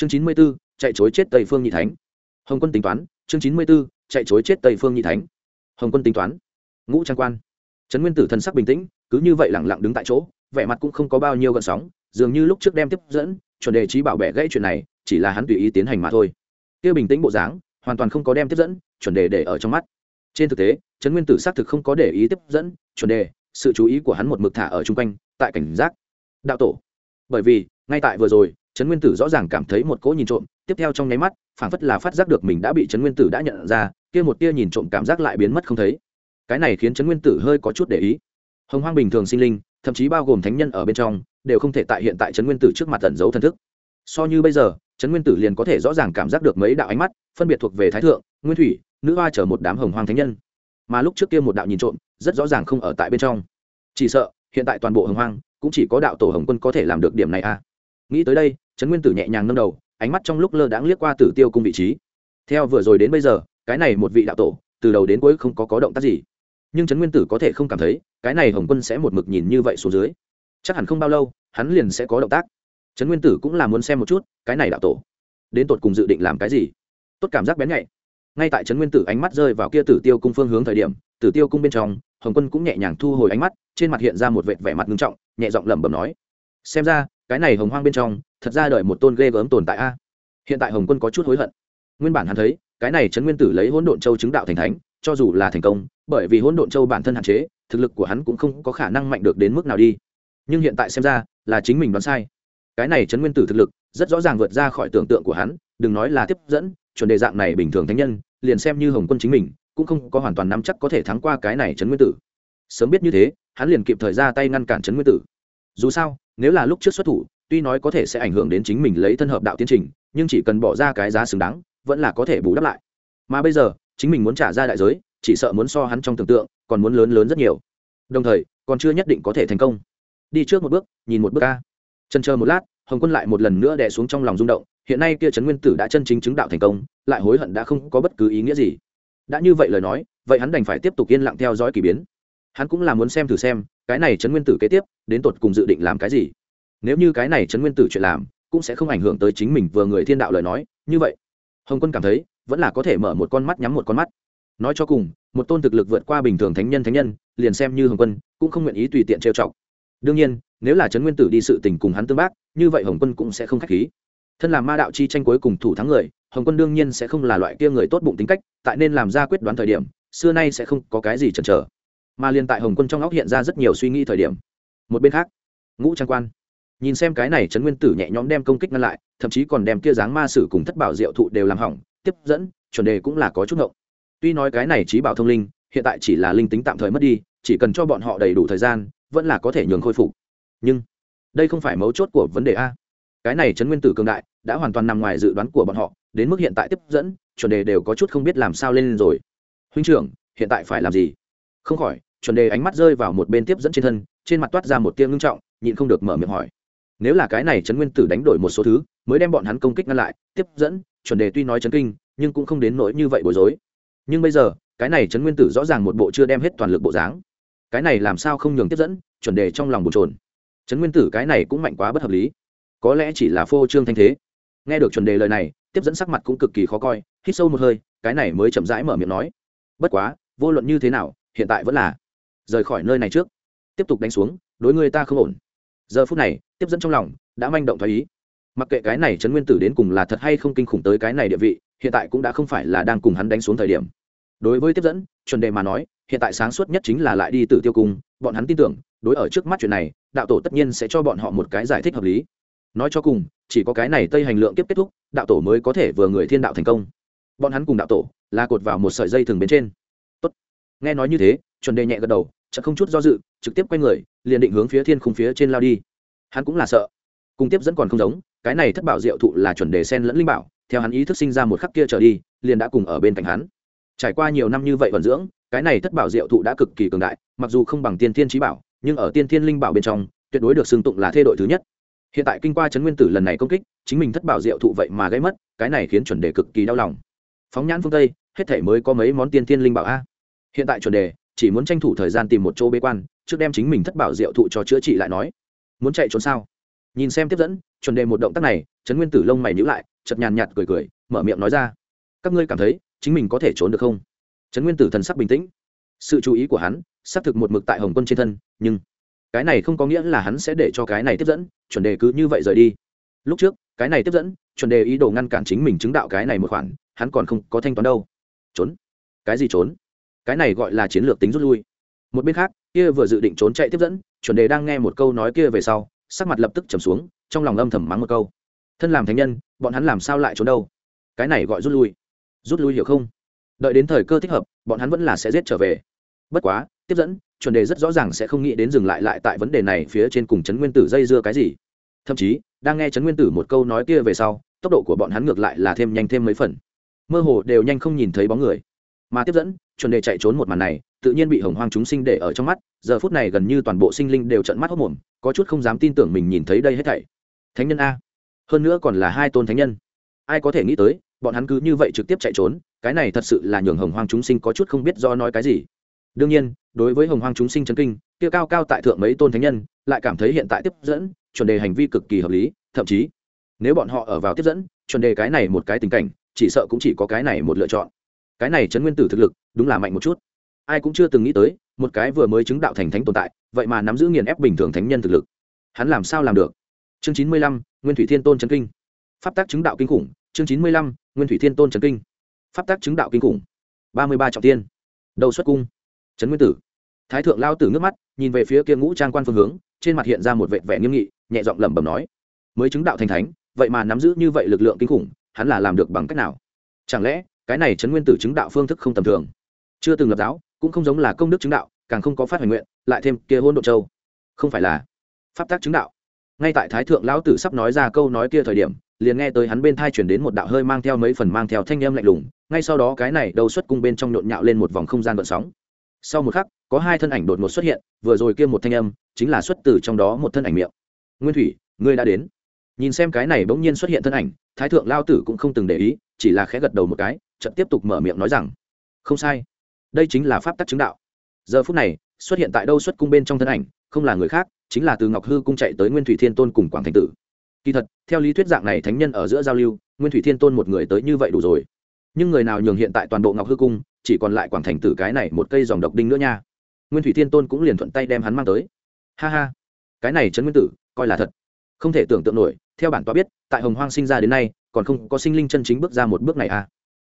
chương chín mươi b ố chạy chối chết tây phương nhị thánh. Hồng quân tính toán, chương chín mươi b ố chạy chối chết tây phương nhị thánh. Hồng quân tính toán, ngũ trang quan. Trấn nguyên tử thần sắc bình tĩnh, cứ như vậy lẳng lặng đứng tại chỗ, vẻ mặt cũng không có bao nhiêu gợn sóng, dường như lúc trước đem tiếp dẫn, chuẩn đề trí bảo bẻ gãy chuyện này, chỉ là hắn tùy ý tiến hành mà thôi. Kia bình tĩnh bộ dáng, hoàn toàn không có đem tiếp dẫn, chuẩn đề để ở trong mắt. Trên thực tế, trấn nguyên tử xác thực không có để ý tiếp dẫn, chuẩn đề, sự chú ý của hắn một mực thả ở chung quanh, tại cảnh giác. Đạo tổ, bởi vì, ngay tại vừa rồi trấn nguyên tử rõ ràng cảm thấy một cỗ nhìn trộm, tiếp theo trong nháy mắt, phảng phất là phát giác được mình đã bị trấn nguyên tử đã nhận ra, kia một tia nhìn trộm cảm giác lại biến mất không thấy. Cái này khiến trấn nguyên tử hơi có chút để ý. Hồng hoang bình thường sinh linh, thậm chí bao gồm thánh nhân ở bên trong, đều không thể tại hiện tại trấn nguyên tử trước mặt tẩn giấu thần thức. So như bây giờ, trấn nguyên tử liền có thể rõ ràng cảm giác được mấy đạo ánh mắt, phân biệt thuộc về thái thượng, nguyên thủy, nữ hoa chở một đám hồng hoang thánh nhân. Mà lúc trước kia một đạo nhìn trộm, rất rõ ràng không ở tại bên trong. Chỉ sợ, hiện tại toàn bộ hồng hoang, cũng chỉ có đạo tổ hồng quân có thể làm được điểm này a à nghĩ tới đây, trấn nguyên tử nhẹ nhàng nâng đầu, ánh mắt trong lúc lơ đãng liếc qua tử tiêu cung vị trí. Theo vừa rồi đến bây giờ, cái này một vị đạo tổ, từ đầu đến cuối không có có động tác gì. Nhưng trấn nguyên tử có thể không cảm thấy, cái này hồng quân sẽ một mực nhìn như vậy xuống dưới. Chắc hẳn không bao lâu, hắn liền sẽ có động tác. Trấn nguyên tử cũng là muốn xem một chút, cái này đạo tổ, đến tột cùng dự định làm cái gì. Tốt cảm giác bén nhạy. Ngay tại trấn nguyên tử ánh mắt rơi vào kia tử tiêu cung phương hướng thời điểm, tử tiêu cung bên trong, hồng quân cũng nhẹ nhàng thu hồi ánh mắt, trên mặt hiện ra một vệt vẻ mặt nghiêm trọng, nhẹ giọng lẩm bẩm nói, xem ra cái này hồng hoang bên trong, thật ra đợi một tôn ghê gớm tồn tại a. Hiện tại hồng quân có chút hối hận. Nguyên bản hắn thấy, cái này trấn nguyên tử lấy hỗn độn châu chứng đạo thành thánh, cho dù là thành công, bởi vì hỗn độn châu bản thân hạn chế, thực lực của hắn cũng không có khả năng mạnh được đến mức nào đi. Nhưng hiện tại xem ra, là chính mình đoán sai. Cái này trấn nguyên tử thực lực, rất rõ ràng vượt ra khỏi tưởng tượng của hắn, đừng nói là tiếp dẫn, chuẩn đề dạng này bình thường thánh nhân, liền xem như hồng quân chính mình, cũng không có hoàn toàn nắm chắc có thể thắng qua cái này trấn nguyên tử. Sớm biết như thế, hắn liền kịp thời ra tay ngăn cản trấn nguyên tử dù sao, nếu là lúc trước xuất thủ, tuy nói có thể sẽ ảnh hưởng đến chính mình lấy thân hợp đạo tiến trình, nhưng chỉ cần bỏ ra cái giá xứng đáng, vẫn là có thể bù đắp lại. Mà bây giờ, chính mình muốn trả ra đại giới, chỉ sợ muốn so hắn trong tưởng tượng, còn muốn lớn lớn rất nhiều. Đồng thời, còn chưa nhất định có thể thành công. Đi trước một bước, nhìn một bước ca chân chờ một lát, hồng quân lại một lần nữa đè xuống trong lòng rung động, hiện nay kia trấn nguyên tử đã chân chính chứng đạo thành công, lại hối hận đã không có bất cứ ý nghĩa gì. Đã như vậy lời nói, vậy hắn đành phải tiếp tục yên lặng theo dõi k ỳ biến. Hắn cũng là muốn xem thử xem cái này trấn nguyên tử kế tiếp, đến tột cùng dự định làm cái gì? Nếu như cái này trấn nguyên tử chuyện làm, cũng sẽ không ảnh hưởng tới chính mình vừa người thiên đạo lời nói, như vậy, hồng quân cảm thấy, vẫn là có thể mở một con mắt nhắm một con mắt. Nói cho cùng, một tôn thực lực vượt qua bình thường thánh nhân thánh nhân, liền xem như hồng quân, cũng không nguyện ý tùy tiện trêu chọc. Đương nhiên, nếu là trấn nguyên tử đi sự tình cùng hắn tương bác, như vậy hồng quân cũng sẽ không k h á c h khí. Thân là ma đạo chi tranh cuối cùng thủ thắng người, hồng quân đương nhiên sẽ không là loại kia người tốt bụng tính cách, tại nên làm ra quyết đoán thời điểm, xưa nay sẽ không có cái gì chần chờ mà liền tại hồng quân trong óc hiện ra rất nhiều suy nghĩ thời điểm. Một bên khác, ngũ trang quan, nhìn xem cái này trấn nguyên tử nhẹ nhõm đem công kích ngăn lại, thậm chí còn đem kia dáng ma sử cùng thất bảo diệu thụ đều làm hỏng, tiếp dẫn, chuẩn đề cũng là có chút ngộng. Tuy nói cái này trí bảo thông linh, hiện tại chỉ là linh tính tạm thời mất đi, chỉ cần cho bọn họ đầy đủ thời gian, vẫn là có thể nhường khôi phục. Nhưng, đây không phải mấu chốt của vấn đề a. Cái này trấn nguyên tử cường đại, đã hoàn toàn nằm ngoài dự đoán của bọn họ, đến mức hiện tại tiếp dẫn, chuẩn đề đều có chút không biết làm sao lên rồi. Huynh trưởng, hiện tại phải làm gì? Không khỏi chuẩn đề ánh mắt rơi vào một bên tiếp dẫn trên thân, trên mặt toát ra một tiếng ngưng trọng, nhịn không được mở miệng hỏi. Nếu là cái này trấn nguyên tử đánh đổi một số thứ, mới đem bọn hắn công kích ngăn lại, tiếp dẫn, chuẩn đề tuy nói chấn kinh, nhưng cũng không đến nỗi như vậy bối rối. Nhưng bây giờ, cái này trấn nguyên tử rõ ràng một bộ chưa đem hết toàn lực bộ dáng. Cái này làm sao không nhường tiếp dẫn, chuẩn đề trong lòng bồn trồn trấn nguyên tử cái này cũng mạnh quá bất hợp lý. Có lẽ chỉ là phô trương thanh thế. Nghe được chuẩn đề lời này, tiếp dẫn sắc mặt cũng cực kỳ khó coi, hít sâu một hơi, cái này mới chậm rãi mở miệng nói. Bất quá, vô luận như thế nào, hiện tại vẫn là rời khỏi nơi này trước. Tiếp tục đánh xuống, đối người ta không ổn. Giờ phút này, tiếp dẫn trong lòng, đã manh động thoái ý. Mặc kệ cái này trấn nguyên tử đến cùng là thật hay không kinh khủng tới cái này địa vị, hiện tại cũng đã không phải là đang cùng hắn đánh xuống thời điểm. Đối với tiếp dẫn, chuẩn đề mà nói, hiện tại sáng suốt nhất chính là lại đi tự tiêu cung, bọn hắn tin tưởng, đối ở trước mắt chuyện này, đạo tổ tất nhiên sẽ cho bọn họ một cái giải thích hợp lý. Nói cho cùng, chỉ có cái này tây hành lượng tiếp kết thúc, đạo tổ mới có thể vừa người thiên đạo thành công. Bọn hắn cùng đạo tổ, là cột vào một sợi dây thừng bên trên. Tốt. nghe nói như thế, chuẩn đề nhẹ gật đầu chợt không chút do dự, trực tiếp quay người, liền định hướng phía thiên khung phía trên lao đi. Hắn cũng là sợ. Cùng tiếp dẫn còn không giống, cái này thất bảo diệu thụ là chuẩn đề sen lẫn linh bảo, theo hắn ý thức sinh ra một khắc kia trở đi, liền đã cùng ở bên cạnh hắn. Trải qua nhiều năm như vậy vận dưỡng, cái này thất bảo diệu thụ đã cực kỳ cường đại, mặc dù không bằng tiên thiên trí bảo, nhưng ở tiên thiên linh bảo bên trong, tuyệt đối được xưng tụng là thê đội thứ nhất. Hiện tại kinh qua trấn nguyên tử lần này công kích, chính mình thất bảo diệu thụ vậy mà gây mất, cái này khiến chuẩn đề cực kỳ đau lòng. Phóng nhãn phương tây, hết thể mới có mấy món tiên thiên linh bảo a. Hiện tại chuẩn đề chỉ muốn tranh thủ thời gian tìm một chỗ bế quan, trước đem chính mình thất bảo diệu thụ cho chữa trị lại nói. Muốn chạy trốn sao? Nhìn xem tiếp dẫn, chuẩn đề một động tác này, trấn nguyên tử lông mày nhữ lại chật nhàn nhạt cười cười, mở miệng nói ra. Các ngươi cảm thấy, chính mình có thể trốn được không? Trấn nguyên tử thần sắc bình tĩnh. Sự chú ý của hắn, xác thực một mực tại hồng quân trên thân, nhưng cái này không có nghĩa là hắn sẽ để cho cái này tiếp dẫn, chuẩn đề cứ như vậy rời đi. Lúc trước, cái này tiếp dẫn, chuẩn đề ý đồ ngăn cản chính mình chứng đạo cái này một khoản, hắn còn không có thanh toán đâu. Trốn? Cái gì trốn? Cái này gọi là chiến lược tính rút lui. Một bên khác, kia vừa dự định trốn chạy tiếp dẫn, chuẩn đề đang nghe một câu nói kia về sau, sắc mặt lập tức trầm xuống, trong lòng âm thầm mắng một câu. Thân làm thánh nhân, bọn hắn làm sao lại trốn đâu? Cái này gọi rút lui. Rút lui hiểu không? Đợi đến thời cơ thích hợp, bọn hắn vẫn là sẽ giết trở về. Bất quá, tiếp dẫn, chuẩn đề rất rõ ràng sẽ không nghĩ đến dừng lại lại tại vấn đề này phía trên cùng chấn nguyên tử dây dưa cái gì. Thậm chí, đang nghe chấn nguyên tử một câu nói kia về sau, tốc độ của bọn hắn ngược lại là thêm nhanh thêm mấy phần. Mơ hồ đều nhanh không nhìn thấy bóng người mà tiếp dẫn, chuẩn đề chạy trốn một màn này, tự nhiên bị hồng hoang chúng sinh để ở trong mắt, giờ phút này gần như toàn bộ sinh linh đều trận mắt hốc mồm, có chút không dám tin tưởng mình nhìn thấy đây hết thảy. Thánh nhân a. Hơn nữa còn là hai tôn thánh nhân. Ai có thể nghĩ tới, bọn hắn cứ như vậy trực tiếp chạy trốn, cái này thật sự là nhường hồng hoang chúng sinh có chút không biết do nói cái gì. Đương nhiên, đối với hồng hoang chúng sinh chấn kinh, kia cao cao tại thượng mấy tôn thánh nhân, lại cảm thấy hiện tại tiếp dẫn, chuẩn đề hành vi cực kỳ hợp lý, thậm chí, nếu bọn họ ở vào tiếp dẫn, chuẩn đề cái này một cái tình cảnh, chỉ sợ cũng chỉ có cái này một lựa chọn cái này chấn nguyên tử thực lực, đúng là mạnh một chút. Ai cũng chưa từng nghĩ tới, một cái vừa mới chứng đạo thành thánh tồn tại, vậy mà nắm giữ nghiền ép bình thường thánh nhân thực lực. Hắn làm sao làm được? Chương chín mươi lăm, nguyên thủy thiên tôn trấn kinh. Pháp tác chứng đạo kinh khủng, chương chín mươi lăm, nguyên thủy thiên tôn trấn kinh. Pháp tác chứng đạo kinh khủng. Ba mươi ba trọng tiên đầu xuất cung. Trấn nguyên tử. Thái thượng lao tử nước mắt, nhìn về phía kia ngũ trang quan phương hướng, trên mặt hiện ra một vệ vẻ nghiêm nghị, nhẹ giọng lẩm bẩm nói, mới chứng đạo thành thánh, vậy mà nắm giữ như vậy lực lượng kinh khủng, hắn là làm được bằng cách nào? Chẳng lẽ cái này trấn nguyên tử chứng đạo phương thức không tầm thường. Chưa từng lập giáo, cũng không giống là công đức chứng đạo, càng không có phát hoài nguyện, lại thêm kia hôn độ châu. Không phải là pháp tác chứng đạo. Ngay tại thái thượng lão tử sắp nói ra câu nói kia thời điểm, liền nghe tới hắn bên thai chuyển đến một đạo hơi mang theo mấy phần mang theo thanh âm lạnh lùng, ngay sau đó cái này đầu xuất cung bên trong nhộn nhạo lên một vòng không gian vận sóng. Sau một khắc, có hai thân ảnh đột ngột xuất hiện, vừa rồi kia một thanh âm, chính là xuất từ trong đó một thân ảnh miệng. Nguyên thủy, ngươi đã đến. Nhìn xem cái này bỗng nhiên xuất hiện thân ảnh, thái thượng lao tử cũng không từng để ý, chỉ là khẽ gật đầu một cái chợt tiếp tục mở miệng nói rằng, không sai, đây chính là pháp tắc chứng đạo. Giờ phút này, xuất hiện tại đâu xuất cung bên trong thân ảnh, không là người khác, chính là từ ngọc hư cung chạy tới nguyên thủy thiên tôn cùng quảng thành tử. Kỳ thật, theo lý thuyết dạng này thánh nhân ở giữa giao lưu, nguyên thủy thiên tôn một người tới như vậy đủ rồi. Nhưng người nào nhường hiện tại toàn bộ ngọc hư cung, chỉ còn lại quảng thành tử cái này một cây dòng độc đinh nữa nha. Nguyên thủy thiên tôn cũng liền thuận tay đem hắn mang tới. Ha ha, cái này trấn nguyên tử, coi là thật. Không thể tưởng tượng nổi, theo bản tọa biết, tại hồng hoang sinh ra đến nay, còn không có sinh linh chân chính bước ra một bước này à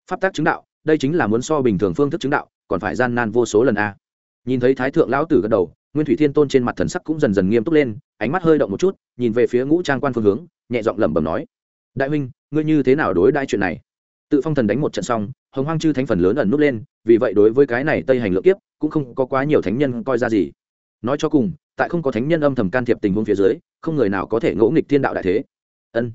pháp tác chứng đạo, đây chính là muốn so bình thường phương thức chứng đạo, còn phải gian nan vô số lần à nhìn thấy thái thượng lão tử gật đầu, nguyên thủy thiên tôn trên mặt thần sắc cũng dần dần nghiêm túc lên, ánh mắt hơi động một chút, nhìn về phía ngũ trang quan phương hướng, nhẹ giọng lẩm bẩm nói, đại huynh, ngươi như thế nào đối đại chuyện này? Tự phong thần đánh một trận xong, hồng hoang chư thánh phần lớn ẩn núp lên, vì vậy đối với cái này tây hành lượng kiếp, cũng không có quá nhiều thánh nhân coi ra gì. Nói cho cùng, tại không có thánh nhân âm thầm can thiệp tình huống phía dưới, không người nào có thể ngỗ nghịch thiên đạo đại thế. Ân,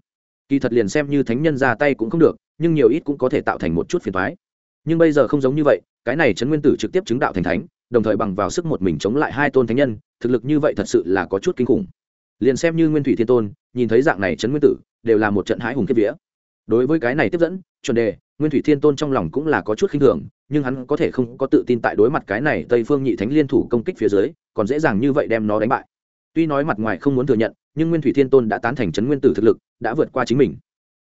kỳ thật liền xem như thánh nhân ra tay cũng không được nhưng nhiều ít cũng có thể tạo thành một chút phiền toái. nhưng bây giờ không giống như vậy, cái này trấn nguyên tử trực tiếp chứng đạo thành thánh, đồng thời bằng vào sức một mình chống lại hai tôn thánh nhân, thực lực như vậy thật sự là có chút kinh khủng. Liền xem như nguyên thủy thiên tôn, nhìn thấy dạng này trấn nguyên tử, đều là một trận hãi hùng kiếp vía. Đối với cái này tiếp dẫn, chuẩn đề, nguyên thủy thiên tôn trong lòng cũng là có chút khinh thường, nhưng hắn có thể không có tự tin tại đối mặt cái này tây phương nhị thánh liên thủ công kích phía dưới, còn dễ dàng như vậy đem nó đánh bại. Tuy nói mặt ngoài không muốn thừa nhận, nhưng nguyên thủy thiên tôn đã tán thành trấn nguyên tử thực lực, đã vượt qua chính mình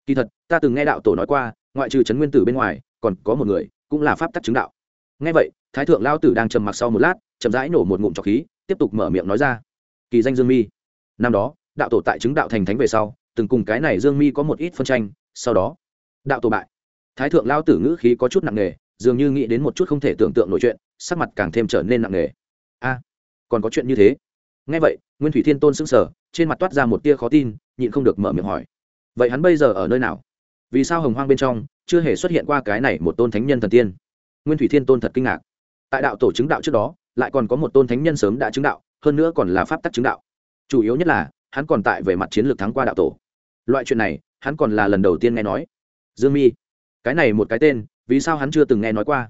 kỳ thật, ta từng nghe đạo tổ nói qua, ngoại trừ trấn nguyên tử bên ngoài, còn có một người, cũng là pháp tắc chứng đạo. Nghe vậy, thái thượng lao tử đang trầm mặc sau một lát, chậm rãi nổ một ngụm trọc khí, tiếp tục mở miệng nói ra. Kỳ danh dương mi. Năm đó, đạo tổ tại chứng đạo thành thánh về sau, từng cùng cái này dương mi có một ít phân tranh, sau đó, đạo tổ bại. Thái thượng lao tử ngữ khí có chút nặng nề, dường như nghĩ đến một chút không thể tưởng tượng nổi chuyện, sắc mặt càng thêm trở nên nặng nề. A, còn có chuyện như thế. Ngay vậy, nguyên thủy thiên tôn sững sờ, trên mặt toát ra một tia khó tin, nhịn không được mở miệng hỏi vậy hắn bây giờ ở nơi nào? Vì sao hồng hoang bên trong chưa hề xuất hiện qua cái này một tôn thánh nhân thần tiên? Nguyên thủy thiên tôn thật kinh ngạc. Tại đạo tổ chứng đạo trước đó, lại còn có một tôn thánh nhân sớm đã chứng đạo, hơn nữa còn là pháp tắc chứng đạo. Chủ yếu nhất là, hắn còn tại về mặt chiến lược thắng qua đạo tổ. Loại chuyện này, hắn còn là lần đầu tiên nghe nói. Dương mi, cái này một cái tên, vì sao hắn chưa từng nghe nói qua?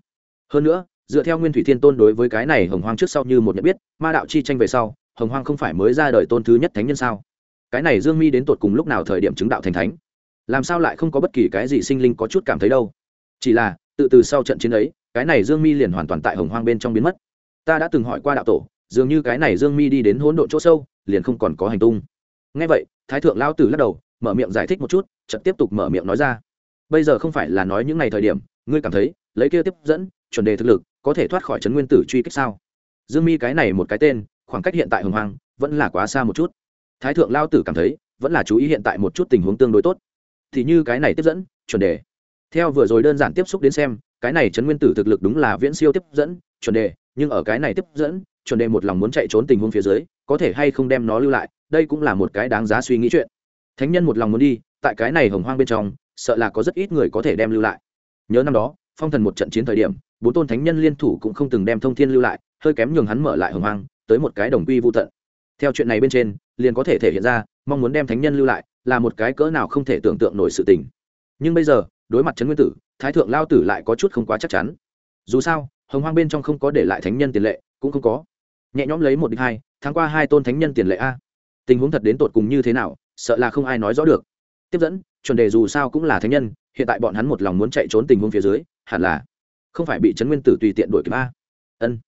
Hơn nữa, dựa theo nguyên thủy thiên tôn đối với cái này hồng hoang trước sau như một nhận biết, ma đạo chi tranh về sau, hồng hoang không phải mới ra đời tôn thứ nhất thánh nhân sao? Cái này dương mi đến tột cùng lúc nào thời điểm chứng đạo thành thánh? Làm sao lại không có bất kỳ cái gì sinh linh có chút cảm thấy đâu? Chỉ là, tự từ sau trận chiến ấy, cái này dương mi liền hoàn toàn tại hồng hoang bên trong biến mất. Ta đã từng hỏi qua đạo tổ, dường như cái này dương mi đi đến hỗn độn chỗ sâu, liền không còn có hành tung. Ngay vậy, thái thượng lao tử lắc đầu, mở miệng giải thích một chút, chợt tiếp tục mở miệng nói ra. Bây giờ không phải là nói những ngày thời điểm, ngươi cảm thấy, lấy kia tiếp dẫn, chuẩn đề thực lực, có thể thoát khỏi trấn nguyên tử truy kích sao? Dương mi cái này một cái tên, khoảng cách hiện tại hồng hoang, vẫn là quá xa một chút thái thượng lao tử cảm thấy, vẫn là chú ý hiện tại một chút tình huống tương đối tốt. Thì như cái này tiếp dẫn, chuẩn đề. Theo vừa rồi đơn giản tiếp xúc đến xem, cái này trấn nguyên tử thực lực đúng là viễn siêu tiếp dẫn, chuẩn đề. Nhưng ở cái này tiếp dẫn, chuẩn đề một lòng muốn chạy trốn tình huống phía dưới, có thể hay không đem nó lưu lại, đây cũng là một cái đáng giá suy nghĩ chuyện. Thánh nhân một lòng muốn đi, tại cái này hồng hoang bên trong, sợ là có rất ít người có thể đem lưu lại. Nhớ năm đó, phong thần một trận chiến thời điểm, bốn tôn thánh nhân liên thủ cũng không từng đem thông thiên lưu lại, hơi kém nhường hắn mở lại hồng hoang, tới một cái đồng quy vô tận. Theo chuyện này bên trên liền có thể thể hiện ra, mong muốn đem thánh nhân lưu lại, là một cái cỡ nào không thể tưởng tượng nổi sự tình. Nhưng bây giờ, đối mặt trấn nguyên tử, thái thượng lao tử lại có chút không quá chắc chắn. Dù sao, hồng hoang bên trong không có để lại thánh nhân tiền lệ, cũng không có. Nhẹ nhõm lấy một đích hai tháng qua hai tôn thánh nhân tiền lệ a. Tình huống thật đến tột cùng như thế nào, sợ là không ai nói rõ được. Tiếp dẫn, chuẩn đề dù sao cũng là thánh nhân, hiện tại bọn hắn một lòng muốn chạy trốn tình huống phía dưới, hẳn là không phải bị trấn nguyên tử tùy tiện đuổi kịp a. Ân.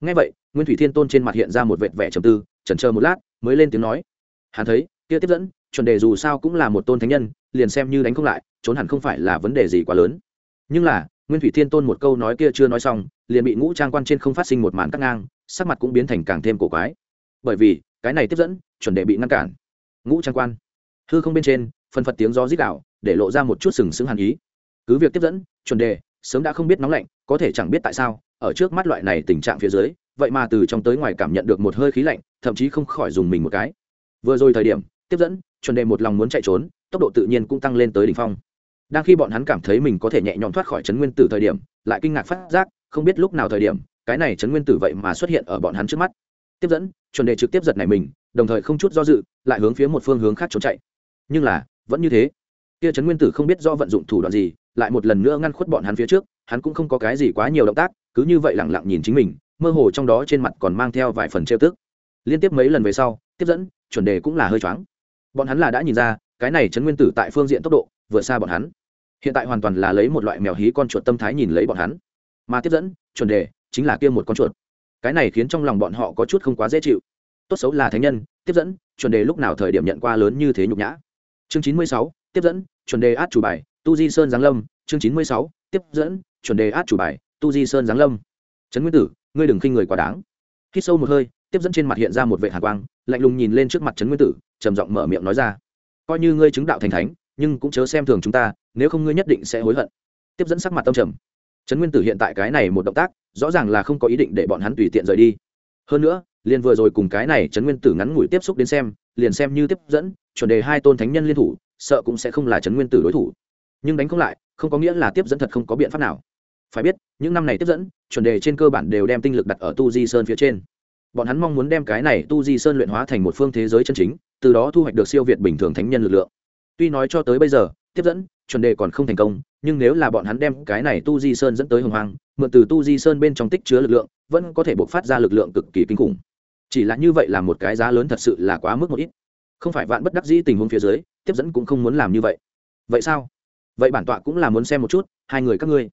Ngay vậy, nguyên thủy thiên tôn trên mặt hiện ra một vệt vẻ trầm tư chần chờ một lát, mới lên tiếng nói. Hắn thấy, kia tiếp dẫn, chuẩn đề dù sao cũng là một tôn thánh nhân, liền xem như đánh không lại, trốn hẳn không phải là vấn đề gì quá lớn. Nhưng là, nguyên thủy thiên tôn một câu nói kia chưa nói xong, liền bị ngũ trang quan trên không phát sinh một màn cắt ngang, sắc mặt cũng biến thành càng thêm cổ quái. Bởi vì, cái này tiếp dẫn, chuẩn đề bị ngăn cản. Ngũ trang quan. Hư không bên trên, phân phật tiếng gió rít đạo để lộ ra một chút sừng sững hàn ý. Cứ việc tiếp dẫn, chuẩn đề, sớm đã không biết nóng lạnh, có thể chẳng biết tại sao, ở trước mắt loại này tình trạng phía dưới vậy mà từ trong tới ngoài cảm nhận được một hơi khí lạnh, thậm chí không khỏi dùng mình một cái. Vừa rồi thời điểm, tiếp dẫn, chuẩn đề một lòng muốn chạy trốn, tốc độ tự nhiên cũng tăng lên tới đỉnh phong. Đang khi bọn hắn cảm thấy mình có thể nhẹ nhõm thoát khỏi trấn nguyên tử thời điểm, lại kinh ngạc phát giác, không biết lúc nào thời điểm, cái này trấn nguyên tử vậy mà xuất hiện ở bọn hắn trước mắt. Tiếp dẫn, chuẩn đề trực tiếp giật này mình, đồng thời không chút do dự, lại hướng phía một phương hướng khác trốn chạy. Nhưng là, vẫn như thế. Kia trấn nguyên tử không biết do vận dụng thủ đoạn gì, lại một lần nữa ngăn khuất bọn hắn phía trước, hắn cũng không có cái gì quá nhiều động tác, cứ như vậy lẳng lặng nhìn chính mình mơ hồ trong đó trên mặt còn mang theo vài phần trêu tức. Liên tiếp mấy lần về sau, tiếp dẫn, chuẩn đề cũng là hơi choáng. Bọn hắn là đã nhìn ra, cái này trấn nguyên tử tại phương diện tốc độ, vượt xa bọn hắn. Hiện tại hoàn toàn là lấy một loại mèo hí con chuột tâm thái nhìn lấy bọn hắn. Mà tiếp dẫn, chuẩn đề, chính là kia một con chuột. Cái này khiến trong lòng bọn họ có chút không quá dễ chịu. Tốt xấu là thánh nhân, tiếp dẫn, chuẩn đề lúc nào thời điểm nhận qua lớn như thế nhục nhã. Chương chín mươi sáu, tiếp dẫn, chuẩn đề át chủ bài, tu di sơn giáng lâm. Chương chín mươi sáu, tiếp dẫn, chuẩn đề át chủ bài, tu di sơn giáng lâm. Trấn nguyên tử ngươi đừng khinh người quá đáng. Khi sâu một hơi, tiếp dẫn trên mặt hiện ra một vệ hàn quang, lạnh lùng nhìn lên trước mặt trấn nguyên tử, trầm giọng mở miệng nói ra. Coi như ngươi chứng đạo thành thánh, nhưng cũng chớ xem thường chúng ta, nếu không ngươi nhất định sẽ hối hận. Tiếp dẫn sắc mặt tâm trầm. Trấn nguyên tử hiện tại cái này một động tác, rõ ràng là không có ý định để bọn hắn tùy tiện rời đi. Hơn nữa, liền vừa rồi cùng cái này trấn nguyên tử ngắn ngủi tiếp xúc đến xem, liền xem như tiếp dẫn, chuẩn đề hai tôn thánh nhân liên thủ, sợ cũng sẽ không là trấn nguyên tử đối thủ. Nhưng đánh không lại, không có nghĩa là tiếp dẫn thật không có biện pháp nào phải biết, những năm này tiếp dẫn, chuẩn đề trên cơ bản đều đem tinh lực đặt ở tu di sơn phía trên. Bọn hắn mong muốn đem cái này tu di sơn luyện hóa thành một phương thế giới chân chính, từ đó thu hoạch được siêu việt bình thường thánh nhân lực lượng. Tuy nói cho tới bây giờ, tiếp dẫn, chuẩn đề còn không thành công, nhưng nếu là bọn hắn đem cái này tu di sơn dẫn tới hồng hoang, mượn từ tu di sơn bên trong tích chứa lực lượng, vẫn có thể buộc phát ra lực lượng cực kỳ kinh khủng. Chỉ là như vậy là một cái giá lớn thật sự là quá mức một ít. Không phải vạn bất đắc dĩ tình huống phía dưới, tiếp dẫn cũng không muốn làm như vậy. Vậy sao? Vậy bản tọa cũng là muốn xem một chút, hai người các ngươi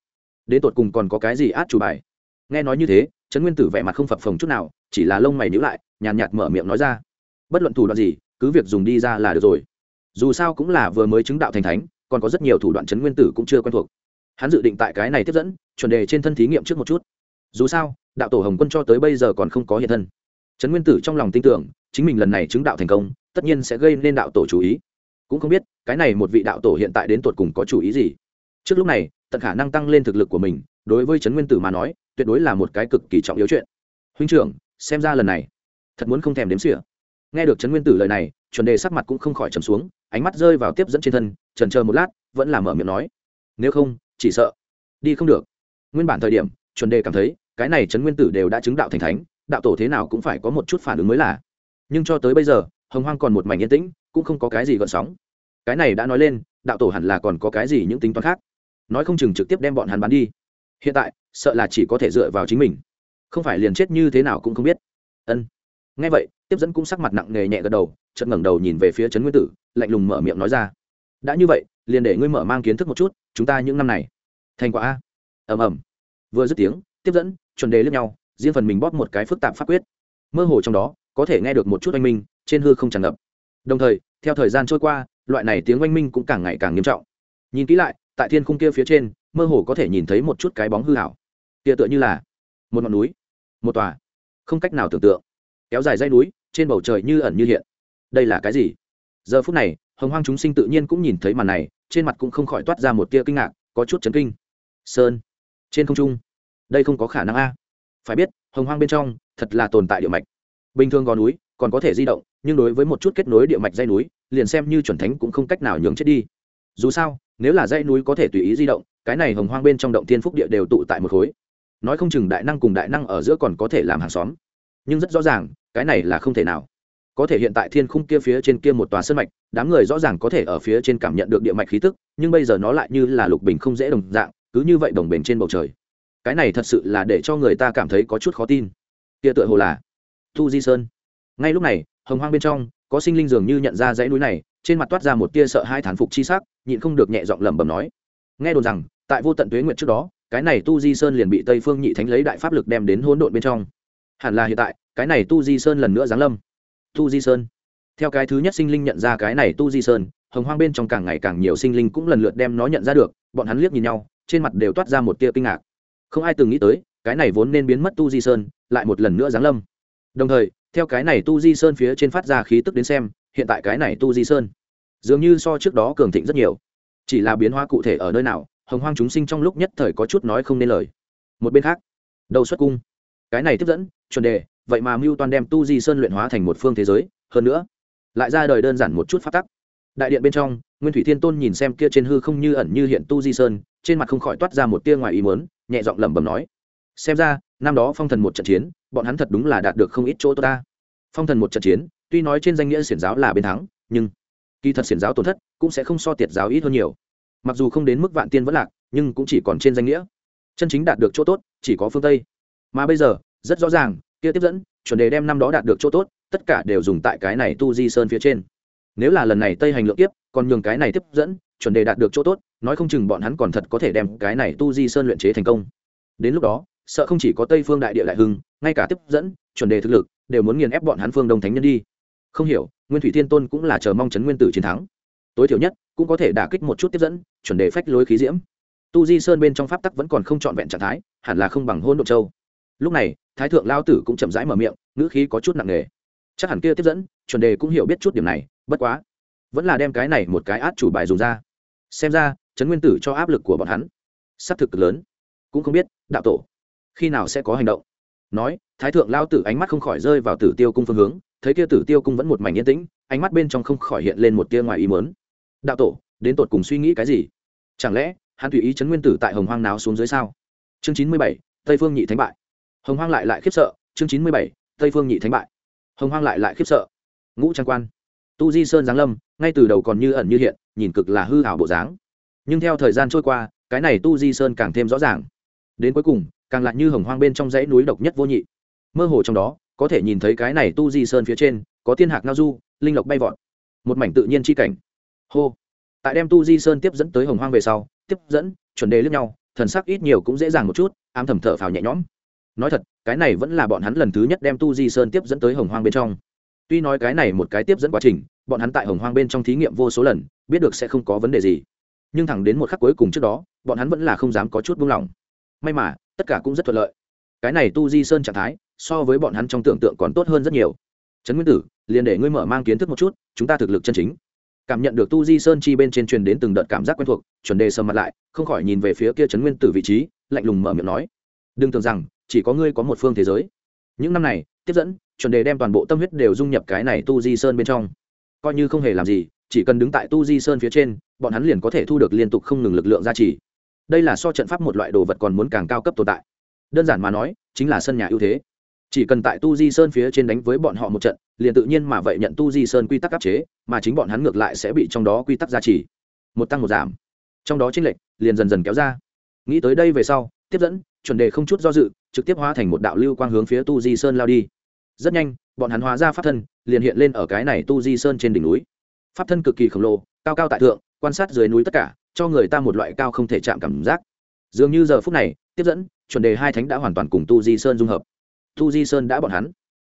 đến tột cùng còn có cái gì át chủ bài? Nghe nói như thế, trấn nguyên tử vẻ mặt không phập phồng chút nào, chỉ là lông mày nhíu lại, nhàn nhạt mở miệng nói ra. Bất luận thủ đoạn gì, cứ việc dùng đi ra là được rồi. Dù sao cũng là vừa mới chứng đạo thành thánh, còn có rất nhiều thủ đoạn chấn nguyên tử cũng chưa quen thuộc. Hắn dự định tại cái này tiếp dẫn, chuẩn đề trên thân thí nghiệm trước một chút. Dù sao, đạo tổ hồng quân cho tới bây giờ còn không có hiện thân. Trấn nguyên tử trong lòng tin tưởng, chính mình lần này chứng đạo thành công, tất nhiên sẽ gây nên đạo tổ chú ý. Cũng không biết, cái này một vị đạo tổ hiện tại đến tột cùng có chủ ý gì. Trước lúc này tận khả năng tăng lên thực lực của mình, đối với trấn nguyên tử mà nói, tuyệt đối là một cái cực kỳ trọng yếu chuyện. Huynh trưởng, xem ra lần này, thật muốn không thèm đếm xỉa. Nghe được trấn nguyên tử lời này, chuẩn đề sắc mặt cũng không khỏi trầm xuống, ánh mắt rơi vào tiếp dẫn trên thân, trần chờ một lát, vẫn là mở miệng nói. Nếu không, chỉ sợ, đi không được. Nguyên bản thời điểm, chuẩn đề cảm thấy, cái này trấn nguyên tử đều đã chứng đạo thành thánh, đạo tổ thế nào cũng phải có một chút phản ứng mới là. Nhưng cho tới bây giờ, hồng hoang còn một mảnh yên tĩnh, cũng không có cái gì gợn sóng. Cái này đã nói lên, đạo tổ hẳn là còn có cái gì những tính toán khác nói không chừng trực tiếp đem bọn hắn bán đi. Hiện tại, sợ là chỉ có thể dựa vào chính mình. Không phải liền chết như thế nào cũng không biết. Ân. Ngay vậy, tiếp dẫn cũng sắc mặt nặng nề nhẹ gật đầu, chợt ngẩng đầu nhìn về phía trấn nguyên tử, lạnh lùng mở miệng nói ra. Đã như vậy, liền để ngươi mở mang kiến thức một chút, chúng ta những năm này. Thành quả a. Ầm ầm. Vừa dứt tiếng, tiếp dẫn, chuẩn đề lướt nhau, riêng phần mình bóp một cái phức tạp pháp quyết. Mơ hồ trong đó, có thể nghe được một chút oanh minh, trên hư không tràn ngập. Đồng thời, theo thời gian trôi qua, loại này tiếng oanh minh cũng càng ngày càng nghiêm trọng. Nhìn kỹ lại tại thiên khung kia phía trên, mơ hồ có thể nhìn thấy một chút cái bóng hư hảo. Kia tựa như là một ngọn núi, một tòa không cách nào tưởng tượng. Kéo dài dây núi, trên bầu trời như ẩn như hiện. Đây là cái gì? Giờ phút này, hồng hoang chúng sinh tự nhiên cũng nhìn thấy màn này, trên mặt cũng không khỏi toát ra một tia kinh ngạc, có chút chấn kinh. Sơn, trên không trung. Đây không có khả năng a. Phải biết, hồng hoang bên trong, thật là tồn tại địa mạch. Bình thường gò núi, còn có thể di động, nhưng đối với một chút kết nối địa mạch dây núi, liền xem như chuẩn thánh cũng không cách nào nhường chết đi. Dù sao nếu là dãy núi có thể tùy ý di động, cái này hồng hoang bên trong động thiên phúc địa đều tụ tại một khối. Nói không chừng đại năng cùng đại năng ở giữa còn có thể làm hàng xóm. Nhưng rất rõ ràng, cái này là không thể nào. Có thể hiện tại thiên khung kia phía trên kia một tòa sơn mạch, đám người rõ ràng có thể ở phía trên cảm nhận được địa mạch khí tức, nhưng bây giờ nó lại như là lục bình không dễ đồng dạng, cứ như vậy đồng bền trên bầu trời. Cái này thật sự là để cho người ta cảm thấy có chút khó tin. Kia tựa hồ là thu di sơn. Ngay lúc này, hồng hoang bên trong, có sinh linh dường như nhận ra dãy núi này, trên mặt toát ra một tia sợ hai thán phục chi sắc nhịn không được nhẹ giọng lẩm bẩm nói. Nghe đồn rằng, tại vô tận tuế nguyện trước đó, cái này tu di sơn liền bị tây phương nhị thánh lấy đại pháp lực đem đến hỗn độn bên trong. Hẳn là hiện tại, cái này tu di sơn lần nữa giáng lâm. Tu di sơn. Theo cái thứ nhất sinh linh nhận ra cái này tu di sơn, hồng hoang bên trong càng ngày càng nhiều sinh linh cũng lần lượt đem nó nhận ra được, bọn hắn liếc nhìn nhau, trên mặt đều toát ra một tia kinh ngạc. Không ai từng nghĩ tới, cái này vốn nên biến mất tu di sơn, lại một lần nữa giáng lâm. Đồng thời, theo cái này tu di sơn phía trên phát ra khí tức đến xem, hiện tại cái này tu di sơn dường như so trước đó cường thịnh rất nhiều. Chỉ là biến hóa cụ thể ở nơi nào, hồng hoang chúng sinh trong lúc nhất thời có chút nói không nên lời. Một bên khác, đầu xuất cung. Cái này tiếp dẫn, chuẩn đề, vậy mà mưu toàn đem tu di sơn luyện hóa thành một phương thế giới, hơn nữa, lại ra đời đơn giản một chút phát tắc. Đại điện bên trong, nguyên thủy thiên tôn nhìn xem kia trên hư không như ẩn như hiện tu di sơn, trên mặt không khỏi toát ra một tia ngoài ý mớn nhẹ giọng lẩm bẩm nói, xem ra, năm đó phong thần một trận chiến, bọn hắn thật đúng là đạt được không ít chỗ tốt ta. Phong thần một trận chiến, tuy nói trên danh nghĩa xiển giáo là bên thắng, nhưng kỳ thật xiển giáo tổn thất cũng sẽ không so tiệt giáo ít hơn nhiều. Mặc dù không đến mức vạn tiên vẫn lạc, nhưng cũng chỉ còn trên danh nghĩa. Chân chính đạt được chỗ tốt, chỉ có phương tây. Mà bây giờ, rất rõ ràng, kia tiếp dẫn, chuẩn đề đem năm đó đạt được chỗ tốt, tất cả đều dùng tại cái này tu di sơn phía trên. Nếu là lần này tây hành lượng tiếp còn nhường cái này tiếp dẫn, chuẩn đề đạt được chỗ tốt, nói không chừng bọn hắn còn thật có thể đem cái này tu di sơn luyện chế thành công. Đến lúc đó, sợ không chỉ có tây phương đại địa đại hưng, ngay cả tiếp dẫn, chuẩn đề thực lực, đều muốn nghiền ép bọn hắn phương đông thánh nhân đi. Không hiểu nguyên thủy thiên tôn cũng là chờ mong chấn nguyên tử chiến thắng. Tối thiểu nhất, cũng có thể đả kích một chút tiếp dẫn, chuẩn đề phách lối khí diễm. Tu di sơn bên trong pháp tắc vẫn còn không trọn vẹn trạng thái, hẳn là không bằng hôn độ châu. Lúc này, thái thượng lao tử cũng chậm rãi mở miệng, ngữ khí có chút nặng nề. Chắc hẳn kia tiếp dẫn, chuẩn đề cũng hiểu biết chút điểm này, bất quá, vẫn là đem cái này một cái át chủ bài dùng ra. Xem ra trấn nguyên tử cho áp lực của bọn hắn s c thực cực lớn. Cũng không biết, đạo tổ, khi nào sẽ có hành động. Nói, thái thượng lao tử ánh mắt không khỏi rơi vào tử tiêu cung phương hướng thấy kia tử tiêu cung vẫn một mảnh yên tĩnh, ánh mắt bên trong không khỏi hiện lên một tia ngoài ý mớn đạo tổ, đến tột cùng suy nghĩ cái gì? Chẳng lẽ, hắn tùy ý chấn nguyên tử tại hồng hoang nào xuống dưới sao? Chương chín mươi bảy, tây phương nhị thánh bại. Hồng hoang lại lại khiếp sợ, chương chín mươi bảy, tây phương nhị thánh bại. Hồng hoang lại lại khiếp sợ. Ngũ trang quan. Tu di sơn giáng lâm, ngay từ đầu còn như ẩn như hiện, nhìn cực là hư hảo bộ dáng. Nhưng theo thời gian trôi qua, cái này tu di sơn càng thêm rõ ràng. Đến cuối cùng, càng lại như hồng hoang bên trong dãy núi độc nhất vô nhị. Mơ hồ trong đó có thể nhìn thấy cái này tu di sơn phía trên, có thiên hạc ngao du, linh lộc bay vọt. Một mảnh tự nhiên chi cảnh. Hô. Tại đem tu di sơn tiếp dẫn tới hồng hoang về sau, tiếp dẫn, chuẩn đề lướt nhau, thần sắc ít nhiều cũng dễ dàng một chút, ám thầm thở phào nhẹ nhõm. Nói thật, cái này vẫn là bọn hắn lần thứ nhất đem tu di sơn tiếp dẫn tới hồng hoang bên trong. Tuy nói cái này một cái tiếp dẫn quá trình, bọn hắn tại hồng hoang bên trong thí nghiệm vô số lần, biết được sẽ không có vấn đề gì. Nhưng thẳng đến một khắc cuối cùng trước đó, bọn hắn vẫn là không dám có chút buông lỏng. May mà, tất cả cũng rất thuận lợi. Cái này tu di sơn trạng thái so với bọn hắn trong tưởng tượng còn tốt hơn rất nhiều. Trấn nguyên tử, liền để ngươi mở mang kiến thức một chút, chúng ta thực lực chân chính. Cảm nhận được tu di sơn chi bên trên truyền đến từng đợt cảm giác quen thuộc, chuẩn đề sầm mặt lại, không khỏi nhìn về phía kia trấn nguyên tử vị trí, lạnh lùng mở miệng nói. Đừng tưởng rằng, chỉ có ngươi có một phương thế giới. Những năm này, tiếp dẫn, chuẩn đề đem toàn bộ tâm huyết đều dung nhập cái này tu di sơn bên trong. Coi như không hề làm gì, chỉ cần đứng tại tu di sơn phía trên, bọn hắn liền có thể thu được liên tục không ngừng lực lượng gia trì. Đây là so trận pháp một loại đồ vật còn muốn càng cao cấp tồn tại. Đơn giản mà nói, chính là sân nhà ưu thế chỉ cần tại tu di sơn phía trên đánh với bọn họ một trận, liền tự nhiên mà vậy nhận tu di sơn quy tắc áp chế, mà chính bọn hắn ngược lại sẽ bị trong đó quy tắc gia trì. Một tăng một giảm. Trong đó chênh lệch liền dần dần kéo ra. Nghĩ tới đây về sau, tiếp dẫn, chuẩn đề không chút do dự, trực tiếp hóa thành một đạo lưu quang hướng phía tu di sơn lao đi. Rất nhanh, bọn hắn hóa ra pháp thân, liền hiện lên ở cái này tu di sơn trên đỉnh núi. Pháp thân cực kỳ khổng lồ, cao cao tại thượng, quan sát dưới núi tất cả, cho người ta một loại cao không thể chạm cảm giác. Dường như giờ phút này, tiếp dẫn, chuẩn đề hai thánh đã hoàn toàn cùng tu di sơn dung hợp tu di sơn đã bọn hắn.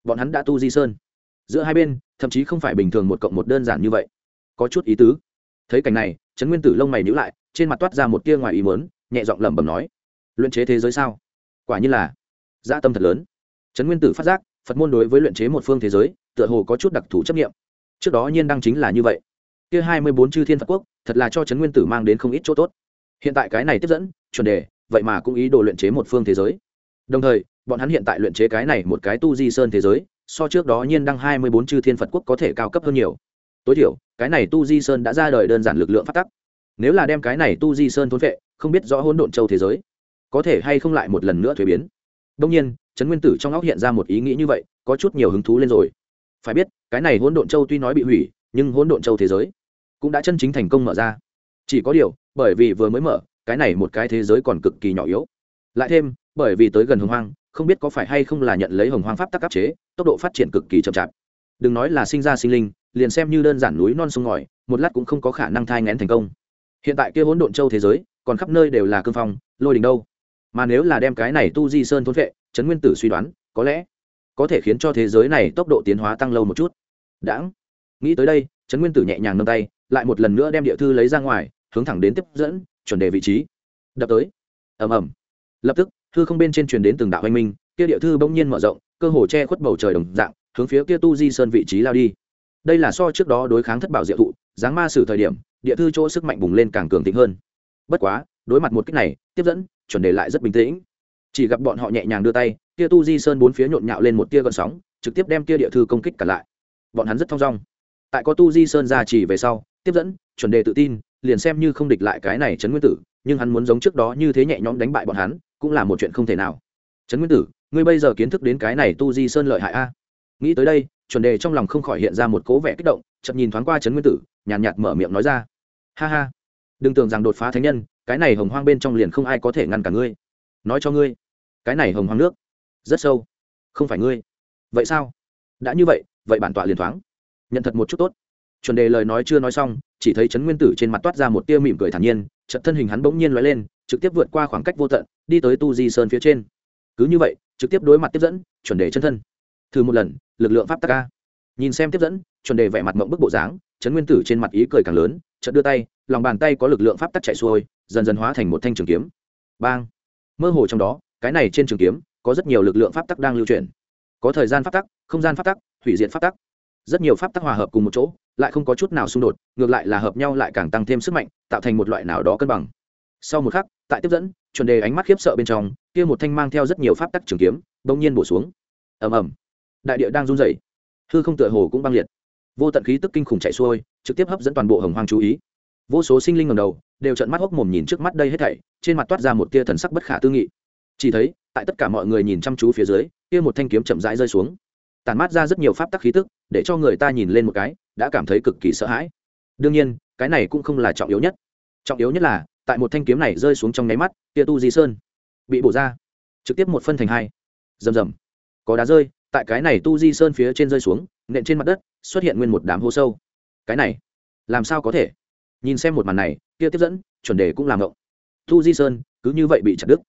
Bọn hắn đã tu di sơn. Giữa hai bên, thậm chí không phải bình thường một cộng một đơn giản như vậy. Có chút ý tứ. Thấy cảnh này, trấn nguyên tử lông mày nhữ lại, trên mặt toát ra một tia ngoài ý mớn nhẹ giọng lẩm bẩm nói, luyện chế thế giới sao? Quả như là gia tâm thật lớn. Trấn nguyên tử phát giác, phật môn đối với luyện chế một phương thế giới, tựa hồ có chút đặc thù chấp nghiệm trước đó nhiên đăng chính là như vậy. Kia hai mươi bốn chư thiên phật quốc, thật là cho trấn nguyên tử mang đến không ít chỗ tốt. Hiện tại cái này tiếp dẫn, chuẩn đề, vậy mà cũng ý đồ luyện chế một phương thế giới. Đồng thời bọn hắn hiện tại luyện chế cái này một cái tu di sơn thế giới, so trước đó nhiên đăng hai mươi bốn chư thiên phật quốc có thể cao cấp hơn nhiều. Tối thiểu, cái này tu di sơn đã ra đời đơn giản lực lượng phát tắc. Nếu là đem cái này tu di sơn thốn vệ, không biết rõ hỗn độn châu thế giới, có thể hay không lại một lần nữa thuế biến. Đông nhiên, trấn nguyên tử trong óc hiện ra một ý nghĩ như vậy, có chút nhiều hứng thú lên rồi. Phải biết, cái này hỗn độn châu tuy nói bị hủy, nhưng hỗn độn châu thế giới cũng đã chân chính thành công mở ra. Chỉ có điều, bởi vì vừa mới mở, cái này một cái thế giới còn cực kỳ nhỏ yếu. Lại thêm, bởi vì tới gần hồng hoang không biết có phải hay không là nhận lấy hồng hoang pháp tắc áp chế, tốc độ phát triển cực kỳ chậm chạp. Đừng nói là sinh ra sinh linh, liền xem như đơn giản núi non sông ngòi, một lát cũng không có khả năng thai ngén thành công. Hiện tại kia hỗn độn châu thế giới, còn khắp nơi đều là cương phong, lôi đình đâu? Mà nếu là đem cái này tu di sơn thôn vệ, trấn nguyên tử suy đoán, có lẽ có thể khiến cho thế giới này tốc độ tiến hóa tăng lâu một chút. Đãng, nghĩ tới đây, trấn nguyên tử nhẹ nhàng nâng tay, lại một lần nữa đem địa thư lấy ra ngoài, hướng thẳng đến tiếp dẫn, chuẩn đề vị trí. Đập tới. Ầm ầm. Lập tức thư không bên trên truyền đến từng đạo anh minh, kia địa thư bỗng nhiên mở rộng, cơ hồ che khuất bầu trời đồng dạng, hướng phía kia tu di sơn vị trí lao đi. Đây là so trước đó đối kháng thất bảo diệu thụ giáng ma sử thời điểm, địa thư chỗ sức mạnh bùng lên càng cường thịnh hơn. Bất quá, đối mặt một cách này, tiếp dẫn, chuẩn đề lại rất bình tĩnh. Chỉ gặp bọn họ nhẹ nhàng đưa tay, kia tu di sơn bốn phía nhộn nhạo lên một tia gợn sóng, trực tiếp đem kia địa thư công kích cả lại. Bọn hắn rất thong dong. Tại có tu di sơn ra chỉ về sau, tiếp dẫn, chuẩn đề tự tin, liền xem như không địch lại cái này trấn nguyên tử, nhưng hắn muốn giống trước đó như thế nhẹ nhõm đánh bại bọn hắn cũng là một chuyện không thể nào. Trấn nguyên tử ngươi bây giờ kiến thức đến cái này tu di sơn lợi hại a? Nghĩ tới đây chuẩn đề trong lòng không khỏi hiện ra một cố vẻ kích động chậm nhìn thoáng qua trấn nguyên tử nhàn nhạt, nhạt mở miệng nói ra. Ha ha đừng tưởng rằng đột phá thánh nhân cái này hồng hoang bên trong liền không ai có thể ngăn cả ngươi. Nói cho ngươi cái này hồng hoang nước rất sâu. Không phải ngươi. Vậy sao? Đã như vậy vậy bản tọa liền thoáng. Nhận thật một chút tốt. Chuẩn đề lời nói chưa nói xong chỉ thấy trấn nguyên tử trên mặt toát ra một tia mỉm cười thản nhiên trận thân hình hắn bỗng nhiên lóe lên trực tiếp vượt qua khoảng cách vô tận, đi tới tu di sơn phía trên. Cứ như vậy, trực tiếp đối mặt tiếp dẫn, chuẩn đề chân thân. Thử một lần, lực lượng pháp tắc ca nhìn xem tiếp dẫn, chuẩn đề vẻ mặt mộng bức bộ dáng, trấn nguyên tử trên mặt ý cười càng lớn, chợt đưa tay, lòng bàn tay có lực lượng pháp tắc chạy xuôi, dần dần hóa thành một thanh trường kiếm. Bang! Mơ hồ trong đó, cái này trên trường kiếm, có rất nhiều lực lượng pháp tắc đang lưu chuyển. Có thời gian pháp tắc, không gian pháp tắc, hủy diện pháp tắc. Rất nhiều pháp tắc hòa hợp cùng một chỗ, lại không có chút nào xung đột, ngược lại là hợp nhau lại càng tăng thêm sức mạnh, tạo thành một loại nào đó cân bằng sau một khắc, tại tiếp dẫn, chuẩn đề ánh mắt khiếp sợ bên trong, kia một thanh mang theo rất nhiều pháp tắc trường kiếm, bỗng nhiên bổ xuống. Ầm ầm. Đại địa đang run rẩy. Hư không tựa hồ cũng băng liệt. Vô tận khí tức kinh khủng chạy xuôi, trực tiếp hấp dẫn toàn bộ hồng hoang chú ý. Vô số sinh linh ngầm đầu, đều trận mắt hốc mồm nhìn trước mắt đây hết thảy, trên mặt toát ra một tia thần sắc bất khả tư nghị. Chỉ thấy, tại tất cả mọi người nhìn chăm chú phía dưới, kia một thanh kiếm chậm rãi rơi xuống. Tàn mát ra rất nhiều pháp tắc khí tức, để cho người ta nhìn lên một cái, đã cảm thấy cực kỳ sợ hãi. Đương nhiên, cái này cũng không là trọng yếu nhất. Trọng yếu nhất là tại một thanh kiếm này rơi xuống trong nháy mắt kia tu di sơn bị bổ ra, trực tiếp một phân thành hai. Rầm rầm. Có đá rơi, tại cái này tu di sơn phía trên rơi xuống, nện trên mặt đất, xuất hiện nguyên một đám hố sâu. Cái này, làm sao có thể? Nhìn xem một màn này kia tiếp dẫn, chuẩn đề cũng làm ngộng. Tu di sơn, cứ như vậy bị chặt đứt.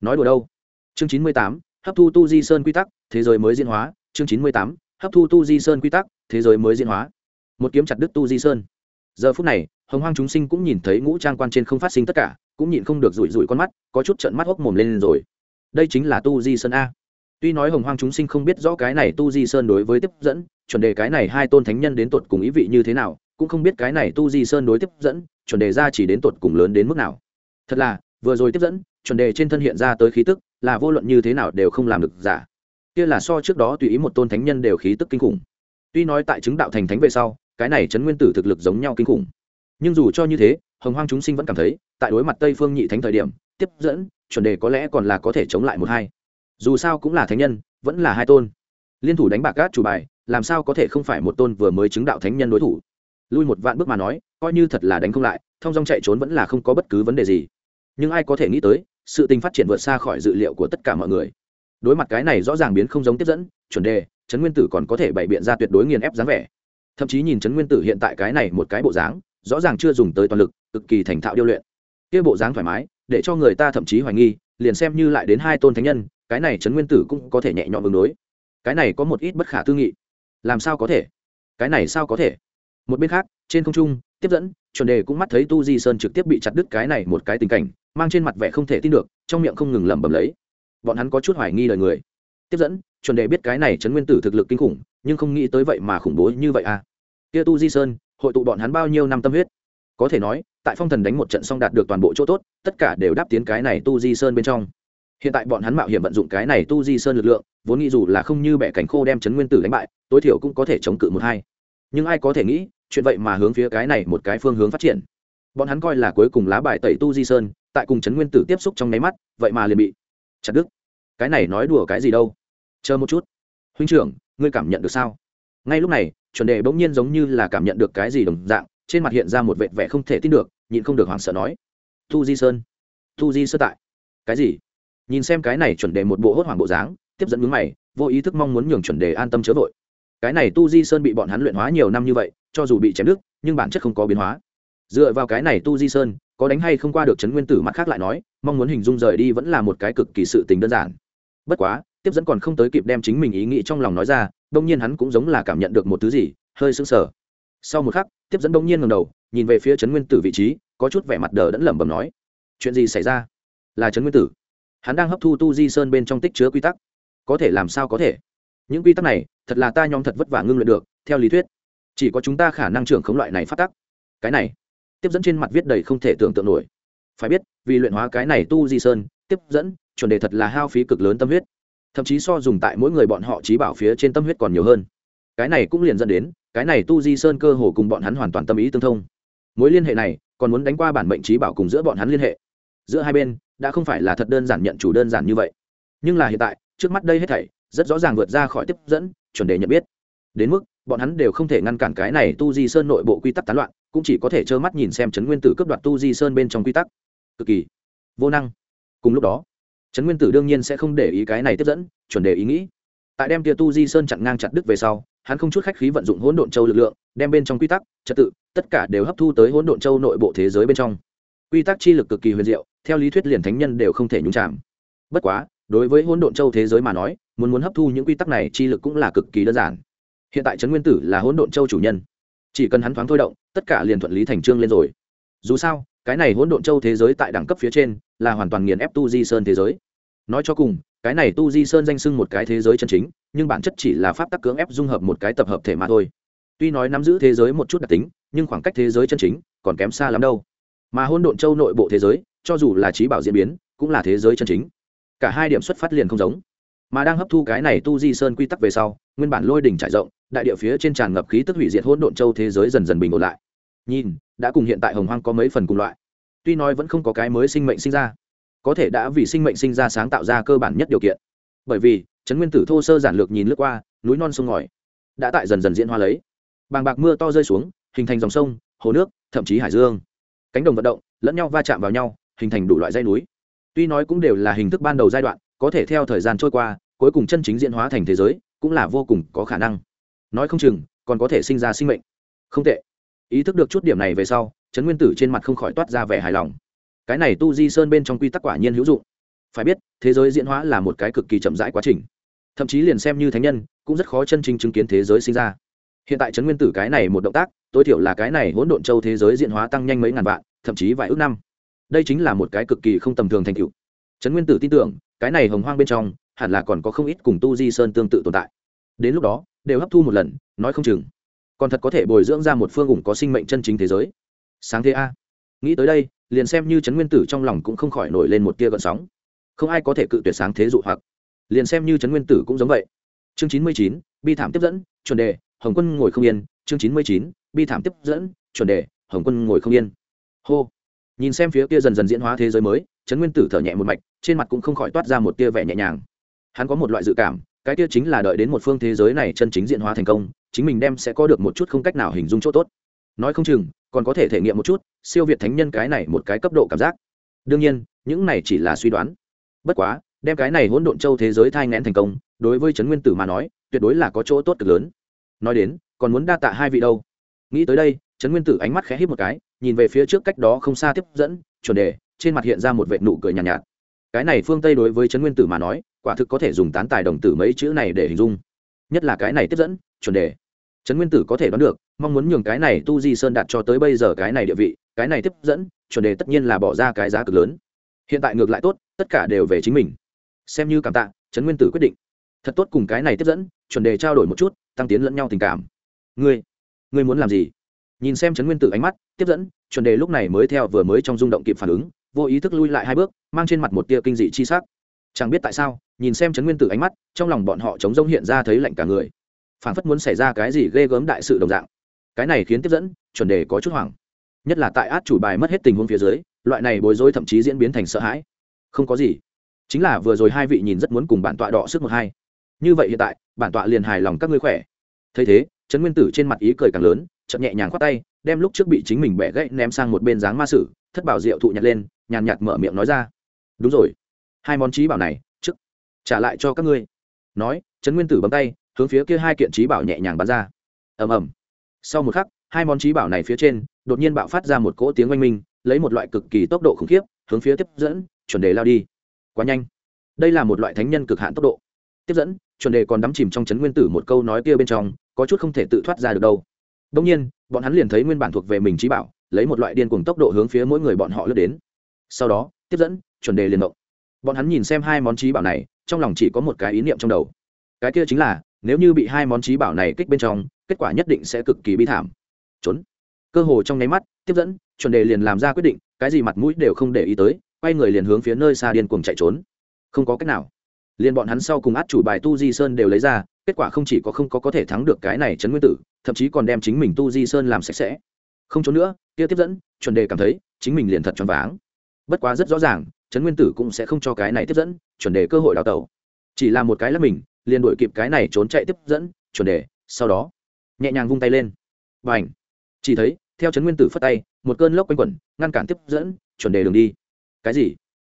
Nói đùa đâu? Chương chín mươi tám, hấp thu tu di sơn quy tắc, thế giới mới diễn hóa. Chương chín mươi tám, hấp thu tu di sơn quy tắc, thế giới mới diễn hóa. Một kiếm chặt đứt tu di sơn. Giờ phút này hồng hoang chúng sinh cũng nhìn thấy ngũ trang quan trên không phát sinh tất cả, cũng nhìn không được rủi rủi con mắt, có chút trận mắt hốc mồm lên rồi. Đây chính là tu di sơn a. Tuy nói hồng hoang chúng sinh không biết rõ cái này tu di sơn đối với tiếp dẫn, chuẩn đề cái này hai tôn thánh nhân đến tột cùng ý vị như thế nào, cũng không biết cái này tu di sơn đối tiếp dẫn, chuẩn đề ra chỉ đến tột cùng lớn đến mức nào. Thật là, vừa rồi tiếp dẫn, chuẩn đề trên thân hiện ra tới khí tức, là vô luận như thế nào đều không làm được giả. Kia là so trước đó tùy ý một tôn thánh nhân đều khí tức kinh khủng. Tuy nói tại chứng đạo thành thánh về sau, cái này chấn nguyên tử thực lực giống nhau kinh khủng nhưng dù cho như thế, hồng hoang chúng sinh vẫn cảm thấy, tại đối mặt tây phương nhị thánh thời điểm, tiếp dẫn, chuẩn đề có lẽ còn là có thể chống lại một hai. Dù sao cũng là thánh nhân, vẫn là hai tôn. Liên thủ đánh bạc gác chủ bài, làm sao có thể không phải một tôn vừa mới chứng đạo thánh nhân đối thủ? Lui một vạn bước mà nói, coi như thật là đánh không lại, thông dong chạy trốn vẫn là không có bất cứ vấn đề gì. Nhưng ai có thể nghĩ tới, sự tình phát triển vượt xa khỏi dự liệu của tất cả mọi người. Đối mặt cái này rõ ràng biến không giống tiếp dẫn, chuẩn đề, trấn nguyên tử còn có thể bày biện ra tuyệt đối nghiền ép dáng vẻ. Thậm chí nhìn trấn nguyên tử hiện tại cái này một cái bộ dáng rõ ràng chưa dùng tới toàn lực, cực kỳ thành thạo điêu luyện. Kia bộ dáng thoải mái, để cho người ta thậm chí hoài nghi, liền xem như lại đến hai tôn thánh nhân, cái này trấn nguyên tử cũng có thể nhẹ nhõm ứng đối. Cái này có một ít bất khả tư nghị. Làm sao có thể? Cái này sao có thể? Một bên khác, trên không trung, tiếp dẫn, chuẩn đề cũng mắt thấy tu di sơn trực tiếp bị chặt đứt cái này một cái tình cảnh, mang trên mặt vẻ không thể tin được, trong miệng không ngừng lẩm bẩm lấy. Bọn hắn có chút hoài nghi lời người. Tiếp dẫn, chuẩn đề biết cái này chấn nguyên tử thực lực kinh khủng, nhưng không nghĩ tới vậy mà khủng bố như vậy à? Kia tu di sơn hội tụ bọn hắn bao nhiêu năm tâm huyết. Có thể nói, tại phong thần đánh một trận xong đạt được toàn bộ chỗ tốt, tất cả đều đáp tiến cái này tu di sơn bên trong. Hiện tại bọn hắn mạo hiểm vận dụng cái này tu di sơn lực lượng, vốn nghĩ dù là không như bẻ cảnh khô đem chấn nguyên tử đánh bại, tối thiểu cũng có thể chống cự một hai. Nhưng ai có thể nghĩ, chuyện vậy mà hướng phía cái này một cái phương hướng phát triển. Bọn hắn coi là cuối cùng lá bài tẩy tu di sơn, tại cùng chấn nguyên tử tiếp xúc trong nháy mắt, vậy mà liền bị chặt đứt. Cái này nói đùa cái gì đâu? Chờ một chút. Huynh trưởng, ngươi cảm nhận được sao? Ngay lúc này chuẩn đề bỗng nhiên giống như là cảm nhận được cái gì đồng dạng, trên mặt hiện ra một vệt vẻ không thể tin được, nhịn không được hoảng sợ nói tu di sơn tu di sơ tại. Cái gì? Nhìn xem cái này chuẩn đề một bộ hốt hoảng bộ dáng, tiếp dẫn mướn mày, vô ý thức mong muốn nhường chuẩn đề an tâm chớ vội. Cái này tu di sơn bị bọn hắn luyện hóa nhiều năm như vậy, cho dù bị chém đứt, nhưng bản chất không có biến hóa. Dựa vào cái này tu di sơn, có đánh hay không qua được chấn nguyên tử mặt khác lại nói, mong muốn hình dung rời đi vẫn là một cái cực kỳ sự tình đơn giản. Bất quá tiếp dẫn còn không tới kịp đem chính mình ý nghĩ trong lòng nói ra đông nhiên hắn cũng giống là cảm nhận được một thứ gì, hơi sững sờ. Sau một khắc, tiếp dẫn đông nhiên ngầm đầu, nhìn về phía trấn nguyên tử vị trí, có chút vẻ mặt đờ đẫn lẩm bẩm nói, chuyện gì xảy ra? Là trấn nguyên tử. Hắn đang hấp thu tu di sơn bên trong tích chứa quy tắc. Có thể làm sao có thể? Những quy tắc này, thật là ta nhóm thật vất vả ngưng luyện được, theo lý thuyết, chỉ có chúng ta khả năng trưởng khống loại này phát tắc. Cái này, tiếp dẫn trên mặt viết đầy không thể tưởng tượng nổi. Phải biết, vì luyện hóa cái này tu di sơn, tiếp dẫn, chuẩn đề thật là hao phí cực lớn tâm huyết thậm chí so dùng tại mỗi người bọn họ trí bảo phía trên tâm huyết còn nhiều hơn. Cái này cũng liền dẫn đến, cái này tu di sơn cơ hồ cùng bọn hắn hoàn toàn tâm ý tương thông. Mối liên hệ này, còn muốn đánh qua bản mệnh trí bảo cùng giữa bọn hắn liên hệ. Giữa hai bên, đã không phải là thật đơn giản nhận chủ đơn giản như vậy. Nhưng là hiện tại, trước mắt đây hết thảy, rất rõ ràng vượt ra khỏi tiếp dẫn, chuẩn đề nhận biết. Đến mức, bọn hắn đều không thể ngăn cản cái này tu di sơn nội bộ quy tắc tán loạn, cũng chỉ có thể trơ mắt nhìn xem trấn nguyên tử cướp đoạt tu di sơn bên trong quy tắc. Cực kỳ vô năng. Cùng lúc đó trấn nguyên tử đương nhiên sẽ không để ý cái này tiếp dẫn, chuẩn đề ý nghĩ. Tại đem tia tu di sơn chặn ngang chặt đứt về sau, hắn không chút khách khí vận dụng hỗn độn châu lực lượng, đem bên trong quy tắc, trật tự, tất cả đều hấp thu tới hỗn độn châu nội bộ thế giới bên trong. Quy tắc chi lực cực kỳ huyền diệu, theo lý thuyết liền thánh nhân đều không thể nhúng chạm bất quá, đối với hỗn độn châu thế giới mà nói, muốn muốn hấp thu những quy tắc này chi lực cũng là cực kỳ đơn giản. Hiện tại trấn nguyên tử là hỗn độn châu chủ nhân. Chỉ cần hắn thoáng thôi động, tất cả liền thuận lý thành trương lên rồi dù sao, cái này hỗn độn châu thế giới tại đẳng cấp phía trên là hoàn toàn nghiền ép tu di sơn thế giới. Nói cho cùng, cái này tu di sơn danh sưng một cái thế giới chân chính, nhưng bản chất chỉ là pháp tắc cưỡng ép dung hợp một cái tập hợp thể mà thôi. Tuy nói nắm giữ thế giới một chút đặc tính, nhưng khoảng cách thế giới chân chính còn kém xa lắm đâu. Mà hôn độn châu nội bộ thế giới, cho dù là trí bảo diễn biến, cũng là thế giới chân chính. Cả hai điểm xuất phát liền không giống. Mà đang hấp thu cái này tu di sơn quy tắc về sau, nguyên bản lôi đỉnh trải rộng, đại địa phía trên tràn ngập khí tức hủy diệt hỗn độn châu thế giới dần dần bình ổn lại. Nhìn đã cùng hiện tại hồng hoang có mấy phần cùng loại. Tuy nói vẫn không có cái mới sinh mệnh sinh ra, có thể đã vì sinh mệnh sinh ra sáng tạo ra cơ bản nhất điều kiện. Bởi vì, trấn nguyên tử thô sơ giản lược nhìn lướt qua, núi non sông ngòi, đã tại dần dần diễn hoa lấy. Bàng bạc mưa to rơi xuống, hình thành dòng sông, hồ nước, thậm chí hải dương. Cánh đồng vận động, lẫn nhau va chạm vào nhau, hình thành đủ loại dây núi. Tuy nói cũng đều là hình thức ban đầu giai đoạn, có thể theo thời gian trôi qua, cuối cùng chân chính diễn hóa thành thế giới, cũng là vô cùng có khả năng. Nói không chừng, còn có thể sinh ra sinh mệnh. Không tệ ý thức được chút điểm này về sau, trấn nguyên tử trên mặt không khỏi toát ra vẻ hài lòng. Cái này tu di sơn bên trong quy tắc quả nhiên hữu dụng. Phải biết, thế giới diễn hóa là một cái cực kỳ chậm rãi quá trình. Thậm chí liền xem như thánh nhân, cũng rất khó chân chính chứng kiến thế giới sinh ra. Hiện tại trấn nguyên tử cái này một động tác, tối thiểu là cái này hỗn độn châu thế giới diễn hóa tăng nhanh mấy ngàn vạn, thậm chí vài ước năm. Đây chính là một cái cực kỳ không tầm thường thành tựu. Trấn nguyên tử tin tưởng, cái này hồng hoang bên trong, hẳn là còn có không ít cùng tu di sơn tương tự tồn tại. Đến lúc đó, đều hấp thu một lần, nói không chừng còn thật có thể bồi dưỡng ra một phương ủng có sinh mệnh chân chính thế giới. Sáng thế a. Nghĩ tới đây, liền xem như trấn nguyên tử trong lòng cũng không khỏi nổi lên một tia gợn sóng. Không ai có thể cự tuyệt sáng thế dụ hoặc. Liền xem như trấn nguyên tử cũng giống vậy. Chương chín mươi chín, bi thảm tiếp dẫn, chuẩn đề, hồng quân ngồi không yên. Chương chín mươi chín, bi thảm tiếp dẫn, chuẩn đề, hồng quân ngồi không yên. Hô. Nhìn xem phía kia dần dần diễn hóa thế giới mới, trấn nguyên tử thở nhẹ một mạch, trên mặt cũng không khỏi toát ra một tia vẻ nhẹ nhàng. Hắn có một loại dự cảm, cái tia chính là đợi đến một phương thế giới này chân chính diễn hóa thành công chính mình đem sẽ có được một chút không cách nào hình dung chỗ tốt. Nói không chừng còn có thể thể nghiệm một chút siêu việt thánh nhân cái này một cái cấp độ cảm giác. Đương nhiên những này chỉ là suy đoán. Bất quá đem cái này hỗn độn châu thế giới thai ngẽn thành công đối với trấn nguyên tử mà nói tuyệt đối là có chỗ tốt cực lớn. Nói đến còn muốn đa tạ hai vị đâu. Nghĩ tới đây trấn nguyên tử ánh mắt khẽ hít một cái nhìn về phía trước cách đó không xa tiếp dẫn chuẩn đề trên mặt hiện ra một vệ nụ cười nhàn nhạt, nhạt. Cái này phương tây đối với trấn nguyên tử mà nói quả thực có thể dùng tán tài đồng tử mấy chữ này để hình dung. Nhất là cái này tiếp dẫn chuẩn đề. Trấn nguyên tử có thể đoán được, mong muốn nhường cái này tu di sơn đạt cho tới bây giờ cái này địa vị, cái này tiếp dẫn, chuẩn đề tất nhiên là bỏ ra cái giá cực lớn. Hiện tại ngược lại tốt, tất cả đều về chính mình. Xem như cảm tạ, trấn nguyên tử quyết định. Thật tốt cùng cái này tiếp dẫn, chuẩn đề trao đổi một chút, tăng tiến lẫn nhau tình cảm. Ngươi ngươi muốn làm gì? Nhìn xem trấn nguyên tử ánh mắt, tiếp dẫn, chuẩn đề lúc này mới theo vừa mới trong rung động kịp phản ứng, vô ý thức lui lại hai bước, mang trên mặt một tia kinh dị chi sắc. Chẳng biết tại sao, nhìn xem trấn nguyên tử ánh mắt, trong lòng bọn họ chống rông hiện ra thấy lạnh cả người phản phất muốn xảy ra cái gì ghê gớm đại sự đồng dạng. Cái này khiến tiếp dẫn, chuẩn đề có chút hoảng. Nhất là tại át chủ bài mất hết tình huống phía dưới, loại này bối rối thậm chí diễn biến thành sợ hãi. Không có gì. Chính là vừa rồi hai vị nhìn rất muốn cùng bản tọa đọ sức một hai. Như vậy hiện tại, bản tọa liền hài lòng các ngươi khỏe. Thấy thế, trấn nguyên tử trên mặt ý cười càng lớn chậm nhẹ nhàng khoát tay, đem lúc trước bị chính mình bẻ gãy ném sang một bên dáng ma sử, thất bảo diệu thụ nhặt lên, nhàn nhạt mở miệng nói ra. Đúng rồi. Hai món trí bảo này, trước, trả lại cho các ngươi. Nói, trấn nguyên tử bấm tay hướng phía kia hai kiện trí bảo nhẹ nhàng bắn ra. Ầm ầm. Sau một khắc, hai món trí bảo này phía trên, đột nhiên bạo phát ra một cỗ tiếng oanh minh, lấy một loại cực kỳ tốc độ khủng khiếp, hướng phía tiếp dẫn, chuẩn đề lao đi. Quá nhanh. Đây là một loại thánh nhân cực hạn tốc độ. Tiếp dẫn, chuẩn đề còn đắm chìm trong chấn nguyên tử một câu nói kia bên trong, có chút không thể tự thoát ra được đâu. Đông nhiên, bọn hắn liền thấy nguyên bản thuộc về mình trí bảo, lấy một loại điên cuồng tốc độ hướng phía mỗi người bọn họ lướt đến. Sau đó, tiếp dẫn, chuẩn đề liền động. Bọn hắn nhìn xem hai món trí bảo này, trong lòng chỉ có một cái ý niệm trong đầu. Cái kia chính là nếu như bị hai món trí bảo này kích bên trong, kết quả nhất định sẽ cực kỳ bi thảm. Trốn. Cơ hồ trong nháy mắt, tiếp dẫn, chuẩn đề liền làm ra quyết định, cái gì mặt mũi đều không để ý tới, quay người liền hướng phía nơi xa điên cuồng chạy trốn. Không có cách nào. Liền bọn hắn sau cùng át chủ bài tu di sơn đều lấy ra, kết quả không chỉ có không có có thể thắng được cái này Trấn nguyên tử, thậm chí còn đem chính mình tu di sơn làm sạch sẽ. Không trốn nữa, kia tiếp dẫn, chuẩn đề cảm thấy, chính mình liền thật choáng váng. Bất quá rất rõ ràng, trấn nguyên tử cũng sẽ không cho cái này tiếp dẫn, chuẩn đề cơ hội đào tẩu. Chỉ là một cái là mình liền đuổi kịp cái này trốn chạy tiếp dẫn, chuẩn đề, sau đó, nhẹ nhàng vung tay lên. Và ảnh chỉ thấy, theo trấn nguyên tử phất tay, một cơn lốc quanh quẩn, ngăn cản tiếp dẫn, chuẩn đề đường đi. Cái gì?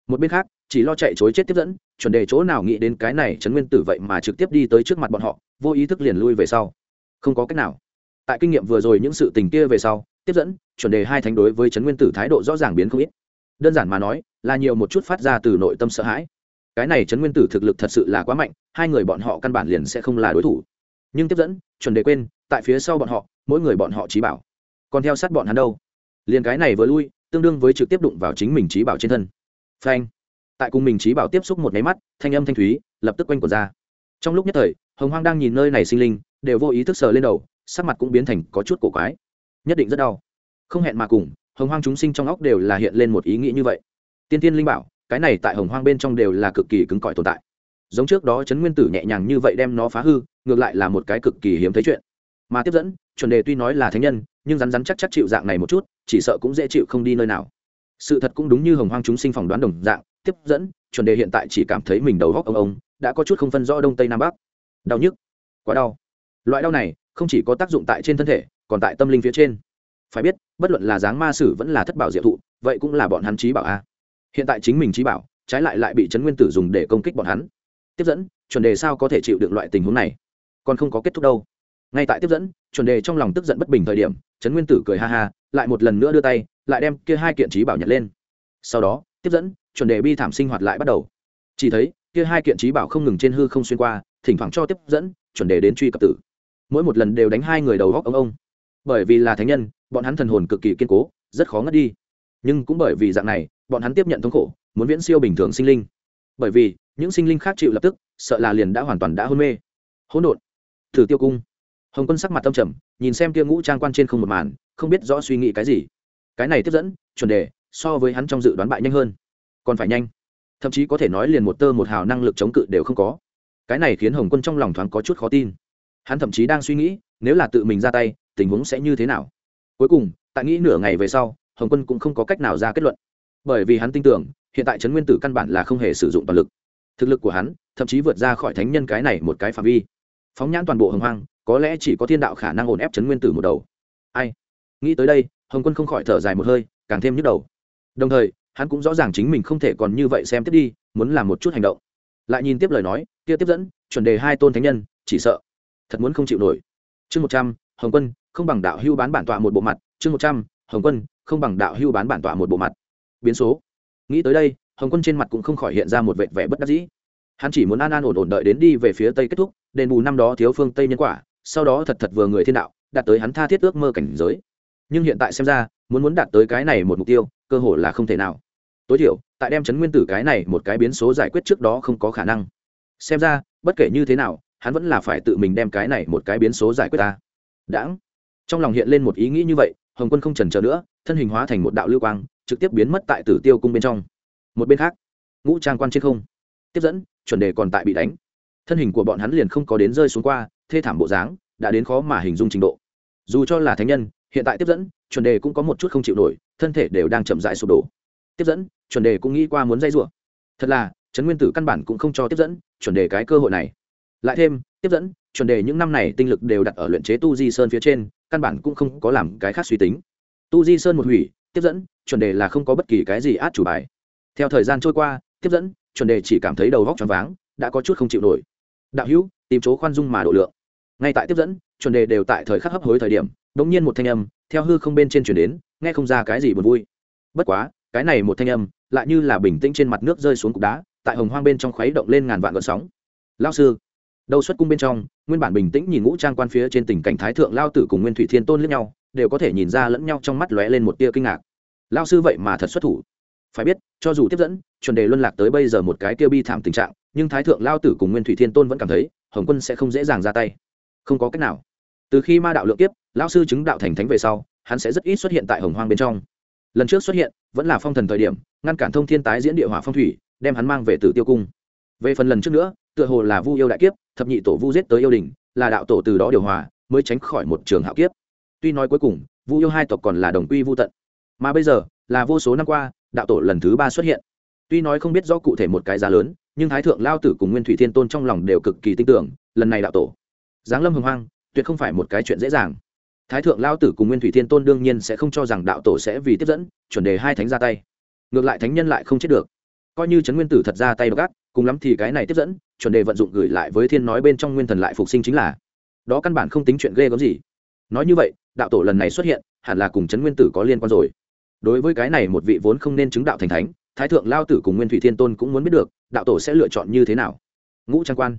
Một bên khác, chỉ lo chạy chối chết tiếp dẫn, chuẩn đề chỗ nào nghĩ đến cái này trấn nguyên tử vậy mà trực tiếp đi tới trước mặt bọn họ, vô ý thức liền lui về sau. Không có cách nào. Tại kinh nghiệm vừa rồi những sự tình kia về sau, tiếp dẫn, chuẩn đề hai thánh đối với trấn nguyên tử thái độ rõ ràng biến không ít. Đơn giản mà nói, là nhiều một chút phát ra từ nội tâm sợ hãi cái này trấn nguyên tử thực lực thật sự là quá mạnh, hai người bọn họ căn bản liền sẽ không là đối thủ. Nhưng tiếp dẫn, chuẩn đề quên, tại phía sau bọn họ, mỗi người bọn họ trí bảo. Còn theo sát bọn hắn đâu? Liền cái này vừa lui, tương đương với trực tiếp đụng vào chính mình trí bảo trên thân. Phanh! Tại cùng mình trí bảo tiếp xúc một máy mắt, thanh âm thanh thúy, lập tức quanh quần ra. Trong lúc nhất thời, hồng hoang đang nhìn nơi này sinh linh, đều vô ý thức sờ lên đầu, sắc mặt cũng biến thành có chút cổ quái. Nhất định rất đau. Không hẹn mà cùng, hồng hoang chúng sinh trong óc đều là hiện lên một ý nghĩ như vậy. Tiên tiên linh bảo cái này tại hồng hoang bên trong đều là cực kỳ cứng cỏi tồn tại. Giống trước đó trấn nguyên tử nhẹ nhàng như vậy đem nó phá hư, ngược lại là một cái cực kỳ hiếm thấy chuyện. Mà tiếp dẫn, chuẩn đề tuy nói là thánh nhân, nhưng rắn rắn chắc chắc chịu dạng này một chút, chỉ sợ cũng dễ chịu không đi nơi nào. Sự thật cũng đúng như hồng hoang chúng sinh phỏng đoán đồng dạng, tiếp dẫn, chuẩn đề hiện tại chỉ cảm thấy mình đầu góc ông ông, đã có chút không phân rõ đông tây nam bắc. Đau nhức, quá đau. Loại đau này, không chỉ có tác dụng tại trên thân thể, còn tại tâm linh phía trên. Phải biết, bất luận là dáng ma sử vẫn là thất bảo diệu thụ, vậy cũng là bọn hắn trí bảo a hiện tại chính mình trí bảo, trái lại lại bị trấn nguyên tử dùng để công kích bọn hắn. Tiếp dẫn, chuẩn đề sao có thể chịu được loại tình huống này? Còn không có kết thúc đâu. Ngay tại tiếp dẫn, chuẩn đề trong lòng tức giận bất bình thời điểm, trấn nguyên tử cười ha ha, lại một lần nữa đưa tay, lại đem kia hai kiện trí bảo nhặt lên. Sau đó, tiếp dẫn, chuẩn đề bi thảm sinh hoạt lại bắt đầu. Chỉ thấy, kia hai kiện trí bảo không ngừng trên hư không xuyên qua, thỉnh thoảng cho tiếp dẫn, chuẩn đề đến truy cập tử. Mỗi một lần đều đánh hai người đầu góc ông ông. Bởi vì là thánh nhân, bọn hắn thần hồn cực kỳ kiên cố, rất khó ngất đi. Nhưng cũng bởi vì dạng này bọn hắn tiếp nhận thống khổ, muốn viễn siêu bình thường sinh linh. Bởi vì, những sinh linh khác chịu lập tức, sợ là liền đã hoàn toàn đã hôn mê. Hỗn độn. Thử tiêu cung. Hồng quân sắc mặt tâm trầm, nhìn xem kia ngũ trang quan trên không một màn, không biết rõ suy nghĩ cái gì. Cái này tiếp dẫn, chuẩn đề, so với hắn trong dự đoán bại nhanh hơn. Còn phải nhanh. Thậm chí có thể nói liền một tơ một hào năng lực chống cự đều không có. Cái này khiến hồng quân trong lòng thoáng có chút khó tin. Hắn thậm chí đang suy nghĩ, nếu là tự mình ra tay, tình huống sẽ như thế nào. Cuối cùng, tại nghĩ nửa ngày về sau, hồng quân cũng không có cách nào ra kết luận bởi vì hắn tin tưởng, hiện tại trấn nguyên tử căn bản là không hề sử dụng toàn lực. Thực lực của hắn, thậm chí vượt ra khỏi thánh nhân cái này một cái phạm vi. Phóng nhãn toàn bộ hồng hoang, có lẽ chỉ có thiên đạo khả năng ổn ép trấn nguyên tử một đầu. Ai? Nghĩ tới đây, hồng quân không khỏi thở dài một hơi, càng thêm nhức đầu. Đồng thời, hắn cũng rõ ràng chính mình không thể còn như vậy xem tiếp đi, muốn làm một chút hành động. Lại nhìn tiếp lời nói, kia tiếp dẫn, chuẩn đề hai tôn thánh nhân, chỉ sợ. Thật muốn không chịu nổi. Chương một trăm, hồng quân, không bằng đạo hưu bán bản tọa một bộ mặt. Chương một trăm, hồng quân, không bằng đạo hưu bán bản tọa một bộ mặt biến số. Nghĩ tới đây, hồng quân trên mặt cũng không khỏi hiện ra một vệt vẻ bất đắc dĩ. Hắn chỉ muốn an an ổn ổn đợi đến đi về phía tây kết thúc, đền bù năm đó thiếu phương tây nhân quả, sau đó thật thật vừa người thiên đạo, đạt tới hắn tha thiết ước mơ cảnh giới. Nhưng hiện tại xem ra, muốn muốn đạt tới cái này một mục tiêu, cơ hội là không thể nào. Tối thiểu, tại đem chấn nguyên tử cái này một cái biến số giải quyết trước đó không có khả năng. Xem ra, bất kể như thế nào, hắn vẫn là phải tự mình đem cái này một cái biến số giải quyết ta. Đãng. Trong lòng hiện lên một ý nghĩ như vậy, hồng quân không trần chờ nữa, thân hình hóa thành một đạo lưu quang trực tiếp biến mất tại tử tiêu cung bên trong. Một bên khác, ngũ trang quan trên không. Tiếp dẫn, chuẩn đề còn tại bị đánh. Thân hình của bọn hắn liền không có đến rơi xuống qua, thê thảm bộ dáng, đã đến khó mà hình dung trình độ. Dù cho là thánh nhân, hiện tại tiếp dẫn, chuẩn đề cũng có một chút không chịu nổi, thân thể đều đang chậm dại sụp đổ. Tiếp dẫn, chuẩn đề cũng nghĩ qua muốn dây rủa. Thật là, trấn nguyên tử căn bản cũng không cho tiếp dẫn, chuẩn đề cái cơ hội này. Lại thêm, tiếp dẫn, chuẩn đề những năm này tinh lực đều đặt ở luyện chế tu di sơn phía trên, căn bản cũng không có làm cái khác suy tính. Tu di sơn một hủy, tiếp dẫn chuẩn đề là không có bất kỳ cái gì át chủ bài. Theo thời gian trôi qua, tiếp dẫn, chuẩn đề chỉ cảm thấy đầu góc choáng váng, đã có chút không chịu nổi. Đạo hữu, tìm chỗ khoan dung mà độ lượng. Ngay tại tiếp dẫn, chuẩn đề đều tại thời khắc hấp hối thời điểm đ ỗ n g nhiên một thanh âm theo hư không bên trên chuyển đến, nghe không ra cái gì buồn vui. Bất quá, cái này một thanh âm lại như là bình tĩnh trên mặt nước rơi xuống cục đá, tại hồng hoang bên trong khuấy động lên ngàn vạn gợn sóng. Lao sư đâu xuất cung bên trong, nguyên bản bình tĩnh nhìn ngũ trang quan phía trên tình cảnh thái thượng lao tử cùng nguyên thủy thiên tôn lẫn nhau, đều có thể nhìn ra lẫn nhau trong mắt lóe lên một tia kinh ngạc lao sư vậy mà thật xuất thủ. Phải biết, cho dù tiếp dẫn, chuẩn đề luân lạc tới bây giờ một cái kia bi thảm tình trạng, nhưng thái thượng lao tử cùng nguyên thủy thiên tôn vẫn cảm thấy, hồng quân sẽ không dễ dàng ra tay. Không có cách nào. Từ khi ma đạo lượng tiếp lao sư chứng đạo thành thánh về sau, hắn sẽ rất ít xuất hiện tại hồng hoang bên trong. Lần trước xuất hiện, vẫn là phong thần thời điểm, ngăn cản thông thiên tái diễn địa hỏa phong thủy, đem hắn mang về tử tiêu cung. Về phần lần trước nữa, tựa hồ là vu yêu đại kiếp, thập nhị tổ vu giết tới yêu đình, là đạo tổ từ đó điều hòa, mới tránh khỏi một trường hạo kiếp. Tuy nói cuối cùng, vu yêu hai tộc còn là đồng quy vu tận mà bây giờ là vô số năm qua, đạo tổ lần thứ ba xuất hiện. Tuy nói không biết rõ cụ thể một cái giá lớn, nhưng thái thượng lao tử cùng nguyên thủy thiên tôn trong lòng đều cực kỳ tin tưởng, lần này đạo tổ. Giáng lâm hồng hoang, tuyệt không phải một cái chuyện dễ dàng. Thái thượng lao tử cùng nguyên thủy thiên tôn đương nhiên sẽ không cho rằng đạo tổ sẽ vì tiếp dẫn, chuẩn đề hai thánh ra tay. Ngược lại thánh nhân lại không chết được. Coi như trấn nguyên tử thật ra tay gác cùng lắm thì cái này tiếp dẫn, chuẩn đề vận dụng gửi lại với thiên nói bên trong nguyên thần lại phục sinh chính là. Đó căn bản không tính chuyện ghê gớm gì. Nói như vậy, đạo tổ lần này xuất hiện, hẳn là cùng trấn nguyên tử có liên quan rồi đối với cái này một vị vốn không nên chứng đạo thành thánh, thái thượng lao tử cùng nguyên thủy thiên tôn cũng muốn biết được, đạo tổ sẽ lựa chọn như thế nào. Ngũ trang quan.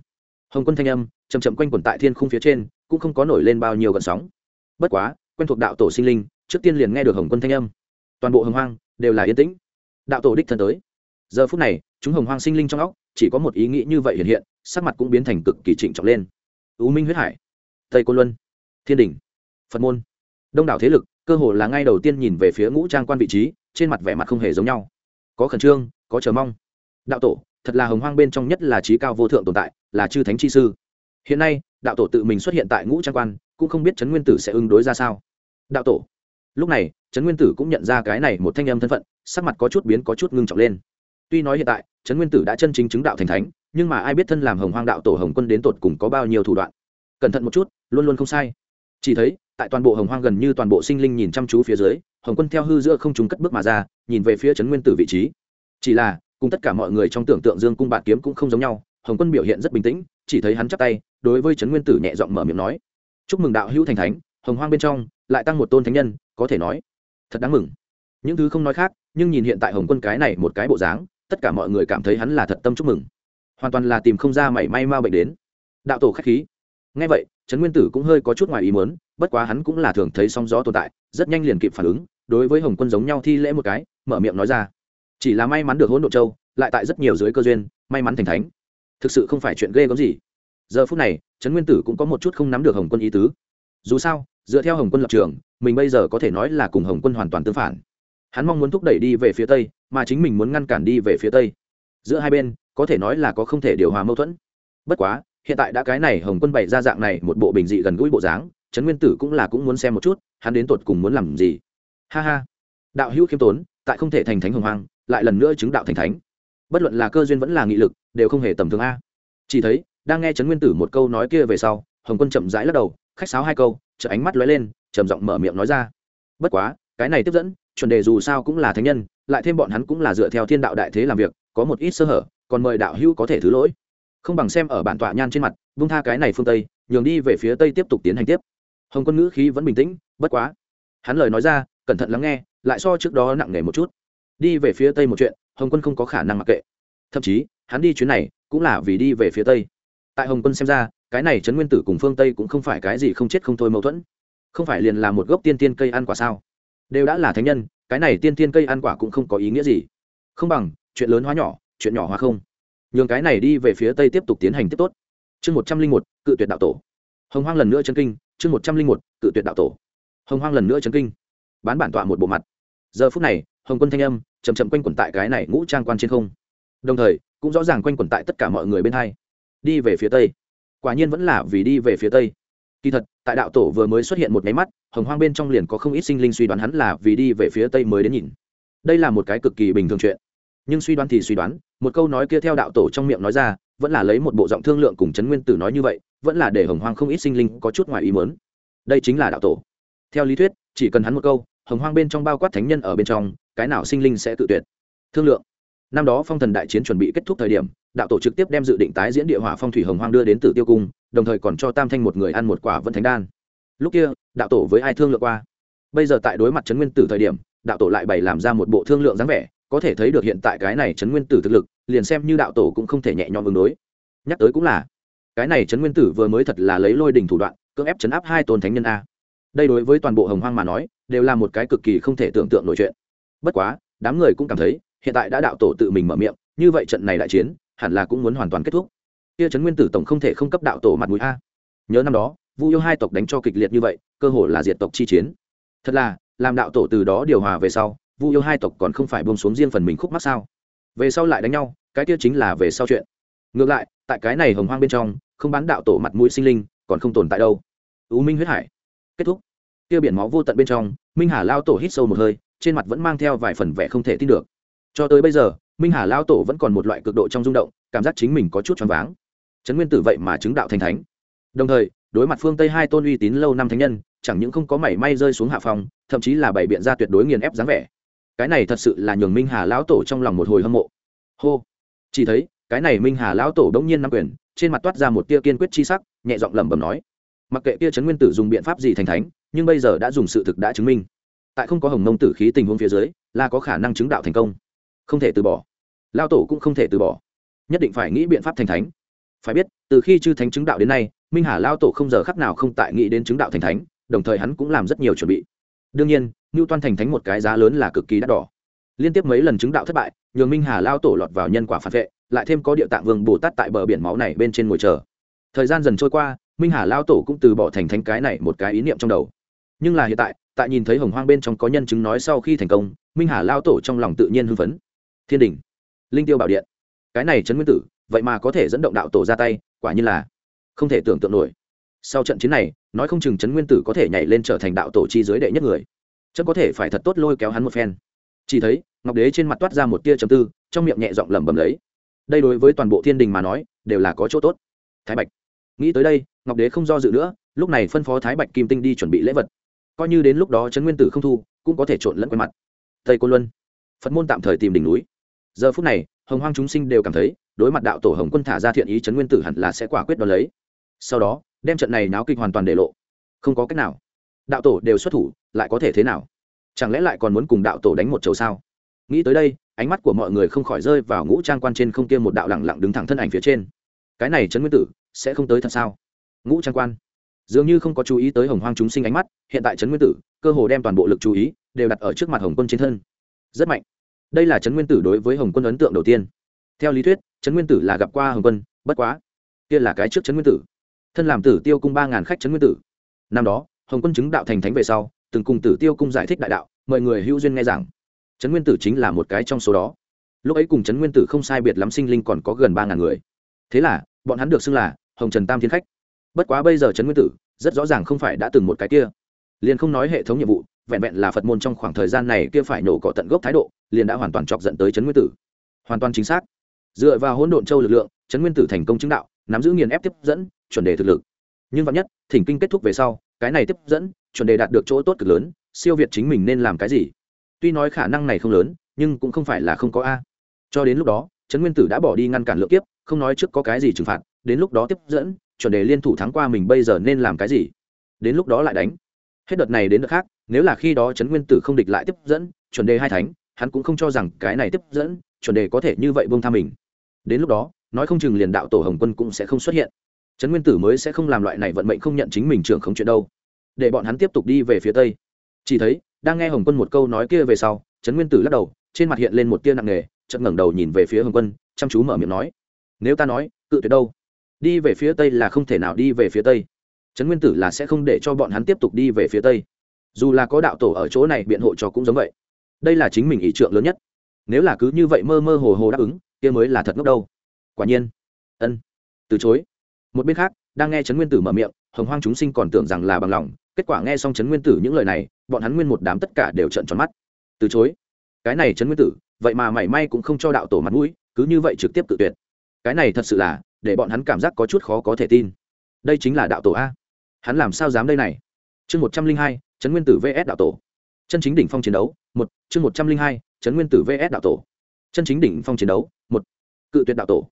Hồng quân thanh âm chầm chậm quanh quẩn tại thiên khung phía trên, cũng không có nổi lên bao nhiêu gợn sóng. Bất quá, quen thuộc đạo tổ sinh linh, trước tiên liền nghe được hồng quân thanh âm. Toàn bộ hồng hoang đều là yên tĩnh. Đạo tổ đích thân tới. Giờ phút này, chúng hồng hoang sinh linh trong óc, chỉ có một ý nghĩ như vậy hiện hiện, sắc mặt cũng biến thành cực kỳ trịnh trọng lên. U minh huyết hải, tây côn luân, thiên đình phật môn. Đông đảo thế lực cơ hồ là ngay đầu tiên nhìn về phía ngũ trang quan vị trí, trên mặt vẻ mặt không hề giống nhau. Có khẩn trương, có chờ mong. Đạo tổ, thật là hồng hoang bên trong nhất là trí cao vô thượng tồn tại, là chư thánh chi sư. Hiện nay, đạo tổ tự mình xuất hiện tại ngũ trang quan, cũng không biết trấn nguyên tử sẽ ứng đối ra sao. Đạo tổ. Lúc này, trấn nguyên tử cũng nhận ra cái này một thanh âm thân phận, sắc mặt có chút biến, có chút ngưng trọng lên. Tuy nói hiện tại, trấn nguyên tử đã chân chính chứng đạo thành thánh, nhưng mà ai biết thân làm hồng hoang đạo tổ hồng quân đến tột cùng có bao nhiêu thủ đoạn. Cẩn thận một chút, luôn luôn không sai chỉ thấy, tại toàn bộ hồng hoang gần như toàn bộ sinh linh nhìn chăm chú phía dưới, hồng quân theo hư giữa không chúng cất bước mà ra, nhìn về phía trấn nguyên tử vị trí. Chỉ là, cùng tất cả mọi người trong tưởng tượng dương cung bạt kiếm cũng không giống nhau, hồng quân biểu hiện rất bình tĩnh, chỉ thấy hắn chắp tay, đối với trấn nguyên tử nhẹ giọng mở miệng nói, chúc mừng đạo hữu thành thánh, hồng hoang bên trong lại tăng một tôn thánh nhân, có thể nói, thật đáng mừng. Những thứ không nói khác, nhưng nhìn hiện tại hồng quân cái này một cái bộ dáng, tất cả mọi người cảm thấy hắn là thật tâm chúc mừng. Hoàn toàn là tìm không ra mảy may ma bệnh đến. Đạo tổ khách khí ngay vậy, trấn nguyên tử cũng hơi có chút ngoài ý muốn, bất quá hắn cũng là thường thấy sóng gió tồn tại, rất nhanh liền kịp phản ứng, đối với hồng quân giống nhau thi lễ một cái, mở miệng nói ra. Chỉ là may mắn được hỗn độ châu, lại tại rất nhiều dưới cơ duyên, may mắn thành thánh. Thực sự không phải chuyện ghê gớm gì. Giờ phút này, trấn nguyên tử cũng có một chút không nắm được hồng quân ý tứ. Dù sao, dựa theo hồng quân lập trường, mình bây giờ có thể nói là cùng hồng quân hoàn toàn tương phản. Hắn mong muốn thúc đẩy đi về phía tây, mà chính mình muốn ngăn cản đi về phía tây. Giữa hai bên, có thể nói là có không thể điều hòa mâu thuẫn. Bất quá hiện tại đã cái này hồng quân bày ra dạng này một bộ bình dị gần gũi bộ dáng, trấn nguyên tử cũng là cũng muốn xem một chút, hắn đến tột cùng muốn làm gì. Ha ha. Đạo hữu khiêm tốn, tại không thể thành thánh hồng hoang, lại lần nữa chứng đạo thành thánh. Bất luận là cơ duyên vẫn là nghị lực, đều không hề tầm thường a. Chỉ thấy, đang nghe trấn nguyên tử một câu nói kia về sau, hồng quân chậm rãi lắc đầu, khách sáo hai câu chợ ánh mắt lóe lên, trầm giọng mở miệng nói ra. Bất quá, cái này tiếp dẫn, chuẩn đề dù sao cũng là thánh nhân, lại thêm bọn hắn cũng là dựa theo thiên đạo đại thế làm việc, có một ít sơ hở, còn mời đạo hữu có thể thứ lỗi không bằng xem ở bản tọa nhan trên mặt, vung tha cái này phương tây, nhường đi về phía tây tiếp tục tiến hành tiếp. Hồng quân ngữ khí vẫn bình tĩnh, bất quá. Hắn lời nói ra, cẩn thận lắng nghe, lại so trước đó nặng nề một chút. Đi về phía tây một chuyện, hồng quân không có khả năng mặc kệ. Thậm chí, hắn đi chuyến này, cũng là vì đi về phía tây. Tại hồng quân xem ra, cái này trấn nguyên tử cùng phương tây cũng không phải cái gì không chết không thôi mâu thuẫn. Không phải liền là một gốc tiên tiên cây ăn quả sao? Đều đã là thánh nhân, cái này tiên tiên cây ăn quả cũng không có ý nghĩa gì. Không bằng, chuyện lớn hóa nhỏ, chuyện nhỏ hóa không nhường cái này đi về phía tây tiếp tục tiến hành tiếp tốt. Chương một trăm linh một, cự tuyệt đạo tổ. Hồng hoang lần nữa chân kinh, chương một trăm linh một, cự tuyệt đạo tổ. Hồng hoang lần nữa chân kinh. Bán bản tọa một bộ mặt. Giờ phút này, hồng quân thanh âm chầm chậm quanh quẩn tại cái này ngũ trang quan trên không. Đồng thời, cũng rõ ràng quanh quẩn tại tất cả mọi người bên hai. Đi về phía tây. Quả nhiên vẫn là vì đi về phía tây. Kỳ thật, tại đạo tổ vừa mới xuất hiện một máy mắt, hồng hoang bên trong liền có không ít sinh linh suy đoán hắn là vì đi về phía tây mới đến nhìn. Đây là một cái cực kỳ bình thường chuyện nhưng suy đoán thì suy đoán, một câu nói kia theo đạo tổ trong miệng nói ra, vẫn là lấy một bộ giọng thương lượng cùng trấn nguyên tử nói như vậy, vẫn là để hồng hoang không ít sinh linh có chút ngoài ý mớn đây chính là đạo tổ. Theo lý thuyết, chỉ cần hắn một câu, hồng hoang bên trong bao quát thánh nhân ở bên trong, cái nào sinh linh sẽ tự tuyệt? Thương lượng. Năm đó phong thần đại chiến chuẩn bị kết thúc thời điểm, đạo tổ trực tiếp đem dự định tái diễn địa hỏa phong thủy hồng hoang đưa đến tử tiêu cung, đồng thời còn cho tam thanh một người ăn một quả Vận thánh đan. Lúc kia, đạo tổ với ai thương lượng qua? Bây giờ tại đối mặt trấn nguyên tử thời điểm, đạo tổ lại bày làm ra một bộ thương lượng dáng vẻ có thể thấy được hiện tại cái này trấn nguyên tử thực lực, liền xem như đạo tổ cũng không thể nhẹ nhõm ứng đối. Nhắc tới cũng là, cái này trấn nguyên tử vừa mới thật là lấy lôi đình thủ đoạn, cưỡng ép chấn áp hai tôn thánh nhân a. Đây đối với toàn bộ hồng hoang mà nói, đều là một cái cực kỳ không thể tưởng tượng nổi chuyện. Bất quá, đám người cũng cảm thấy, hiện tại đã đạo tổ tự mình mở miệng, như vậy trận này đại chiến, hẳn là cũng muốn hoàn toàn kết thúc. Kia trấn nguyên tử tổng không thể không cấp đạo tổ mặt mũi a. Nhớ năm đó, vu yêu hai tộc đánh cho kịch liệt như vậy, cơ hội là diệt tộc chi chiến. Thật là, làm đạo tổ từ đó điều hòa về sau vu yêu hai tộc còn không phải buông xuống riêng phần mình khúc mắc sao? Về sau lại đánh nhau, cái kia chính là về sau chuyện. Ngược lại, tại cái này hồng hoang bên trong, không bán đạo tổ mặt mũi sinh linh, còn không tồn tại đâu. U minh huyết hải. Kết thúc. Kia biển máu vô tận bên trong, minh hà lao tổ hít sâu một hơi, trên mặt vẫn mang theo vài phần vẻ không thể tin được. Cho tới bây giờ, minh hà lao tổ vẫn còn một loại cực độ trong rung động, cảm giác chính mình có chút choáng váng. Trấn nguyên tử vậy mà chứng đạo thành thánh. Đồng thời, đối mặt phương tây hai tôn uy tín lâu năm thánh nhân, chẳng những không có mảy may rơi xuống hạ phòng thậm chí là bày biện ra tuyệt đối nghiền ép dáng vẻ cái này thật sự là nhường minh hà lão tổ trong lòng một hồi hâm mộ. Hô. Chỉ thấy, cái này minh hà lão tổ đ ỗ n g nhiên nắm quyền, trên mặt toát ra một tia kiên quyết chi sắc, nhẹ giọng lẩm bẩm nói. Mặc kệ tia trấn nguyên tử dùng biện pháp gì thành thánh, nhưng bây giờ đã dùng sự thực đã chứng minh. Tại không có hồng mông tử khí tình huống phía dưới, là có khả năng chứng đạo thành công. Không thể từ bỏ. Lao tổ cũng không thể từ bỏ. Nhất định phải nghĩ biện pháp thành thánh. Phải biết, từ khi chư thánh chứng đạo đến nay, minh hà lao tổ không giờ khắc nào không tại nghĩ đến chứng đạo thành thánh, đồng thời hắn cũng làm rất nhiều chuẩn bị đương nhiên, ngưu toan thành thánh một cái giá lớn là cực kỳ đắt đỏ. Liên tiếp mấy lần chứng đạo thất bại, nhường minh hà lao tổ lọt vào nhân quả phản vệ, lại thêm có địa tạng vương bồ tát tại bờ biển máu này bên trên ngồi chờ. Thời gian dần trôi qua, minh hà lao tổ cũng từ bỏ thành thánh cái này một cái ý niệm trong đầu. Nhưng là hiện tại tại nhìn thấy hồng hoang bên trong có nhân chứng nói sau khi thành công, minh hà lao tổ trong lòng tự nhiên hưng phấn. Thiên đình, linh tiêu bảo điện. Cái này trấn nguyên tử, vậy mà có thể dẫn động đạo tổ ra tay, quả nhiên là không thể tưởng tượng nổi sau trận chiến này, nói không chừng trấn nguyên tử có thể nhảy lên trở thành đạo tổ chi dưới đệ nhất người. Chân có thể phải thật tốt lôi kéo hắn một phen. Chỉ thấy, ngọc đế trên mặt toát ra một tia trầm tư, trong miệng nhẹ giọng lẩm bẩm lấy. Đây đối với toàn bộ thiên đình mà nói, đều là có chỗ tốt. Thái bạch. Nghĩ tới đây, ngọc đế không do dự nữa, lúc này phân phó thái bạch kim tinh đi chuẩn bị lễ vật. Coi như đến lúc đó trấn nguyên tử không thu, cũng có thể trộn lẫn quen mặt. Tây côn luân. Phật môn tạm thời tìm đỉnh núi. Giờ phút này, hồng hoang chúng sinh đều cảm thấy, đối mặt đạo tổ hồng quân thả ra thiện ý trấn nguyên tử hẳn là sẽ quả quyết đ ó lấy. Sau đó đem trận này náo kịch hoàn toàn để lộ. Không có cách nào. Đạo tổ đều xuất thủ, lại có thể thế nào? Chẳng lẽ lại còn muốn cùng đạo tổ đánh một chầu sao? Nghĩ tới đây, ánh mắt của mọi người không khỏi rơi vào ngũ trang quan trên không kia một đạo lẳng lặng đứng thẳng thân ảnh phía trên. Cái này trấn nguyên tử, sẽ không tới thật sao? Ngũ trang quan. Dường như không có chú ý tới hồng hoang chúng sinh ánh mắt, hiện tại trấn nguyên tử, cơ hồ đem toàn bộ lực chú ý, đều đặt ở trước mặt hồng quân trên thân. Rất mạnh. Đây là trấn nguyên tử đối với hồng quân ấn tượng đầu tiên. Theo lý thuyết, trấn nguyên tử là gặp qua hồng quân, bất quá, kia là cái trước trấn nguyên tử thân làm tử tiêu cung ba ngàn khách trấn nguyên tử. Năm đó, hồng quân chứng đạo thành thánh về sau, từng cùng tử tiêu cung giải thích đại đạo, mời người hữu duyên nghe rằng trấn nguyên tử chính là một cái trong số đó. Lúc ấy cùng trấn nguyên tử không sai biệt lắm sinh linh còn có gần ba ngàn người. Thế là, bọn hắn được xưng là hồng trần tam thiên khách. Bất quá bây giờ trấn nguyên tử, rất rõ ràng không phải đã từng một cái kia. Liền không nói hệ thống nhiệm vụ, vẹn vẹn là phật môn trong khoảng thời gian này kia phải nổ cọ tận gốc thái độ, liền đã hoàn toàn chọc dẫn tới trấn nguyên tử. Hoàn toàn chính xác. Dựa vào hỗn độn châu lực lượng trấn nguyên tử thành công chứng đạo nắm giữ nghiền ép tiếp dẫn, chuẩn đề thực lực. Nhưng vạn nhất, thỉnh kinh kết thúc về sau, cái này tiếp dẫn, chuẩn đề đạt được chỗ tốt cực lớn, siêu việt chính mình nên làm cái gì? Tuy nói khả năng này không lớn, nhưng cũng không phải là không có a. Cho đến lúc đó, trấn nguyên tử đã bỏ đi ngăn cản lượng kiếp, không nói trước có cái gì trừng phạt, đến lúc đó tiếp dẫn, chuẩn đề liên thủ thắng qua mình bây giờ nên làm cái gì? Đến lúc đó lại đánh. Hết đợt này đến đợt khác, nếu là khi đó trấn nguyên tử không địch lại tiếp dẫn, chuẩn đề hai thánh, hắn cũng không cho rằng cái này tiếp dẫn, chuẩn đề có thể như vậy buông tha mình. Đến lúc đó nói không chừng liền đạo tổ hồng quân cũng sẽ không xuất hiện. Trấn nguyên tử mới sẽ không làm loại này vận mệnh không nhận chính mình trưởng không chuyện đâu. Để bọn hắn tiếp tục đi về phía tây. Chỉ thấy, đang nghe hồng quân một câu nói kia về sau, trấn nguyên tử lắc đầu, trên mặt hiện lên một tia nặng nề, chợt ngẩng đầu nhìn về phía hồng quân, chăm chú mở miệng nói, nếu ta nói, cự tuyệt đâu? Đi về phía tây là không thể nào đi về phía tây. Trấn nguyên tử là sẽ không để cho bọn hắn tiếp tục đi về phía tây. Dù là có đạo tổ ở chỗ này biện hộ cho cũng giống vậy. Đây là chính mình ý trượng lớn nhất. Nếu là cứ như vậy mơ mơ hồ hồ đáp ứng, kia mới là thật ngốc đâu quả nhiên. Ân. Từ chối. Một bên khác, đang nghe trấn nguyên tử mở miệng, hồng hoang chúng sinh còn tưởng rằng là bằng lòng, kết quả nghe xong trấn nguyên tử những lời này, bọn hắn nguyên một đám tất cả đều trận tròn mắt. Từ chối. Cái này trấn nguyên tử, vậy mà mảy may cũng không cho đạo tổ mặt mũi, cứ như vậy trực tiếp tự tuyệt. Cái này thật sự là, để bọn hắn cảm giác có chút khó có thể tin. Đây chính là đạo tổ a. Hắn làm sao dám đây này? Chương một trăm linh hai, trấn nguyên tử vs đạo tổ. Chân chính đỉnh phong chiến đấu, một, chương một trăm linh hai, trấn nguyên tử vs đạo tổ. Chân chính đỉnh phong chiến đấu, một, cự tuyệt đạo tổ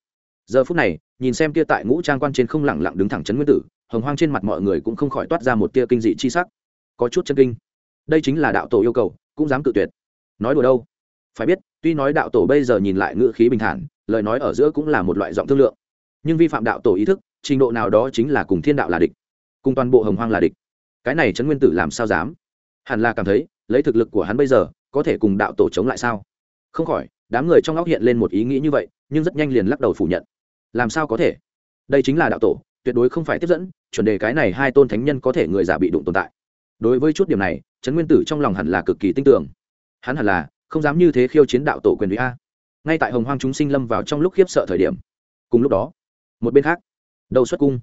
giờ phút này, nhìn xem tia tại ngũ trang quan trên không lẳng lặng đứng thẳng trấn nguyên tử, hồng hoang trên mặt mọi người cũng không khỏi toát ra một tia kinh dị chi sắc. Có chút chân kinh. Đây chính là đạo tổ yêu cầu, cũng dám cự tuyệt. Nói đùa đâu? Phải biết, tuy nói đạo tổ bây giờ nhìn lại ngữ khí bình thản, lời nói ở giữa cũng là một loại giọng thương lượng. Nhưng vi phạm đạo tổ ý thức, trình độ nào đó chính là cùng thiên đạo là địch, cùng toàn bộ hồng hoang là địch. Cái này trấn nguyên tử làm sao dám? Hẳn là cảm thấy, lấy thực lực của hắn bây giờ, có thể cùng đạo tổ chống lại sao? Không khỏi, đám người trong óc hiện lên một ý nghĩ như vậy, nhưng rất nhanh liền lắc đầu phủ nhận làm sao có thể? Đây chính là đạo tổ, tuyệt đối không phải tiếp dẫn, chuẩn đề cái này hai tôn thánh nhân có thể người giả bị đụng tồn tại. Đối với chút điểm này, trấn nguyên tử trong lòng hẳn là cực kỳ tin tưởng. Hắn hẳn là không dám như thế khiêu chiến đạo tổ quyền vị a. Ngay tại hồng hoang chúng sinh lâm vào trong lúc khiếp sợ thời điểm, cùng lúc đó, một bên khác, đầu xuất cung.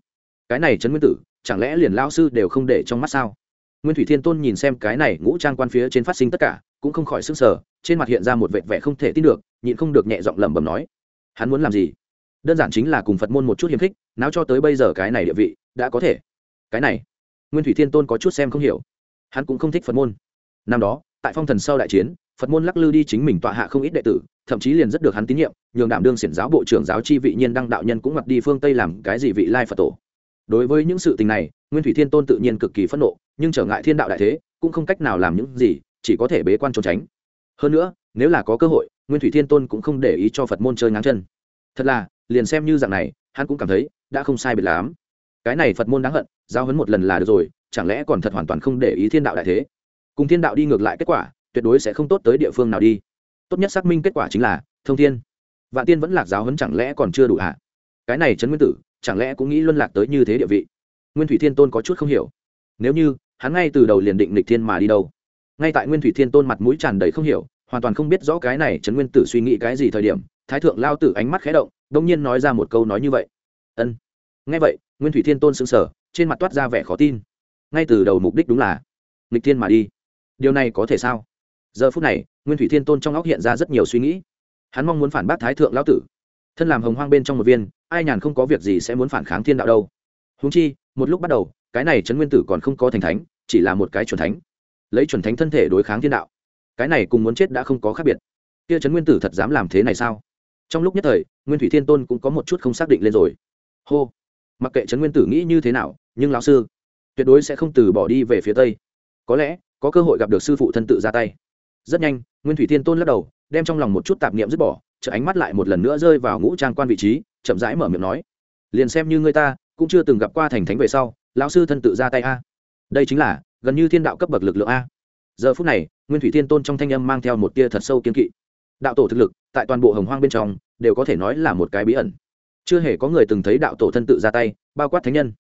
Cái này trấn nguyên tử, chẳng lẽ liền lao sư đều không để trong mắt sao? Nguyên thủy thiên tôn nhìn xem cái này ngũ trang quan phía trên phát sinh tất cả, cũng không khỏi s ư n g sở trên mặt hiện ra một vệt vẻ không thể tin được, nhịn không được nhẹ giọng lẩm bẩm nói, hắn muốn làm gì? Đơn giản chính là cùng phật môn một chút hiềm khích nào cho tới bây giờ cái này địa vị, đã có thể. Cái này, nguyên thủy thiên tôn có chút xem không hiểu. Hắn cũng không thích phật môn. Năm đó, tại phong thần sau đại chiến, phật môn lắc lư đi chính mình tọa hạ không ít đệ tử, thậm chí liền rất được hắn tín nhiệm, nhường đảm đương xiển giáo bộ trưởng giáo chi vị nhiên đăng đạo nhân cũng mặc đi phương tây làm cái gì vị lai phật tổ. Đối với những sự tình này, nguyên thủy thiên tôn tự nhiên cực kỳ phẫn nộ, nhưng trở ngại thiên đạo đại thế, cũng không cách nào làm những gì, chỉ có thể bế quan trốn tránh. Hơn nữa, nếu là có cơ hội, nguyên thủy thiên tôn cũng không để ý cho phật môn chơi ngang chân. Thật là liền xem như dạng này, hắn cũng cảm thấy đã không sai biệt lắm. Cái này phật môn đáng hận, giao hấn một lần là được rồi, chẳng lẽ còn thật hoàn toàn không để ý thiên đạo đại thế? Cùng thiên đạo đi ngược lại kết quả, tuyệt đối sẽ không tốt tới địa phương nào đi. Tốt nhất xác minh kết quả chính là thông thiên. Vạn tiên vẫn lạc giáo hấn chẳng lẽ còn chưa đủ hả? Cái này trấn nguyên tử, chẳng lẽ cũng nghĩ luân lạc tới như thế địa vị? Nguyên thủy thiên tôn có chút không hiểu. Nếu như, hắn ngay từ đầu liền định lịch thiên mà đi đâu? Ngay tại nguyên thủy thiên tôn mặt mũi tràn đầy không hiểu, hoàn toàn không biết rõ cái này trấn nguyên tử suy nghĩ cái gì thời điểm, thái thượng lao tử ánh mắt khé động đông nhiên nói ra một câu nói như vậy. Ân. Ngay vậy, nguyên thủy thiên tôn sững sờ, trên mặt toát ra vẻ khó tin. Ngay từ đầu mục đích đúng là nghịch thiên mà đi. Điều này có thể sao? Giờ phút này, nguyên thủy thiên tôn trong óc hiện ra rất nhiều suy nghĩ. Hắn mong muốn phản bác thái thượng lão tử. Thân làm hồng hoang bên trong một viên, ai nhàn không có việc gì sẽ muốn phản kháng thiên đạo đâu. Húng chi, một lúc bắt đầu, cái này trấn nguyên tử còn không có thành thánh, chỉ là một cái chuẩn thánh. Lấy chuẩn thánh thân thể đối kháng thiên đạo. Cái này cùng muốn chết đã không có khác biệt. Kia trấn nguyên tử thật dám làm thế này sao? Trong lúc nhất thời, nguyên thủy thiên tôn cũng có một chút không xác định lên rồi. Hô! Mặc kệ trấn nguyên tử nghĩ như thế nào, nhưng lão sư tuyệt đối sẽ không từ bỏ đi về phía tây. Có lẽ, có cơ hội gặp được sư phụ thân tự ra tay. Rất nhanh, nguyên thủy thiên tôn lắc đầu, đem trong lòng một chút tạp niệm dứt bỏ chợ ánh mắt lại một lần nữa rơi vào ngũ trang quan vị trí, chậm rãi mở miệng nói, liền xem như người ta, cũng chưa từng gặp qua thành thánh về sau, lão sư thân tự ra tay a. Đây chính là, gần như thiên đạo cấp bậc lực lượng a. Giờ phút này, nguyên thủy thiên tôn trong thanh âm mang theo một tia thật sâu kiên kỵ. Đạo tổ thực lực tại toàn bộ hồng hoang bên trong, đều có thể nói là một cái bí ẩn. Chưa hề có người từng thấy đạo tổ thân tự ra tay, bao quát thánh nhân.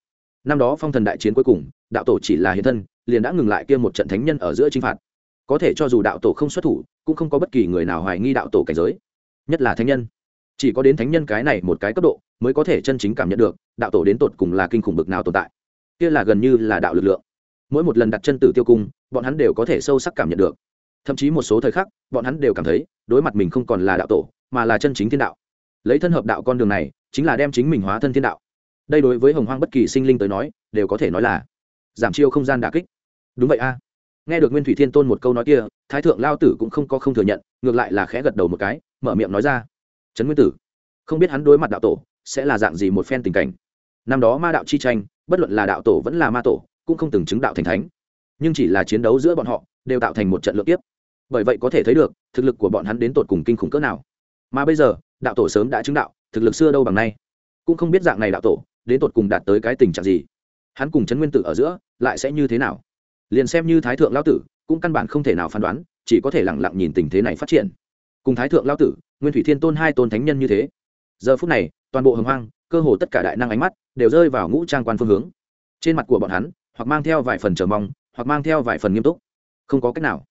Năm đó phong thần đại chiến cuối cùng, đạo tổ chỉ là hiện thân, liền đã ngừng lại kia một trận thánh nhân ở giữa chinh phạt. Có thể cho dù đạo tổ không xuất thủ, cũng không có bất kỳ người nào hoài nghi đạo tổ cảnh giới. Nhất là thánh nhân. Chỉ có đến thánh nhân cái này một cái cấp độ, mới có thể chân chính cảm nhận được, đạo tổ đến tột cùng là kinh khủng bực nào tồn tại. Kia là gần như là đạo lực lượng. Mỗi một lần đặt chân tử tiêu cung, bọn hắn đều có thể sâu sắc cảm nhận được thậm chí một số thời khắc, bọn hắn đều cảm thấy, đối mặt mình không còn là đạo tổ, mà là chân chính thiên đạo. Lấy thân hợp đạo con đường này, chính là đem chính mình hóa thân thiên đạo. Đây đối với hồng hoang bất kỳ sinh linh tới nói, đều có thể nói là giảm chiêu không gian đà kích. Đúng vậy a. Nghe được nguyên thủy thiên tôn một câu nói kia, thái thượng lao tử cũng không có không thừa nhận, ngược lại là khẽ gật đầu một cái, mở miệng nói ra. Trấn nguyên tử, không biết hắn đối mặt đạo tổ sẽ là dạng gì một phen tình cảnh. Năm đó ma đạo chi tranh, bất luận là đạo tổ vẫn là ma tổ, cũng không từng chứng đạo thành thánh. Nhưng chỉ là chiến đấu giữa bọn họ, đều tạo thành một trận lượng tiếp bởi vậy có thể thấy được, thực lực của bọn hắn đến tột cùng kinh khủng cỡ nào. Mà bây giờ, đạo tổ sớm đã chứng đạo, thực lực xưa đâu bằng nay. Cũng không biết dạng này đạo tổ, đến tột cùng đạt tới cái tình trạng gì. Hắn cùng trấn nguyên tử ở giữa, lại sẽ như thế nào? Liền xem như thái thượng lao tử, cũng căn bản không thể nào phán đoán, chỉ có thể lẳng lặng nhìn tình thế này phát triển. Cùng thái thượng lao tử, nguyên thủy thiên tôn hai tôn thánh nhân như thế. Giờ phút này, toàn bộ hồng hoang, cơ hồ tất cả đại năng ánh mắt, đều rơi vào ngũ trang quan phương hướng. Trên mặt của bọn hắn, hoặc mang theo vài phần chờ mong, hoặc mang theo vài phần nghiêm túc. Không có cách nào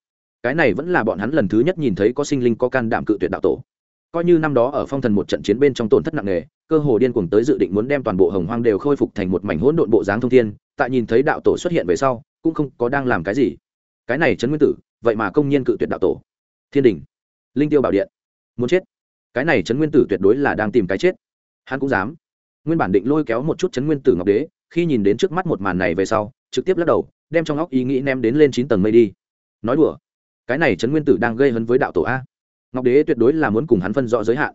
cái này vẫn là bọn hắn lần thứ nhất nhìn thấy có sinh linh có can đảm cự tuyệt đạo tổ. Coi như năm đó ở phong thần một trận chiến bên trong tổn thất nặng nề, cơ hồ điên cuồng tới dự định muốn đem toàn bộ hồng hoang đều khôi phục thành một mảnh hỗn độn bộ dáng thông thiên, tại nhìn thấy đạo tổ xuất hiện về sau, cũng không có đang làm cái gì. Cái này trấn nguyên tử, vậy mà công nhiên cự tuyệt đạo tổ. Thiên đình, linh tiêu bảo điện, muốn chết. Cái này trấn nguyên tử tuyệt đối là đang tìm cái chết. Hắn cũng dám. Nguyên bản định lôi kéo một chút trấn nguyên tử ngọc đế, khi nhìn đến trước mắt một màn này về sau, trực tiếp lắc đầu, đem trong óc ý nghĩ ném đến lên chín tầng mây đi. Nói đùa cái này trấn nguyên tử đang gây hấn với đạo tổ a. Ngọc đế tuyệt đối là muốn cùng hắn phân rõ giới hạn.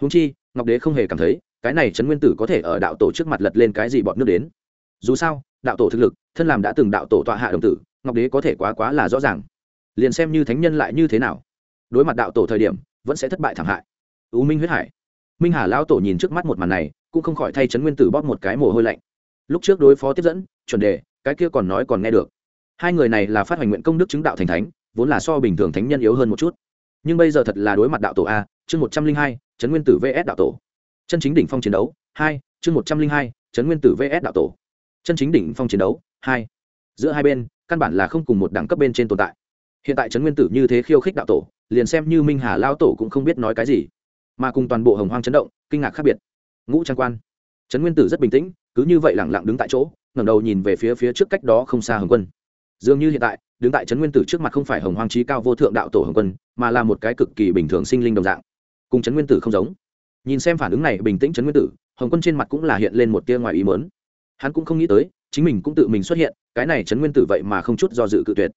Húng chi, ngọc đế không hề cảm thấy, cái này trấn nguyên tử có thể ở đạo tổ trước mặt lật lên cái gì bọn nước đến. Dù sao, đạo tổ thực lực, thân làm đã từng đạo tổ tọa hạ đồng tử, ngọc đế có thể quá quá là rõ ràng. Liền xem như thánh nhân lại như thế nào. Đối mặt đạo tổ thời điểm, vẫn sẽ thất bại thảm hại. Ưu minh huyết hải. Minh hà lão tổ nhìn trước mắt một màn này, cũng không khỏi thay trấn nguyên tử bóp một cái mồ hôi lạnh. Lúc trước đối phó tiếp dẫn, chuẩn đề, cái kia còn nói còn nghe được. Hai người này là phát hoành nguyện công đức chứng đạo thành thánh vốn là so bình thường thánh nhân yếu hơn một chút. Nhưng bây giờ thật là đối mặt đạo tổ a, chương một trăm linh hai, trấn nguyên tử vs đạo tổ. Chân chính đỉnh phong chiến đấu, hai, chương một trăm linh hai, trấn nguyên tử vs đạo tổ. Chân chính đỉnh phong chiến đấu, hai. Giữa hai bên, căn bản là không cùng một đẳng cấp bên trên tồn tại. Hiện tại trấn nguyên tử như thế khiêu khích đạo tổ, liền xem như minh hà lao tổ cũng không biết nói cái gì. Mà cùng toàn bộ hồng hoang chấn động, kinh ngạc khác biệt. Ngũ trang quan. Trấn nguyên tử rất bình tĩnh, cứ như vậy lẳng lặng đứng tại chỗ, ngẩng đầu nhìn về phía phía trước cách đó không xa hồng quân. Dường như hiện tại đứng tại trấn nguyên tử trước mặt không phải hồng hoang trí cao vô thượng đạo tổ hồng quân, mà là một cái cực kỳ bình thường sinh linh đồng dạng. Cùng trấn nguyên tử không giống. Nhìn xem phản ứng này bình tĩnh trấn nguyên tử, hồng quân trên mặt cũng là hiện lên một tia ngoài ý mớn hắn cũng không nghĩ tới, chính mình cũng tự mình xuất hiện, cái này trấn nguyên tử vậy mà không chút do dự cự tuyệt.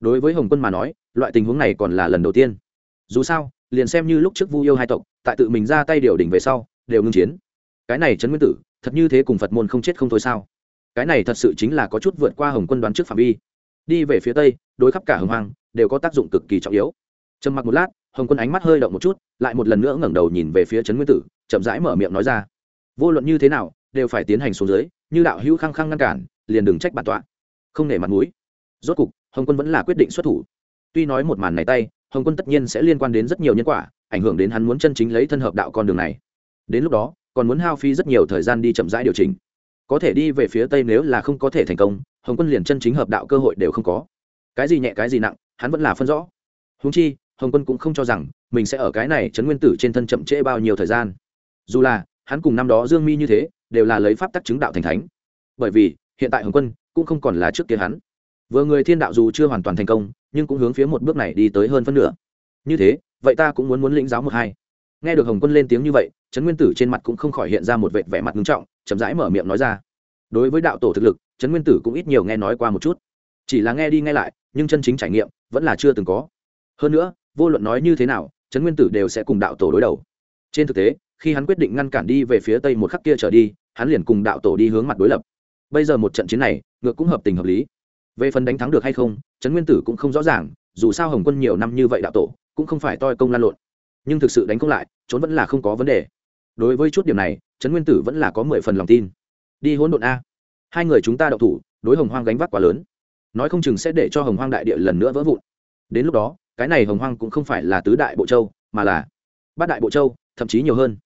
Đối với hồng quân mà nói, loại tình huống này còn là lần đầu tiên. Dù sao, liền xem như lúc trước vu yêu hai tộc, tại tự mình ra tay điều đỉnh về sau, đều ngưng chiến. Cái này trấn nguyên tử, thật như thế cùng phật môn không chết không thôi sao? Cái này thật sự chính là có chút vượt qua hồng quân đoán trước phạm vi đi về phía tây, đối khắp cả hồng hoang, đều có tác dụng cực kỳ trọng yếu. Trầm mặc một lát, hồng quân ánh mắt hơi động một chút, lại một lần nữa ngẩng đầu nhìn về phía trấn nguyên tử, chậm rãi mở miệng nói ra. Vô luận như thế nào, đều phải tiến hành xuống dưới, như đạo hữu khăng khăng ngăn cản, liền đừng trách bản tọa. Không nể mặt mũi. Rốt cục, hồng quân vẫn là quyết định xuất thủ. Tuy nói một màn này tay, hồng quân tất nhiên sẽ liên quan đến rất nhiều nhân quả, ảnh hưởng đến hắn muốn chân chính lấy thân hợp đạo con đường này. Đến lúc đó, còn muốn hao phí rất nhiều thời gian đi chậm rãi điều chỉnh có thể đi về phía tây nếu là không có thể thành công, hồng quân liền chân chính hợp đạo cơ hội đều không có. Cái gì nhẹ, cái gì nặng, hắn vẫn là phân rõ. Húng chi, hồng quân cũng không cho rằng mình sẽ ở cái này chấn nguyên tử trên thân chậm trễ bao nhiêu thời gian. Dù là, hắn cùng năm đó dương mi như thế, đều là lấy pháp tắc chứng đạo thành thánh. Bởi vì, hiện tại hồng quân cũng không còn là trước kia hắn. Vừa người thiên đạo dù chưa hoàn toàn thành công, nhưng cũng hướng phía một bước này đi tới hơn phân nửa. Như thế, vậy ta cũng muốn muốn lĩnh giáo một hai. Nghe được hồng quân lên tiếng như vậy, trấn nguyên tử trên mặt cũng không khỏi hiện ra một vệt vẻ mặt nghiêm trọng chậm rãi mở miệng nói ra. Đối với đạo tổ thực lực, trấn nguyên tử cũng ít nhiều nghe nói qua một chút. Chỉ là nghe đi nghe lại, nhưng chân chính trải nghiệm vẫn là chưa từng có. Hơn nữa, vô luận nói như thế nào, trấn nguyên tử đều sẽ cùng đạo tổ đối đầu. Trên thực tế, khi hắn quyết định ngăn cản đi về phía tây một khắc kia trở đi, hắn liền cùng đạo tổ đi hướng mặt đối lập. Bây giờ một trận chiến này, ngược cũng hợp tình hợp lý. Về phần đánh thắng được hay không, trấn nguyên tử cũng không rõ ràng, dù sao hồng quân nhiều năm như vậy đạo tổ, cũng không phải toi công lan lộn. Nhưng thực sự đánh không lại, trốn vẫn là không có vấn đề. Đối với chút điểm này trấn nguyên tử vẫn là có mười phần lòng tin. Đi hỗn độn a. Hai người chúng ta đậu thủ, đối hồng hoang gánh vác quá lớn. Nói không chừng sẽ để cho hồng hoang đại địa lần nữa vỡ vụn. Đến lúc đó, cái này hồng hoang cũng không phải là tứ đại bộ châu, mà là bát đại bộ châu, thậm chí nhiều hơn.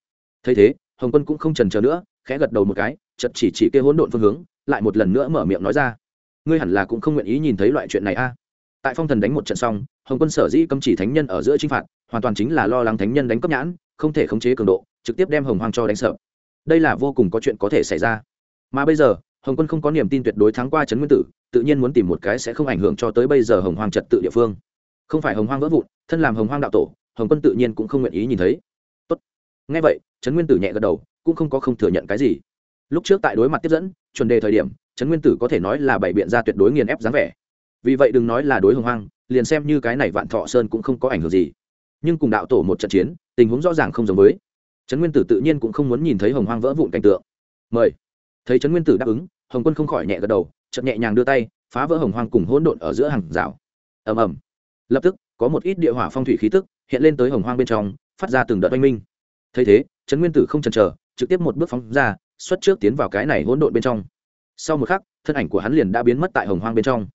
Thấy thế, hồng quân cũng không trần chờ nữa, khẽ gật đầu một cái chật chỉ chỉ kia hỗn độn phương hướng, lại một lần nữa mở miệng nói ra. Ngươi hẳn là cũng không nguyện ý nhìn thấy loại chuyện này a. Tại phong thần đánh một trận xong, hồng quân sở dĩ cấm chỉ thánh nhân ở giữa chinh phạt, hoàn toàn chính là lo lắng thánh nhân đánh cấp nhãn, không thể khống chế cường độ, trực tiếp đem hồng hoang cho đánh sợ đây là vô cùng có chuyện có thể xảy ra. Mà bây giờ, hồng quân không có niềm tin tuyệt đối thắng qua trấn nguyên tử, tự nhiên muốn tìm một cái sẽ không ảnh hưởng cho tới bây giờ hồng hoang trật tự địa phương. Không phải hồng hoang vỡ vụn, thân làm hồng hoang đạo tổ, hồng quân tự nhiên cũng không nguyện ý nhìn thấy. Tốt. ngay vậy, trấn nguyên tử nhẹ gật đầu, cũng không có không thừa nhận cái gì. Lúc trước tại đối mặt tiếp dẫn, chuẩn đề thời điểm, trấn nguyên tử có thể nói là bày biện ra tuyệt đối nghiền ép dáng vẻ. Vì vậy đừng nói là đối hồng hoang, liền xem như cái này vạn thọ sơn cũng không có ảnh hưởng gì. Nhưng cùng đạo tổ một trận chiến, tình huống rõ ràng không giống với trấn nguyên tử tự nhiên cũng không muốn nhìn thấy hồng hoang vỡ vụn cảnh tượng. Mời. Thấy trấn nguyên tử đáp ứng, hồng quân không khỏi nhẹ gật đầu, chậm nhẹ nhàng đưa tay, phá vỡ hồng hoang cùng hỗn độn ở giữa hàng rào. Ầm ầm. Lập tức, có một ít địa hỏa phong thủy khí tức hiện lên tới hồng hoang bên trong, phát ra từng đợt oanh minh. Thấy thế, trấn nguyên tử không chần chờ, trực tiếp một bước phóng ra, xuất trước tiến vào cái này hỗn độn bên trong. Sau một khắc, thân ảnh của hắn liền đã biến mất tại hồng hoang bên trong.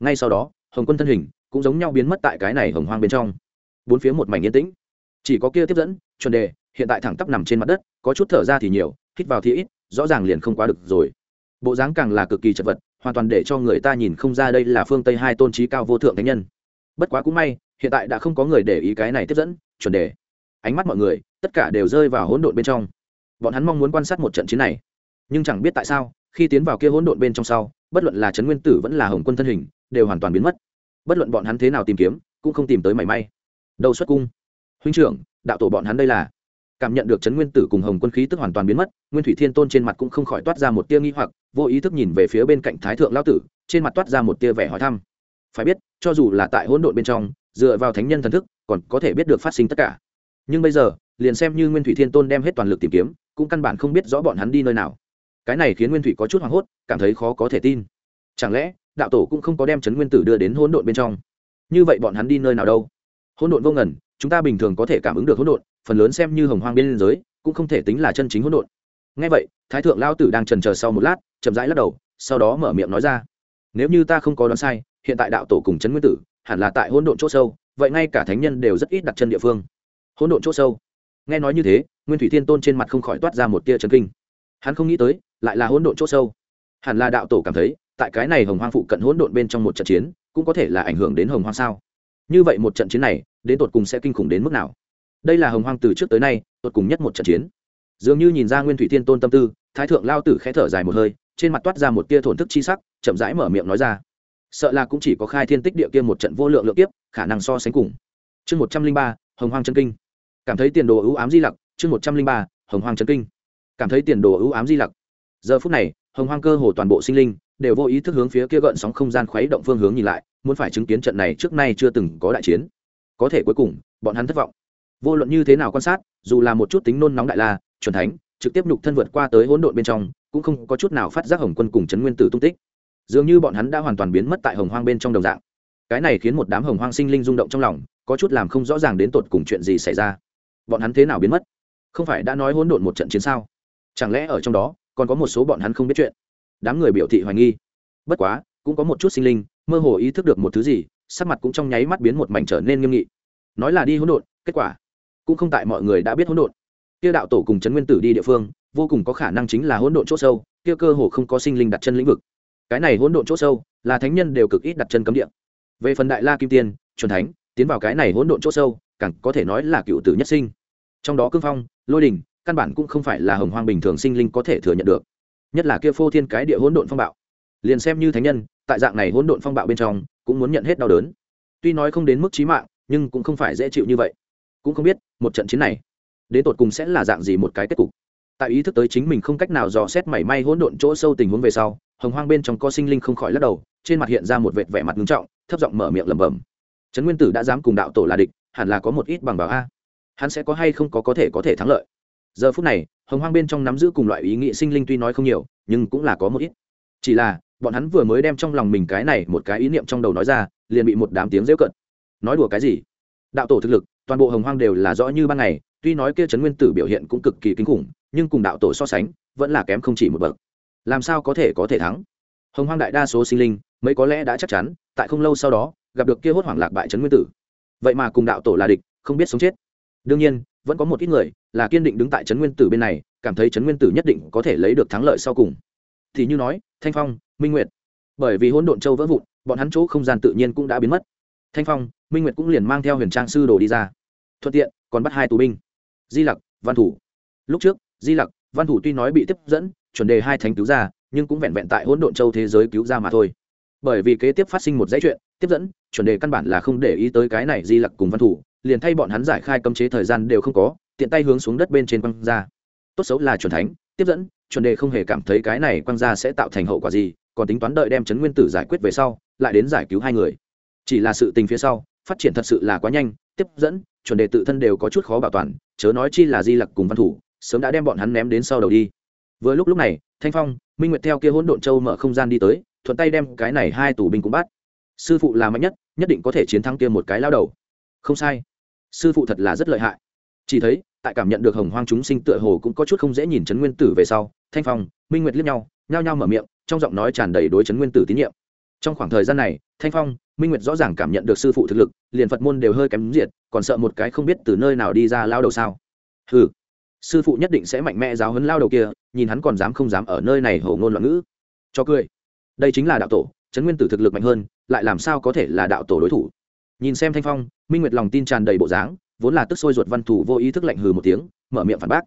Ngay sau đó, hồng quân thân hình cũng giống nhau biến mất tại cái này hồng hoang bên trong. Bốn phía một mảnh yên tĩnh. Chỉ có kia tiếp dẫn, chuẩn đề hiện tại thẳng tắp nằm trên mặt đất, có chút thở ra thì nhiều, hít vào thì ít, rõ ràng liền không quá được rồi. Bộ dáng càng là cực kỳ chật vật, hoàn toàn để cho người ta nhìn không ra đây là phương tây hai tôn trí cao vô thượng thánh nhân. Bất quá cũng may, hiện tại đã không có người để ý cái này tiếp dẫn, chuẩn đề. Ánh mắt mọi người, tất cả đều rơi vào hỗn độn bên trong. Bọn hắn mong muốn quan sát một trận chiến này. Nhưng chẳng biết tại sao, khi tiến vào kia hỗn độn bên trong sau, bất luận là trấn nguyên tử vẫn là hồng quân thân hình, đều hoàn toàn biến mất. Bất luận bọn hắn thế nào tìm kiếm, cũng không tìm tới mảy may. Đâu xuất cung. Huynh trưởng, đạo tổ bọn hắn đây là cảm nhận được trấn nguyên tử cùng hồng quân khí tức hoàn toàn biến mất, nguyên thủy thiên tôn trên mặt cũng không khỏi toát ra một tia nghi hoặc, vô ý thức nhìn về phía bên cạnh thái thượng lao tử, trên mặt toát ra một tia vẻ hỏi thăm. Phải biết, cho dù là tại hỗn độn bên trong, dựa vào thánh nhân thần thức, còn có thể biết được phát sinh tất cả. Nhưng bây giờ, liền xem như nguyên thủy thiên tôn đem hết toàn lực tìm kiếm, cũng căn bản không biết rõ bọn hắn đi nơi nào. Cái này khiến nguyên thủy có chút hoảng hốt, cảm thấy khó có thể tin. Chẳng lẽ, đạo tổ cũng không có đem trấn nguyên tử đưa đến hỗn độn bên trong? Như vậy bọn hắn đi nơi nào đâu? Hỗn độn vô ngần, chúng ta bình thường có thể cảm ứng được hỗn độn phần lớn xem như hồng hoang biên giới, cũng không thể tính là chân chính hỗn độn. Ngay vậy, thái thượng lao tử đang trần chờ sau một lát, chậm rãi lắc đầu, sau đó mở miệng nói ra. Nếu như ta không có đoán sai, hiện tại đạo tổ cùng trấn nguyên tử, hẳn là tại hỗn độn chỗ sâu, vậy ngay cả thánh nhân đều rất ít đặt chân địa phương. Hỗn độn chỗ sâu? Nghe nói như thế, nguyên thủy thiên tôn trên mặt không khỏi toát ra một tia trấn kinh. Hắn không nghĩ tới, lại là hỗn độn chỗ sâu. Hẳn là đạo tổ cảm thấy, tại cái này hồng hoang phụ cận hỗn độn bên trong một trận chiến, cũng có thể là ảnh hưởng đến hồng hoang sao? Như vậy một trận chiến này, đến tột cùng sẽ kinh khủng đến mức nào? Đây là hồng hoang từ trước tới nay, tột cùng nhất một trận chiến. Dường như nhìn ra nguyên thủy thiên tôn tâm tư, thái thượng lao tử khẽ thở dài một hơi, trên mặt toát ra một tia thổn thức chi sắc, chậm rãi mở miệng nói ra. Sợ là cũng chỉ có khai thiên tích địa kia một trận vô lượng lượng tiếp khả năng so sánh cùng. Chương một trăm linh ba, hồng hoang chân kinh. Cảm thấy tiền đồ ưu ám di lặc, chương một trăm linh ba, hồng hoang chân kinh. Cảm thấy tiền đồ ưu ám di lặc. Giờ phút này, hồng hoang cơ hồ toàn bộ sinh linh đều vô ý thức hướng phía kia gợn sóng không gian khuấy động phương hướng nhìn lại, muốn phải chứng kiến trận này trước nay chưa từng có đại chiến. Có thể cuối cùng, bọn hắn thất vọng vô luận như thế nào quan sát, dù là một chút tính nôn nóng đại la, chuẩn thánh, trực tiếp nhục thân vượt qua tới hỗn độn bên trong, cũng không có chút nào phát giác hồng quân cùng trấn nguyên tử tung tích. Dường như bọn hắn đã hoàn toàn biến mất tại hồng hoang bên trong đồng dạng. Cái này khiến một đám hồng hoang sinh linh rung động trong lòng, có chút làm không rõ ràng đến tột cùng chuyện gì xảy ra. Bọn hắn thế nào biến mất? Không phải đã nói hỗn độn một trận chiến sao? Chẳng lẽ ở trong đó, còn có một số bọn hắn không biết chuyện? Đám người biểu thị hoài nghi. Bất quá, cũng có một chút sinh linh, mơ hồ ý thức được một thứ gì, sắc mặt cũng trong nháy mắt biến một mảnh trở nên nghiêm nghị. Nói là đi hỗn độn, kết quả cũng không tại mọi người đã biết hỗn độn. Kia đạo tổ cùng trấn nguyên tử đi địa phương, vô cùng có khả năng chính là hỗn độn chỗ sâu, kia cơ hồ không có sinh linh đặt chân lĩnh vực. Cái này hỗn độn chỗ sâu, là thánh nhân đều cực ít đặt chân cấm địa. Về phần đại la kim tiên, chuẩn thánh, tiến vào cái này hỗn độn chỗ sâu, càng có thể nói là cựu tử nhất sinh. Trong đó cương phong, lôi đình, căn bản cũng không phải là hồng hoang bình thường sinh linh có thể thừa nhận được. Nhất là kia phô thiên cái địa hỗn độn phong bạo. Liền xem như thánh nhân, tại dạng này hỗn độn phong bạo bên trong, cũng muốn nhận hết đau đớn. Tuy nói không đến mức chí mạng, nhưng cũng không phải dễ chịu như vậy cũng không biết, một trận chiến này, đến tột cùng sẽ là dạng gì một cái kết cục. Tại ý thức tới chính mình không cách nào dò xét mảy may hỗn độn chỗ sâu tình huống về sau, hồng hoang bên trong có sinh linh không khỏi lắc đầu, trên mặt hiện ra một vệt vẻ mặt ngưng trọng, thấp giọng mở miệng lẩm bẩm. Trấn nguyên tử đã dám cùng đạo tổ là địch, hẳn là có một ít bằng bảo a. Hắn sẽ có hay không có có thể có thể thắng lợi. Giờ phút này, hồng hoang bên trong nắm giữ cùng loại ý nghĩ sinh linh tuy nói không nhiều, nhưng cũng là có một ít. Chỉ là, bọn hắn vừa mới đem trong lòng mình cái này một cái ý niệm trong đầu nói ra, liền bị một đám tiếng rêu cận nói đùa cái gì? Đạo tổ thực lực toàn bộ hồng hoang đều là rõ như ban ngày, tuy nói kia trấn nguyên tử biểu hiện cũng cực kỳ kinh khủng, nhưng cùng đạo tổ so sánh, vẫn là kém không chỉ một bậc. Làm sao có thể có thể thắng? Hồng hoang đại đa số sinh linh, mấy có lẽ đã chắc chắn, tại không lâu sau đó, gặp được kia hốt hoảng lạc bại trấn nguyên tử. Vậy mà cùng đạo tổ là địch, không biết sống chết. Đương nhiên, vẫn có một ít người, là kiên định đứng tại trấn nguyên tử bên này, cảm thấy trấn nguyên tử nhất định có thể lấy được thắng lợi sau cùng. Thì như nói, thanh phong, minh nguyệt. Bởi vì hỗn độn châu vỡ vụn, bọn hắn chỗ không gian tự nhiên cũng đã biến mất thanh phong, minh nguyệt cũng liền mang theo huyền trang sư đồ đi ra. Thuận tiện, còn bắt hai tù binh. Di lặc, văn thủ. Lúc trước, di lặc, văn thủ tuy nói bị tiếp dẫn, chuẩn đề hai thánh cứu ra, nhưng cũng vẹn vẹn tại hỗn độn châu thế giới cứu ra mà thôi. Bởi vì kế tiếp phát sinh một dãy chuyện, tiếp dẫn, chuẩn đề căn bản là không để ý tới cái này di lặc cùng văn thủ, liền thay bọn hắn giải khai cấm chế thời gian đều không có, tiện tay hướng xuống đất bên trên quăng ra. Tốt xấu là chuẩn thánh, tiếp dẫn, chuẩn đề không hề cảm thấy cái này quăng ra sẽ tạo thành hậu quả gì, còn tính toán đợi đem chấn nguyên tử giải quyết về sau, lại đến giải cứu hai người chỉ là sự tình phía sau, phát triển thật sự là quá nhanh, tiếp dẫn, chuẩn đề tự thân đều có chút khó bảo toàn, chớ nói chi là di lặc cùng văn thủ, sớm đã đem bọn hắn ném đến sau đầu đi. Vừa lúc lúc này, thanh phong, minh nguyệt theo kia hỗn độn châu mở không gian đi tới, thuận tay đem cái này hai tù binh cũng bắt. Sư phụ là mạnh nhất nhất định có thể chiến thắng kia một cái lao đầu. Không sai. Sư phụ thật là rất lợi hại. Chỉ thấy, tại cảm nhận được hồng hoang chúng sinh tựa hồ cũng có chút không dễ nhìn chấn nguyên tử về sau, thanh phong, minh nguyệt liếc nhau, nhao nhao mở miệng, trong giọng nói tràn đầy đối chấn nguyên tử tín nhiệm trong khoảng thời gian này, thanh phong, minh nguyệt rõ ràng cảm nhận được sư phụ thực lực, liền phật môn đều hơi kém diệt, còn sợ một cái không biết từ nơi nào đi ra lao đầu sao? Ừ sư phụ nhất định sẽ mạnh mẽ giáo hấn lao đầu kia, nhìn hắn còn dám không dám ở nơi này hổ ngôn loạn ngữ. Cho cười. Đây chính là đạo tổ, trấn nguyên tử thực lực mạnh hơn, lại làm sao có thể là đạo tổ đối thủ? Nhìn xem thanh phong, minh nguyệt lòng tin tràn đầy bộ dáng, vốn là tức sôi ruột văn thủ vô ý thức lạnh hừ một tiếng, mở miệng phản bác.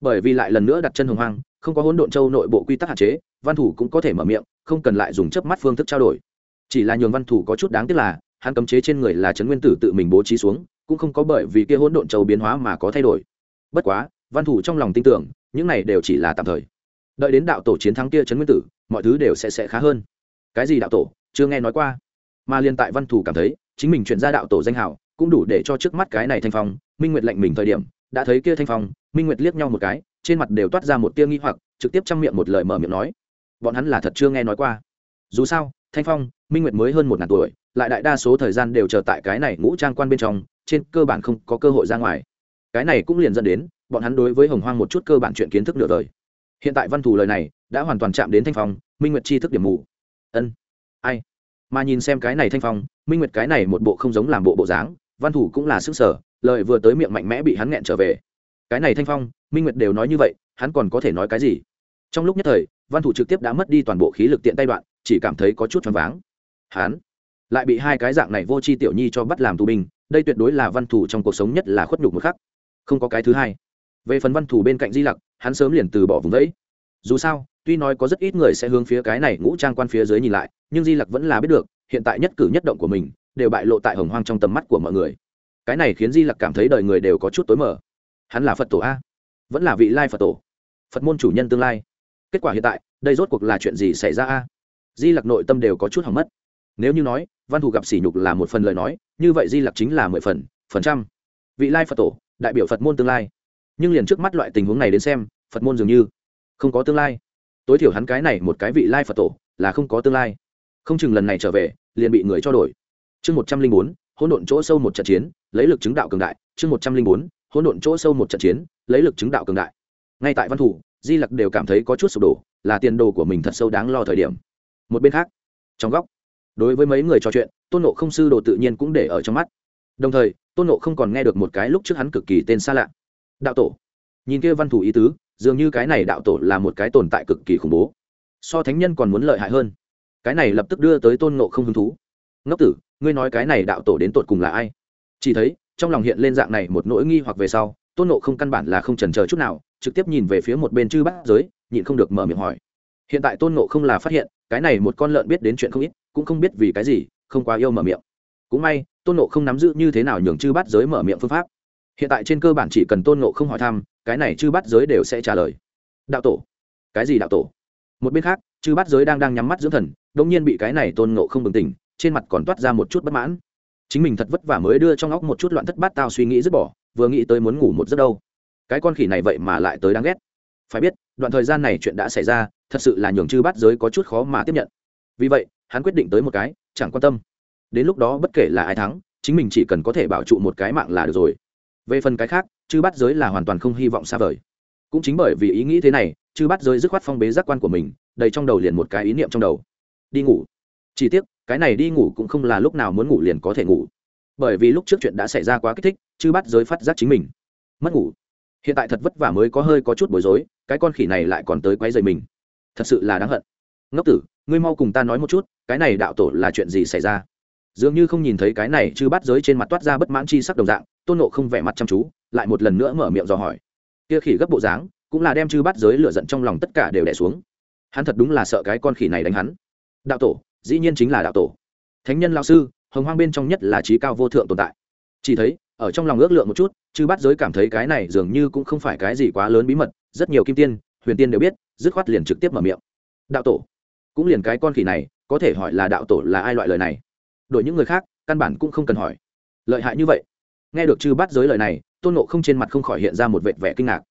Bởi vì lại lần nữa đặt chân hồng hoang, không có hỗn độn châu nội bộ quy tắc hạn chế văn thủ cũng có thể mở miệng, không cần lại dùng chớp mắt phương thức trao đổi. Chỉ là nhường văn thủ có chút đáng tiếc là, hắn cấm chế trên người là trấn nguyên tử tự mình bố trí xuống, cũng không có bởi vì kia hỗn độn châu biến hóa mà có thay đổi. Bất quá, văn thủ trong lòng tin tưởng, những này đều chỉ là tạm thời. Đợi đến đạo tổ chiến thắng kia trấn nguyên tử, mọi thứ đều sẽ sẽ khá hơn. Cái gì đạo tổ? Chưa nghe nói qua. Mà liên tại văn thủ cảm thấy, chính mình chuyển ra đạo tổ danh hào, cũng đủ để cho trước mắt cái này thanh phong, minh nguyệt lệnh mình thời điểm, đã thấy kia thanh phong, minh nguyệt liếc nhau một cái, trên mặt đều toát ra một tia nghi hoặc, trực tiếp chăm miệng một lời mở miệng nói bọn hắn là thật chưa nghe nói qua. Dù sao, thanh phong, minh nguyệt mới hơn một ngàn tuổi, lại đại đa số thời gian đều chờ tại cái này ngũ trang quan bên trong, trên cơ bản không có cơ hội ra ngoài. Cái này cũng liền dẫn đến, bọn hắn đối với hồng hoang một chút cơ bản chuyện kiến thức nửa đời. Hiện tại văn thù lời này, đã hoàn toàn chạm đến thanh phong, minh nguyệt chi thức điểm mù. Ân, ai? Mà nhìn xem cái này thanh phong, minh nguyệt cái này một bộ không giống làm bộ bộ dáng, văn thủ cũng là sức sở, lời vừa tới miệng mạnh mẽ bị hắn nghẹn trở về. Cái này thanh phong, minh nguyệt đều nói như vậy, hắn còn có thể nói cái gì? Trong lúc nhất thời văn thủ trực tiếp đã mất đi toàn bộ khí lực tiện tay đoạn, chỉ cảm thấy có chút choáng váng. Hắn lại bị hai cái dạng này vô tri tiểu nhi cho bắt làm tù binh, đây tuyệt đối là văn thủ trong cuộc sống nhất là khuất nhục một khắc. Không có cái thứ hai. Về phần văn thủ bên cạnh di lặc, hắn sớm liền từ bỏ vùng đấy. Dù sao, tuy nói có rất ít người sẽ hướng phía cái này ngũ trang quan phía dưới nhìn lại, nhưng di lặc vẫn là biết được, hiện tại nhất cử nhất động của mình, đều bại lộ tại hồng hoang trong tầm mắt của mọi người. Cái này khiến di lặc cảm thấy đời người đều có chút tối mở hắn là phật tổ a? Vẫn là vị lai phật tổ? Phật môn chủ nhân tương lai kết quả hiện tại, đây rốt cuộc là chuyện gì xảy ra a? Di lặc nội tâm đều có chút hỏng mất. Nếu như nói, văn thù gặp sỉ nhục là một phần lời nói, như vậy di lặc chính là mười phần phần trăm. Vị lai phật tổ, đại biểu phật môn tương lai. Nhưng liền trước mắt loại tình huống này đến xem, phật môn dường như không có tương lai. Tối thiểu hắn cái này một cái vị lai phật tổ là không có tương lai. Không chừng lần này trở về, liền bị người cho đổi. Chương một trăm linh bốn, hỗn độn chỗ sâu một trận chiến, lấy lực chứng đạo cường đại. Chương một trăm linh bốn, hỗn độn chỗ sâu một trận chiến, lấy lực chứng đạo cường đại. Ngay tại văn thủ di lặc đều cảm thấy có chút sụp đổ, là tiền đồ của mình thật sâu đáng lo thời điểm. Một bên khác, trong góc, đối với mấy người trò chuyện, tôn nộ không sư đồ tự nhiên cũng để ở trong mắt. Đồng thời, tôn nộ không còn nghe được một cái lúc trước hắn cực kỳ tên xa lạ. Đạo tổ. Nhìn kia văn thủ ý tứ, dường như cái này đạo tổ là một cái tồn tại cực kỳ khủng bố. So thánh nhân còn muốn lợi hại hơn. Cái này lập tức đưa tới tôn nộ không hứng thú. Ngốc tử, ngươi nói cái này đạo tổ đến tột cùng là ai? Chỉ thấy, trong lòng hiện lên dạng này một nỗi nghi hoặc về sau tôn nộ không căn bản là không trần chờ chút nào, trực tiếp nhìn về phía một bên chư bát giới, nhịn không được mở miệng hỏi. Hiện tại tôn nộ không là phát hiện, cái này một con lợn biết đến chuyện không ít, cũng không biết vì cái gì, không quá yêu mở miệng. Cũng may, tôn nộ không nắm giữ như thế nào nhường chư bát giới mở miệng phương pháp. Hiện tại trên cơ bản chỉ cần tôn nộ không hỏi thăm, cái này chư bát giới đều sẽ trả lời. Đạo tổ. Cái gì đạo tổ? Một bên khác, chư bát giới đang đang nhắm mắt dưỡng thần đông nhiên bị cái này tôn nộ không bừng tỉnh, trên mặt còn toát ra một chút bất mãn. Chính mình thật vất vả mới đưa trong óc một chút loạn thất bát tao suy nghĩ dứt bỏ vừa nghĩ tới muốn ngủ một giấc đâu. Cái con khỉ này vậy mà lại tới đáng ghét. Phải biết, đoạn thời gian này chuyện đã xảy ra, thật sự là nhường chư bát giới có chút khó mà tiếp nhận. Vì vậy, hắn quyết định tới một cái, chẳng quan tâm. Đến lúc đó bất kể là ai thắng, chính mình chỉ cần có thể bảo trụ một cái mạng là được rồi. Về phần cái khác, chư bát giới là hoàn toàn không hy vọng xa vời. Cũng chính bởi vì ý nghĩ thế này, chư bát giới dứt khoát phong bế giác quan của mình, đầy trong đầu liền một cái ý niệm trong đầu. Đi ngủ. Chỉ tiếc, cái này đi ngủ cũng không là lúc nào muốn ngủ liền có thể ngủ bởi vì lúc trước chuyện đã xảy ra quá kích thích chư bắt giới phát giác chính mình. Mất ngủ. Hiện tại thật vất vả mới có hơi có chút bối rối, cái con khỉ này lại còn tới quấy rầy mình. Thật sự là đáng hận. Ngốc tử, ngươi mau cùng ta nói một chút, cái này đạo tổ là chuyện gì xảy ra? Dường như không nhìn thấy cái này chư bắt giới trên mặt toát ra bất mãn chi sắc đồng dạng, tôn nộ không vẻ mặt chăm chú, lại một lần nữa mở miệng dò hỏi. Kia khỉ gấp bộ dáng, cũng là đem chư bắt giới lựa giận trong lòng tất cả đều đẻ xuống. Hắn thật đúng là sợ cái con khỉ này đánh hắn. Đạo tổ, dĩ nhiên chính là đạo tổ. Thánh nhân lao sư hồng hoang bên trong nhất là trí cao vô thượng tồn tại. Chỉ thấy, ở trong lòng ước lượng một chút, chư bắt giới cảm thấy cái này dường như cũng không phải cái gì quá lớn bí mật, rất nhiều kim tiên, huyền tiên đều biết, dứt khoát liền trực tiếp mở miệng. Đạo tổ. Cũng liền cái con khỉ này, có thể hỏi là đạo tổ là ai loại lời này? Đổi những người khác, căn bản cũng không cần hỏi. Lợi hại như vậy. Nghe được chư bắt giới lời này, tôn nộ không trên mặt không khỏi hiện ra một vệt vẻ kinh ngạc.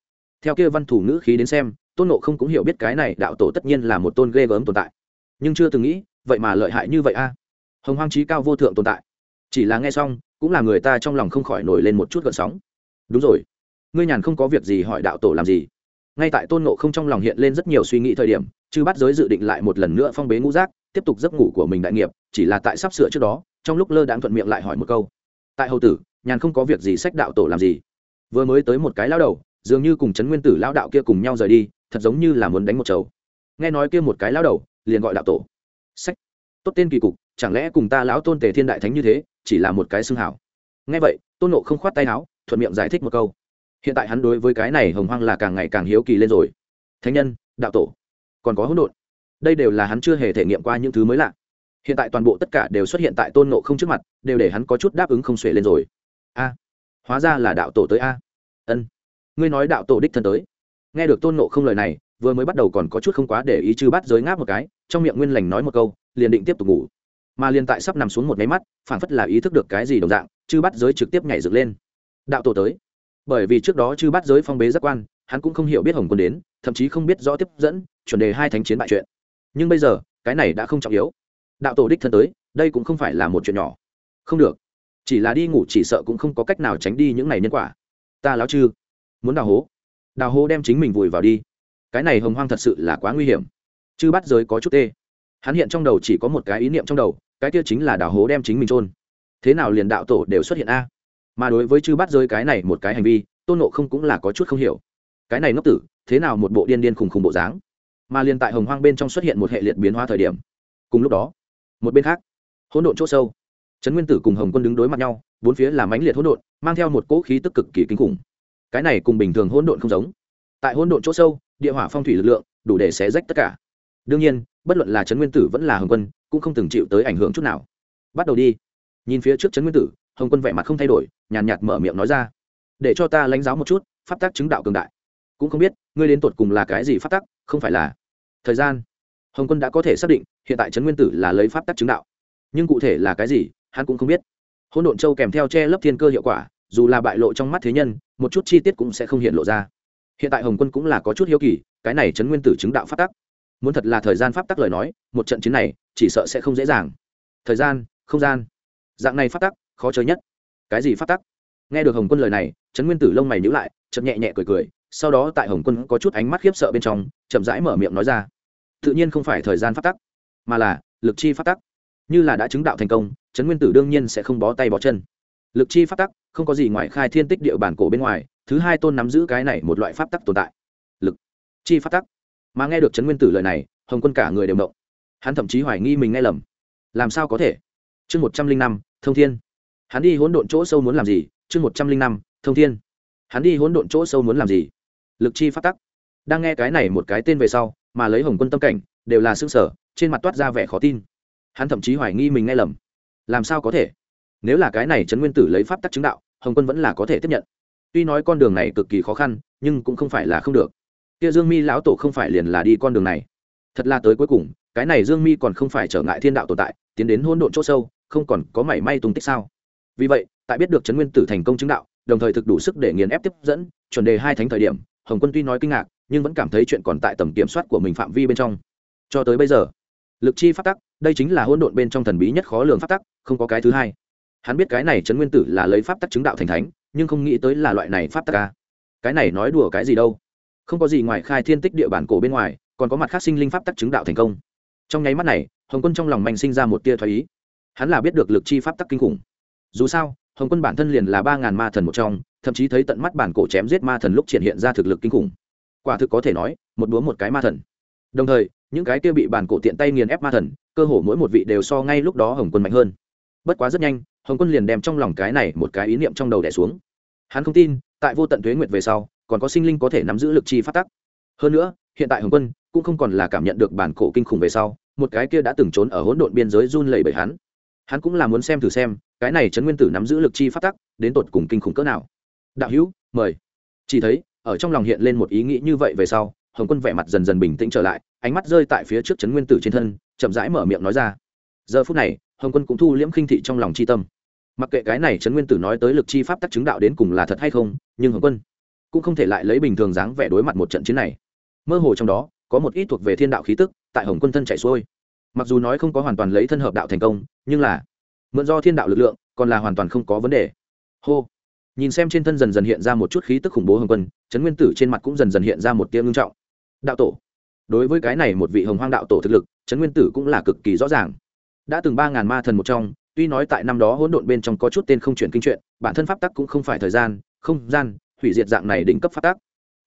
Theo kia văn thủ ngữ khí đến xem, tôn nộ không cũng hiểu biết cái này đạo tổ tất nhiên là một tôn ghê gớm tồn tại. Nhưng chưa từng nghĩ, vậy mà lợi hại như vậy a hồng hoang trí cao vô thượng tồn tại. Chỉ là nghe xong, cũng là người ta trong lòng không khỏi nổi lên một chút gợn sóng. Đúng rồi. Ngươi nhàn không có việc gì hỏi đạo tổ làm gì? Ngay tại tôn nộ không trong lòng hiện lên rất nhiều suy nghĩ thời điểm, chư bắt giới dự định lại một lần nữa phong bế ngũ giác, tiếp tục giấc ngủ của mình đại nghiệp, chỉ là tại sắp sửa trước đó, trong lúc lơ đãng thuận miệng lại hỏi một câu. Tại hầu tử, nhàn không có việc gì sách đạo tổ làm gì? Vừa mới tới một cái lao đầu, dường như cùng trấn nguyên tử lao đạo kia cùng nhau rời đi, thật giống như là muốn đánh một chầu. Nghe nói kia một cái lao đầu, liền gọi đạo tổ. Sách. Tốt tên kỳ cục chẳng lẽ cùng ta lão tôn tề thiên đại thánh như thế, chỉ là một cái xưng hảo? Nghe vậy, tôn nộ không khoát tay áo, thuận miệng giải thích một câu. Hiện tại hắn đối với cái này hồng hoang là càng ngày càng hiếu kỳ lên rồi. Thánh nhân, đạo tổ, còn có hỗn độn. Đây đều là hắn chưa hề thể nghiệm qua những thứ mới lạ. Hiện tại toàn bộ tất cả đều xuất hiện tại tôn nộ không trước mặt, đều để hắn có chút đáp ứng không xuể lên rồi. A, hóa ra là đạo tổ tới a. Ân, ngươi nói đạo tổ đích thân tới. Nghe được tôn nộ không lời này, vừa mới bắt đầu còn có chút không quá để ý chư bắt giới ngáp một cái, trong miệng nguyên lành nói một câu, liền định tiếp tục ngủ mà liền tại sắp nằm xuống một máy mắt, phảng phất là ý thức được cái gì đồng dạng, chư bắt giới trực tiếp nhảy dựng lên. Đạo tổ tới. Bởi vì trước đó chư bắt giới phong bế giác quan, hắn cũng không hiểu biết hồng quân đến, thậm chí không biết rõ tiếp dẫn, chuẩn đề hai thánh chiến bại chuyện. Nhưng bây giờ, cái này đã không trọng yếu. Đạo tổ đích thân tới, đây cũng không phải là một chuyện nhỏ. Không được. Chỉ là đi ngủ chỉ sợ cũng không có cách nào tránh đi những này nhân quả. Ta láo chư, muốn đào hố. Đào hố đem chính mình vùi vào đi. Cái này hồng hoang thật sự là quá nguy hiểm. Chư bắt giới có chút tê. Hắn hiện trong đầu chỉ có một cái ý niệm trong đầu cái kia chính là đào hố đem chính mình trôn thế nào liền đạo tổ đều xuất hiện a? Mà đối với chư bắt giới cái này một cái hành vi, tôn nộ không cũng là có chút không hiểu. Cái này ngốc tử, thế nào một bộ điên điên khùng khùng bộ dáng? Mà liền tại hồng hoang bên trong xuất hiện một hệ liệt biến hóa thời điểm. Cùng lúc đó, một bên khác, hỗn độn chỗ sâu, trấn nguyên tử cùng hồng quân đứng đối mặt nhau, bốn phía là mãnh liệt hỗn độn, mang theo một cỗ khí tức cực kỳ kinh khủng. Cái này cùng bình thường hỗn độn không giống. Tại hỗn độn chỗ sâu, địa hỏa phong thủy lực lượng đủ để xé rách tất cả. Đương nhiên, bất luận là trấn nguyên tử vẫn là hồng quân cũng không từng chịu tới ảnh hưởng chút nào. Bắt đầu đi. Nhìn phía trước trấn nguyên tử, hồng quân vẻ mặt không thay đổi, nhàn nhạt mở miệng nói ra. Để cho ta lãnh giáo một chút, pháp tác chứng đạo cường đại. Cũng không biết, ngươi đến tột cùng là cái gì pháp tắc, không phải là. Thời gian. Hồng quân đã có thể xác định, hiện tại trấn nguyên tử là lấy pháp tắc chứng đạo. Nhưng cụ thể là cái gì, hắn cũng không biết. Hôn độn châu kèm theo che lấp thiên cơ hiệu quả, dù là bại lộ trong mắt thế nhân, một chút chi tiết cũng sẽ không hiện lộ ra. Hiện tại hồng quân cũng là có chút hiếu kỳ, cái này trấn nguyên tử chứng đạo pháp tắc muốn thật là thời gian pháp tắc lời nói, một trận chiến này, chỉ sợ sẽ không dễ dàng. Thời gian, không gian. Dạng này pháp tắc, khó chơi nhất. Cái gì pháp tắc? Nghe được hồng quân lời này, trấn nguyên tử lông mày nhữ lại, chậm nhẹ nhẹ cười cười, sau đó tại hồng quân có chút ánh mắt khiếp sợ bên trong, chậm rãi mở miệng nói ra. Tự nhiên không phải thời gian pháp tắc, mà là lực chi pháp tắc. Như là đã chứng đạo thành công, trấn nguyên tử đương nhiên sẽ không bó tay bó chân. Lực chi pháp tắc, không có gì ngoài khai thiên tích địa bản cổ bên ngoài, thứ hai tôn nắm giữ cái này một loại pháp tắc tồn tại. Lực chi pháp tắc mà nghe được trấn nguyên tử lời này, hồng quân cả người đều động. Hắn thậm chí hoài nghi mình nghe lầm. Làm sao có thể? Chương một trăm linh năm, thông thiên. Hắn đi hỗn độn chỗ sâu muốn làm gì? Chương một trăm linh năm, thông thiên. Hắn đi hỗn độn chỗ sâu muốn làm gì? Lực chi phát tắc. Đang nghe cái này một cái tên về sau, mà lấy hồng quân tâm cảnh, đều là xương sở trên mặt toát ra vẻ khó tin. Hắn thậm chí hoài nghi mình nghe lầm. Làm sao có thể? Nếu là cái này trấn nguyên tử lấy pháp tắc chứng đạo, hồng quân vẫn là có thể tiếp nhận. Tuy nói con đường này cực kỳ khó khăn, nhưng cũng không phải là không được kia dương mi lão tổ không phải liền là đi con đường này. Thật là tới cuối cùng, cái này dương mi còn không phải trở ngại thiên đạo tồn tại, tiến đến hỗn độn chỗ sâu, không còn có mảy may tung tích sao? Vì vậy, tại biết được trấn nguyên tử thành công chứng đạo, đồng thời thực đủ sức để nghiền ép tiếp dẫn, chuẩn đề hai thánh thời điểm, hồng quân tuy nói kinh ngạc, nhưng vẫn cảm thấy chuyện còn tại tầm kiểm soát của mình phạm vi bên trong. Cho tới bây giờ, lực chi phát tắc, đây chính là hỗn độn bên trong thần bí nhất khó lường phát tắc, không có cái thứ hai. Hắn biết cái này trấn nguyên tử là lấy pháp tắc chứng đạo thành thánh, nhưng không nghĩ tới là loại này pháp tắc ca cái này nói đùa cái gì đâu? Không có gì ngoài khai thiên tích địa bản cổ bên ngoài, còn có mặt khác sinh linh pháp tắc chứng đạo thành công. Trong nháy mắt này, hồng quân trong lòng mạnh sinh ra một tia thoái ý. Hắn là biết được lực chi pháp tắc kinh khủng. Dù sao, hồng quân bản thân liền là ba ngàn ma thần một trong, thậm chí thấy tận mắt bản cổ chém giết ma thần lúc triển hiện ra thực lực kinh khủng. Quả thực có thể nói, một búa một cái ma thần. Đồng thời, những cái kia bị bản cổ tiện tay nghiền ép ma thần, cơ hồ mỗi một vị đều so ngay lúc đó hồng quân mạnh hơn. Bất quá rất nhanh, hồng quân liền đem trong lòng cái này một cái ý niệm trong đầu đẻ xuống. Hắn không tin, tại vô tận thuế nguyệt về sau còn có sinh linh có thể nắm giữ lực chi phát tắc. Hơn nữa, hiện tại hồng quân cũng không còn là cảm nhận được bản cổ kinh khủng về sau, một cái kia đã từng trốn ở hỗn độn biên giới run lẩy bẩy hắn. Hắn cũng là muốn xem thử xem, cái này trấn nguyên tử nắm giữ lực chi phát tắc, đến tột cùng kinh khủng cỡ nào. Đạo hữu, mời. Chỉ thấy, ở trong lòng hiện lên một ý nghĩ như vậy về sau, hồng quân vẻ mặt dần dần bình tĩnh trở lại, ánh mắt rơi tại phía trước trấn nguyên tử trên thân, chậm rãi mở miệng nói ra. Giờ phút này, hồng quân cũng thu liễm khinh thị trong lòng c h i tâm. Mặc kệ cái này trấn nguyên tử nói tới lực chi pháp tắc chứng đạo đến cùng là thật hay không, nhưng hồng quân cũng không thể lại lấy bình thường dáng vẻ đối mặt một trận chiến này. Mơ hồ trong đó, có một ít thuộc về thiên đạo khí tức, tại hồng quân thân chạy xuôi. Mặc dù nói không có hoàn toàn lấy thân hợp đạo thành công, nhưng là mượn do thiên đạo lực lượng, còn là hoàn toàn không có vấn đề. Hô. Nhìn xem trên thân dần dần hiện ra một chút khí tức khủng bố hồng quân, trấn nguyên tử trên mặt cũng dần dần hiện ra một tia ngưng trọng. Đạo tổ. Đối với cái này một vị hồng hoang đạo tổ thực lực, trấn nguyên tử cũng là cực kỳ rõ ràng. Đã từng ba ngàn ma thần một trong, tuy nói tại năm đó hỗn độn bên trong có chút tên không chuyển kinh chuyện, bản thân pháp tắc cũng không phải thời gian, không gian hủy diệt dạng này đỉnh cấp phát tác.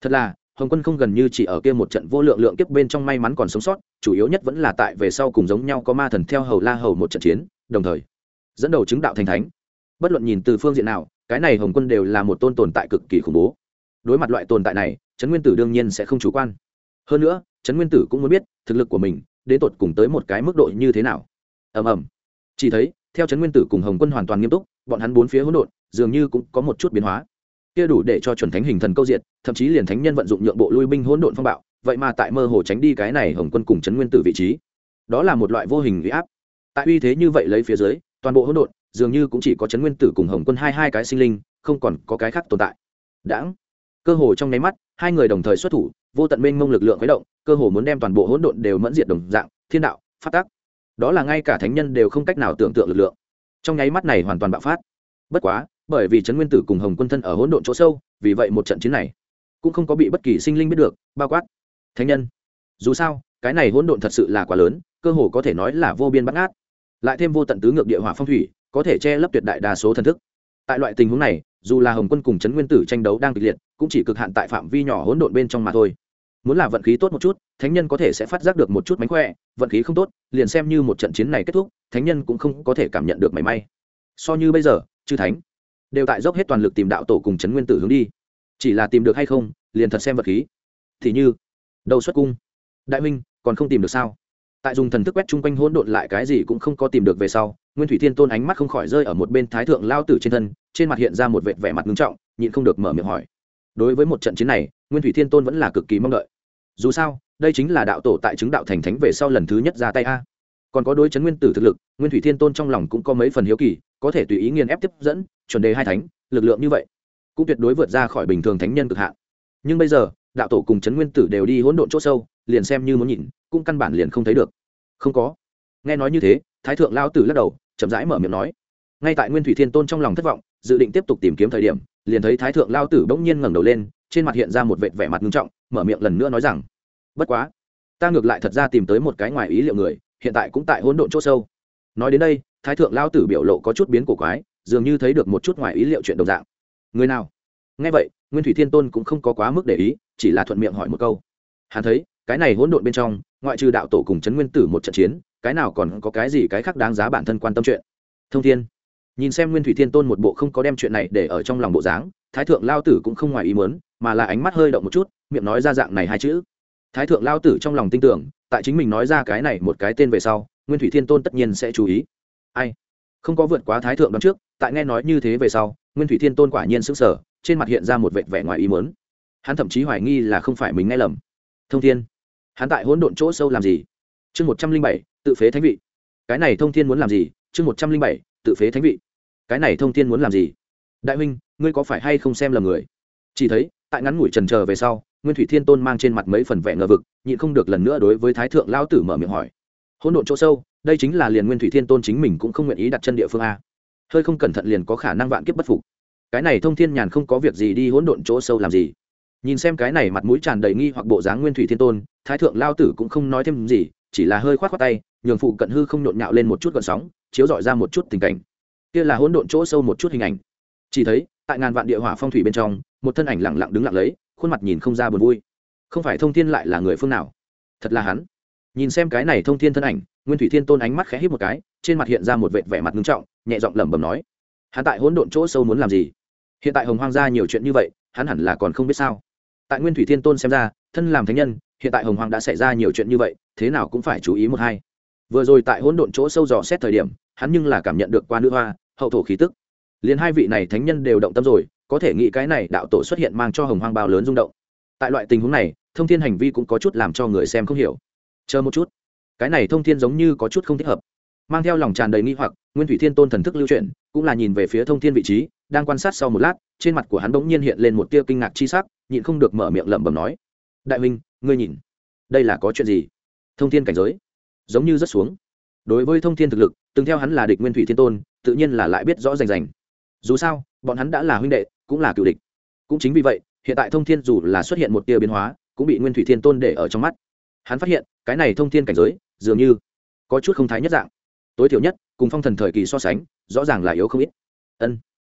Thật là, hồng quân không gần như chỉ ở kia một trận vô lượng lượng kiếp bên trong may mắn còn sống sót, chủ yếu nhất vẫn là tại về sau cùng giống nhau có ma thần theo hầu la hầu một trận chiến, đồng thời dẫn đầu chứng đạo thành thánh. Bất luận nhìn từ phương diện nào, cái này hồng quân đều là một tôn tồn tại cực kỳ khủng bố. Đối mặt loại tồn tại này, trấn nguyên tử đương nhiên sẽ không chủ quan. Hơn nữa, trấn nguyên tử cũng muốn biết, thực lực của mình, đến tột cùng tới một cái mức độ như thế nào. Ầm ầm. Chỉ thấy, theo trấn nguyên tử cùng hồng quân hoàn toàn nghiêm túc, bọn hắn bốn phía hỗn độn, dường như cũng có một chút biến hóa kia đủ để cho chuẩn thánh hình thần câu diệt, thậm chí liền thánh nhân vận dụng nhượng bộ lui binh hỗn độn phong bạo vậy mà tại mơ hồ tránh đi cái này hồng quân cùng chấn nguyên tử vị trí. Đó là một loại vô hình uy áp. Tại uy thế như vậy lấy phía dưới toàn bộ hỗn độn dường như cũng chỉ có chấn nguyên tử cùng hồng quân hai hai cái sinh linh không còn có cái khác tồn tại. Đãng. Cơ hồ trong nháy mắt hai người đồng thời xuất thủ vô tận mênh mông lực lượng khuấy động cơ hồ muốn đem toàn bộ hỗn độn đều mẫn diệt đồng dạng thiên đạo phát tác đó là ngay cả thánh nhân đều không cách nào tưởng tượng lực lượng. Trong nháy mắt này hoàn toàn bạo phát. Bất quá bởi vì trấn nguyên tử cùng hồng quân thân ở hỗn độn chỗ sâu, vì vậy một trận chiến này cũng không có bị bất kỳ sinh linh biết được, bao quát thánh nhân. Dù sao, cái này hỗn độn thật sự là quá lớn, cơ hồ có thể nói là vô biên bắt ngát lại thêm vô tận tứ ngược địa hỏa phong thủy, có thể che lấp tuyệt đại đa số thần thức. Tại loại tình huống này, dù là hồng quân cùng trấn nguyên tử tranh đấu đang kịch liệt, cũng chỉ cực hạn tại phạm vi nhỏ hỗn độn bên trong mà thôi. Muốn là vận khí tốt một chút, thánh nhân có thể sẽ phát giác được một chút mánh khỏe, vận khí không tốt, liền xem như một trận chiến này kết thúc, thánh nhân cũng không có thể cảm nhận được mảy may. So như bây giờ, chư thánh đều tại dốc hết toàn lực tìm đạo tổ cùng trấn nguyên tử hướng đi. Chỉ là tìm được hay không, liền thật xem vật khí. Thì như, đầu xuất cung. Đại huynh, còn không tìm được sao? Tại dùng thần thức quét chung quanh hỗn độn lại cái gì cũng không có tìm được về sau, nguyên thủy thiên tôn ánh mắt không khỏi rơi ở một bên thái thượng lao tử trên thân, trên mặt hiện ra một vệt vẻ mặt ngưng trọng, nhịn không được mở miệng hỏi. Đối với một trận chiến này, nguyên thủy thiên tôn vẫn là cực kỳ mong đợi. Dù sao, đây chính là đạo tổ tại chứng đạo thành thánh về sau lần thứ nhất ra tay a. Còn có đối chấn nguyên tử thực lực, nguyên thủy thiên tôn trong lòng cũng có mấy phần hiếu kỳ có thể tùy ý nghiền ép tiếp dẫn, chuẩn đề hai thánh, lực lượng như vậy, cũng tuyệt đối vượt ra khỏi bình thường thánh nhân cực hạn. Nhưng bây giờ, đạo tổ cùng chấn nguyên tử đều đi hỗn độn chỗ sâu, liền xem như muốn nhìn, cũng căn bản liền không thấy được. Không có. Nghe nói như thế, thái thượng lao tử lắc đầu, chậm rãi mở miệng nói. Ngay tại nguyên thủy thiên tôn trong lòng thất vọng, dự định tiếp tục tìm kiếm thời điểm, liền thấy thái thượng lao tử bỗng nhiên ngẩng đầu lên, trên mặt hiện ra một vệt vẻ mặt nghiêm trọng, mở miệng lần nữa nói rằng, bất quá, ta ngược lại thật ra tìm tới một cái ngoài ý liệu người, hiện tại cũng tại hỗn độn chỗ sâu nói đến đây, thái thượng lao tử biểu lộ có chút biến cổ quái, dường như thấy được một chút ngoài ý liệu chuyện đồng dạng. Người nào? Nghe vậy, nguyên thủy thiên tôn cũng không có quá mức để ý, chỉ là thuận miệng hỏi một câu. Hắn thấy, cái này hỗn độn bên trong, ngoại trừ đạo tổ cùng chấn nguyên tử một trận chiến, cái nào còn có cái gì cái khác đáng giá bản thân quan tâm chuyện? Thông thiên. Nhìn xem nguyên thủy thiên tôn một bộ không có đem chuyện này để ở trong lòng bộ dáng, thái thượng lao tử cũng không ngoài ý muốn, mà là ánh mắt hơi động một chút, miệng nói ra dạng này hai chữ. Thái thượng lao tử trong lòng tin tưởng, tại chính mình nói ra cái này một cái tên về sau nguyên thủy thiên tôn tất nhiên sẽ chú ý. Ai? Không có vượt quá thái thượng đón trước, tại nghe nói như thế về sau, nguyên thủy thiên tôn quả nhiên sững sờ, trên mặt hiện ra một vệt vẻ ngoài ý muốn. Hắn thậm chí hoài nghi là không phải mình nghe lầm. Thông thiên, hắn tại hỗn độn chỗ sâu làm gì? Chương một trăm linh bảy, tự phế thánh vị. Cái này thông thiên muốn làm gì? Chương một trăm linh bảy, tự phế thánh vị. Cái này thông thiên muốn làm gì? Đại huynh, ngươi có phải hay không xem lầm người? Chỉ thấy, tại ngắn ngủi trần chờ về sau, nguyên thủy thiên tôn mang trên mặt mấy phần vẻ ngờ vực, nhịn không được lần nữa đối với thái thượng lao tử mở miệng hỏi hỗn độn chỗ sâu, đây chính là liền nguyên thủy thiên tôn chính mình cũng không nguyện ý đặt chân địa phương a. Hơi không cẩn thận liền có khả năng vạn kiếp bất phục. Cái này thông thiên nhàn không có việc gì đi hỗn độn chỗ sâu làm gì. Nhìn xem cái này mặt mũi tràn đầy nghi hoặc bộ dáng nguyên thủy thiên tôn, thái thượng lao tử cũng không nói thêm gì, chỉ là hơi k h o á t khoác tay, nhường phụ cận hư không nhộn nhạo lên một chút gọn sóng, chiếu dọi ra một chút tình cảnh. Kia là hỗn độn chỗ sâu một chút hình ảnh. Chỉ thấy, tại ngàn vạn địa hỏa phong thủy bên trong, một thân ảnh lẳng lặng đứng lặng lấy, khuôn mặt nhìn không ra buồn vui. Không phải thông thiên lại là người phương nào? Thật là hắn nhìn xem cái này thông thiên thân ảnh, nguyên thủy thiên tôn ánh mắt khẽ hít một cái, trên mặt hiện ra một vệt vẻ mặt ngưng trọng, nhẹ giọng lẩm bẩm nói, hắn tại hỗn độn chỗ sâu muốn làm gì? Hiện tại hồng hoang ra nhiều chuyện như vậy, hắn hẳn là còn không biết sao. Tại nguyên thủy thiên tôn xem ra, thân làm thánh nhân, hiện tại hồng hoàng đã xảy ra nhiều chuyện như vậy, thế nào cũng phải chú ý một hai. Vừa rồi tại hỗn độn chỗ sâu dò xét thời điểm, hắn nhưng là cảm nhận được qua nữ hoa, hậu thổ khí tức. Liền hai vị này thánh nhân đều động tâm rồi, có thể nghĩ cái này đạo tổ xuất hiện mang cho hồng hoang bao lớn rung động. Tại loại tình huống này, thông thiên hành vi cũng có chút làm cho người xem không hiểu chờ một chút. Cái này thông thiên giống như có chút không thích hợp. Mang theo lòng tràn đầy nghi hoặc, nguyên thủy thiên tôn thần thức lưu chuyển, cũng là nhìn về phía thông thiên vị trí, đang quan sát sau một lát, trên mặt của hắn bỗng nhiên hiện lên một tia kinh ngạc chi sắc, nhịn không được mở miệng lẩm bẩm nói, đại huynh, ngươi nhìn, đây là có chuyện gì? Thông thiên cảnh giới, giống như rất xuống. Đối với thông thiên thực lực, từng theo hắn là địch nguyên thủy thiên tôn, tự nhiên là lại biết rõ rành rành. Dù sao, bọn hắn đã là huynh đệ, cũng là cựu địch. Cũng chính vì vậy, hiện tại thông thiên dù là xuất hiện một tia biến hóa, cũng bị nguyên thủy thiên tôn để ở trong mắt hắn phát hiện, cái này thông thiên cảnh giới, dường như có chút không thái nhất dạng. Tối thiểu nhất, cùng phong thần thời kỳ so sánh, rõ ràng là yếu không ít. Ân.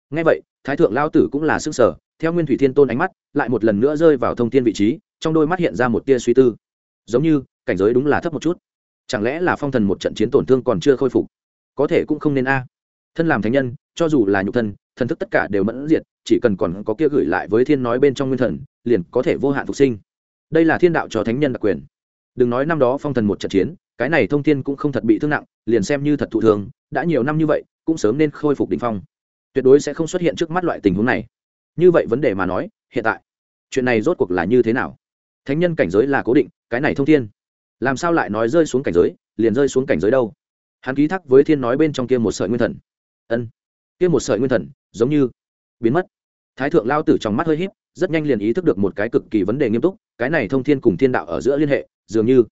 Ngay vậy, thái thượng lao tử cũng là xương sở theo nguyên thủy thiên tôn ánh mắt, lại một lần nữa rơi vào thông thiên vị trí, trong đôi mắt hiện ra một tia suy tư. Giống như, cảnh giới đúng là thấp một chút. Chẳng lẽ là phong thần một trận chiến tổn thương còn chưa khôi phục? Có thể cũng không nên a. Thân làm thánh nhân, cho dù là nhục thân, thần thức tất cả đều mẫn diệt, chỉ cần còn có kia gửi lại với thiên nói bên trong nguyên thần, liền có thể vô hạn phục sinh. Đây là thiên đạo cho thánh nhân đặc quyền đừng nói năm đó phong thần một trận chiến, cái này thông thiên cũng không thật bị thương nặng, liền xem như thật thụ thường đã nhiều năm như vậy, cũng sớm nên khôi phục đ ỉ n h phong. Tuyệt đối sẽ không xuất hiện trước mắt loại tình huống này. Như vậy vấn đề mà nói, hiện tại, chuyện này rốt cuộc là như thế nào? Thánh nhân cảnh giới là cố định, cái này thông thiên, làm sao lại nói rơi xuống cảnh giới, liền rơi xuống cảnh giới đâu? Hắn ký thác với thiên nói bên trong kia một sợi nguyên thần. Ân, kia một sợi nguyên thần, giống như biến mất. Thái thượng lao tử trong mắt hơi h í p rất nhanh liền ý thức được một cái cực kỳ vấn đề nghiêm túc, cái này thông thiên cùng thiên đạo ở giữa liên hệ dường như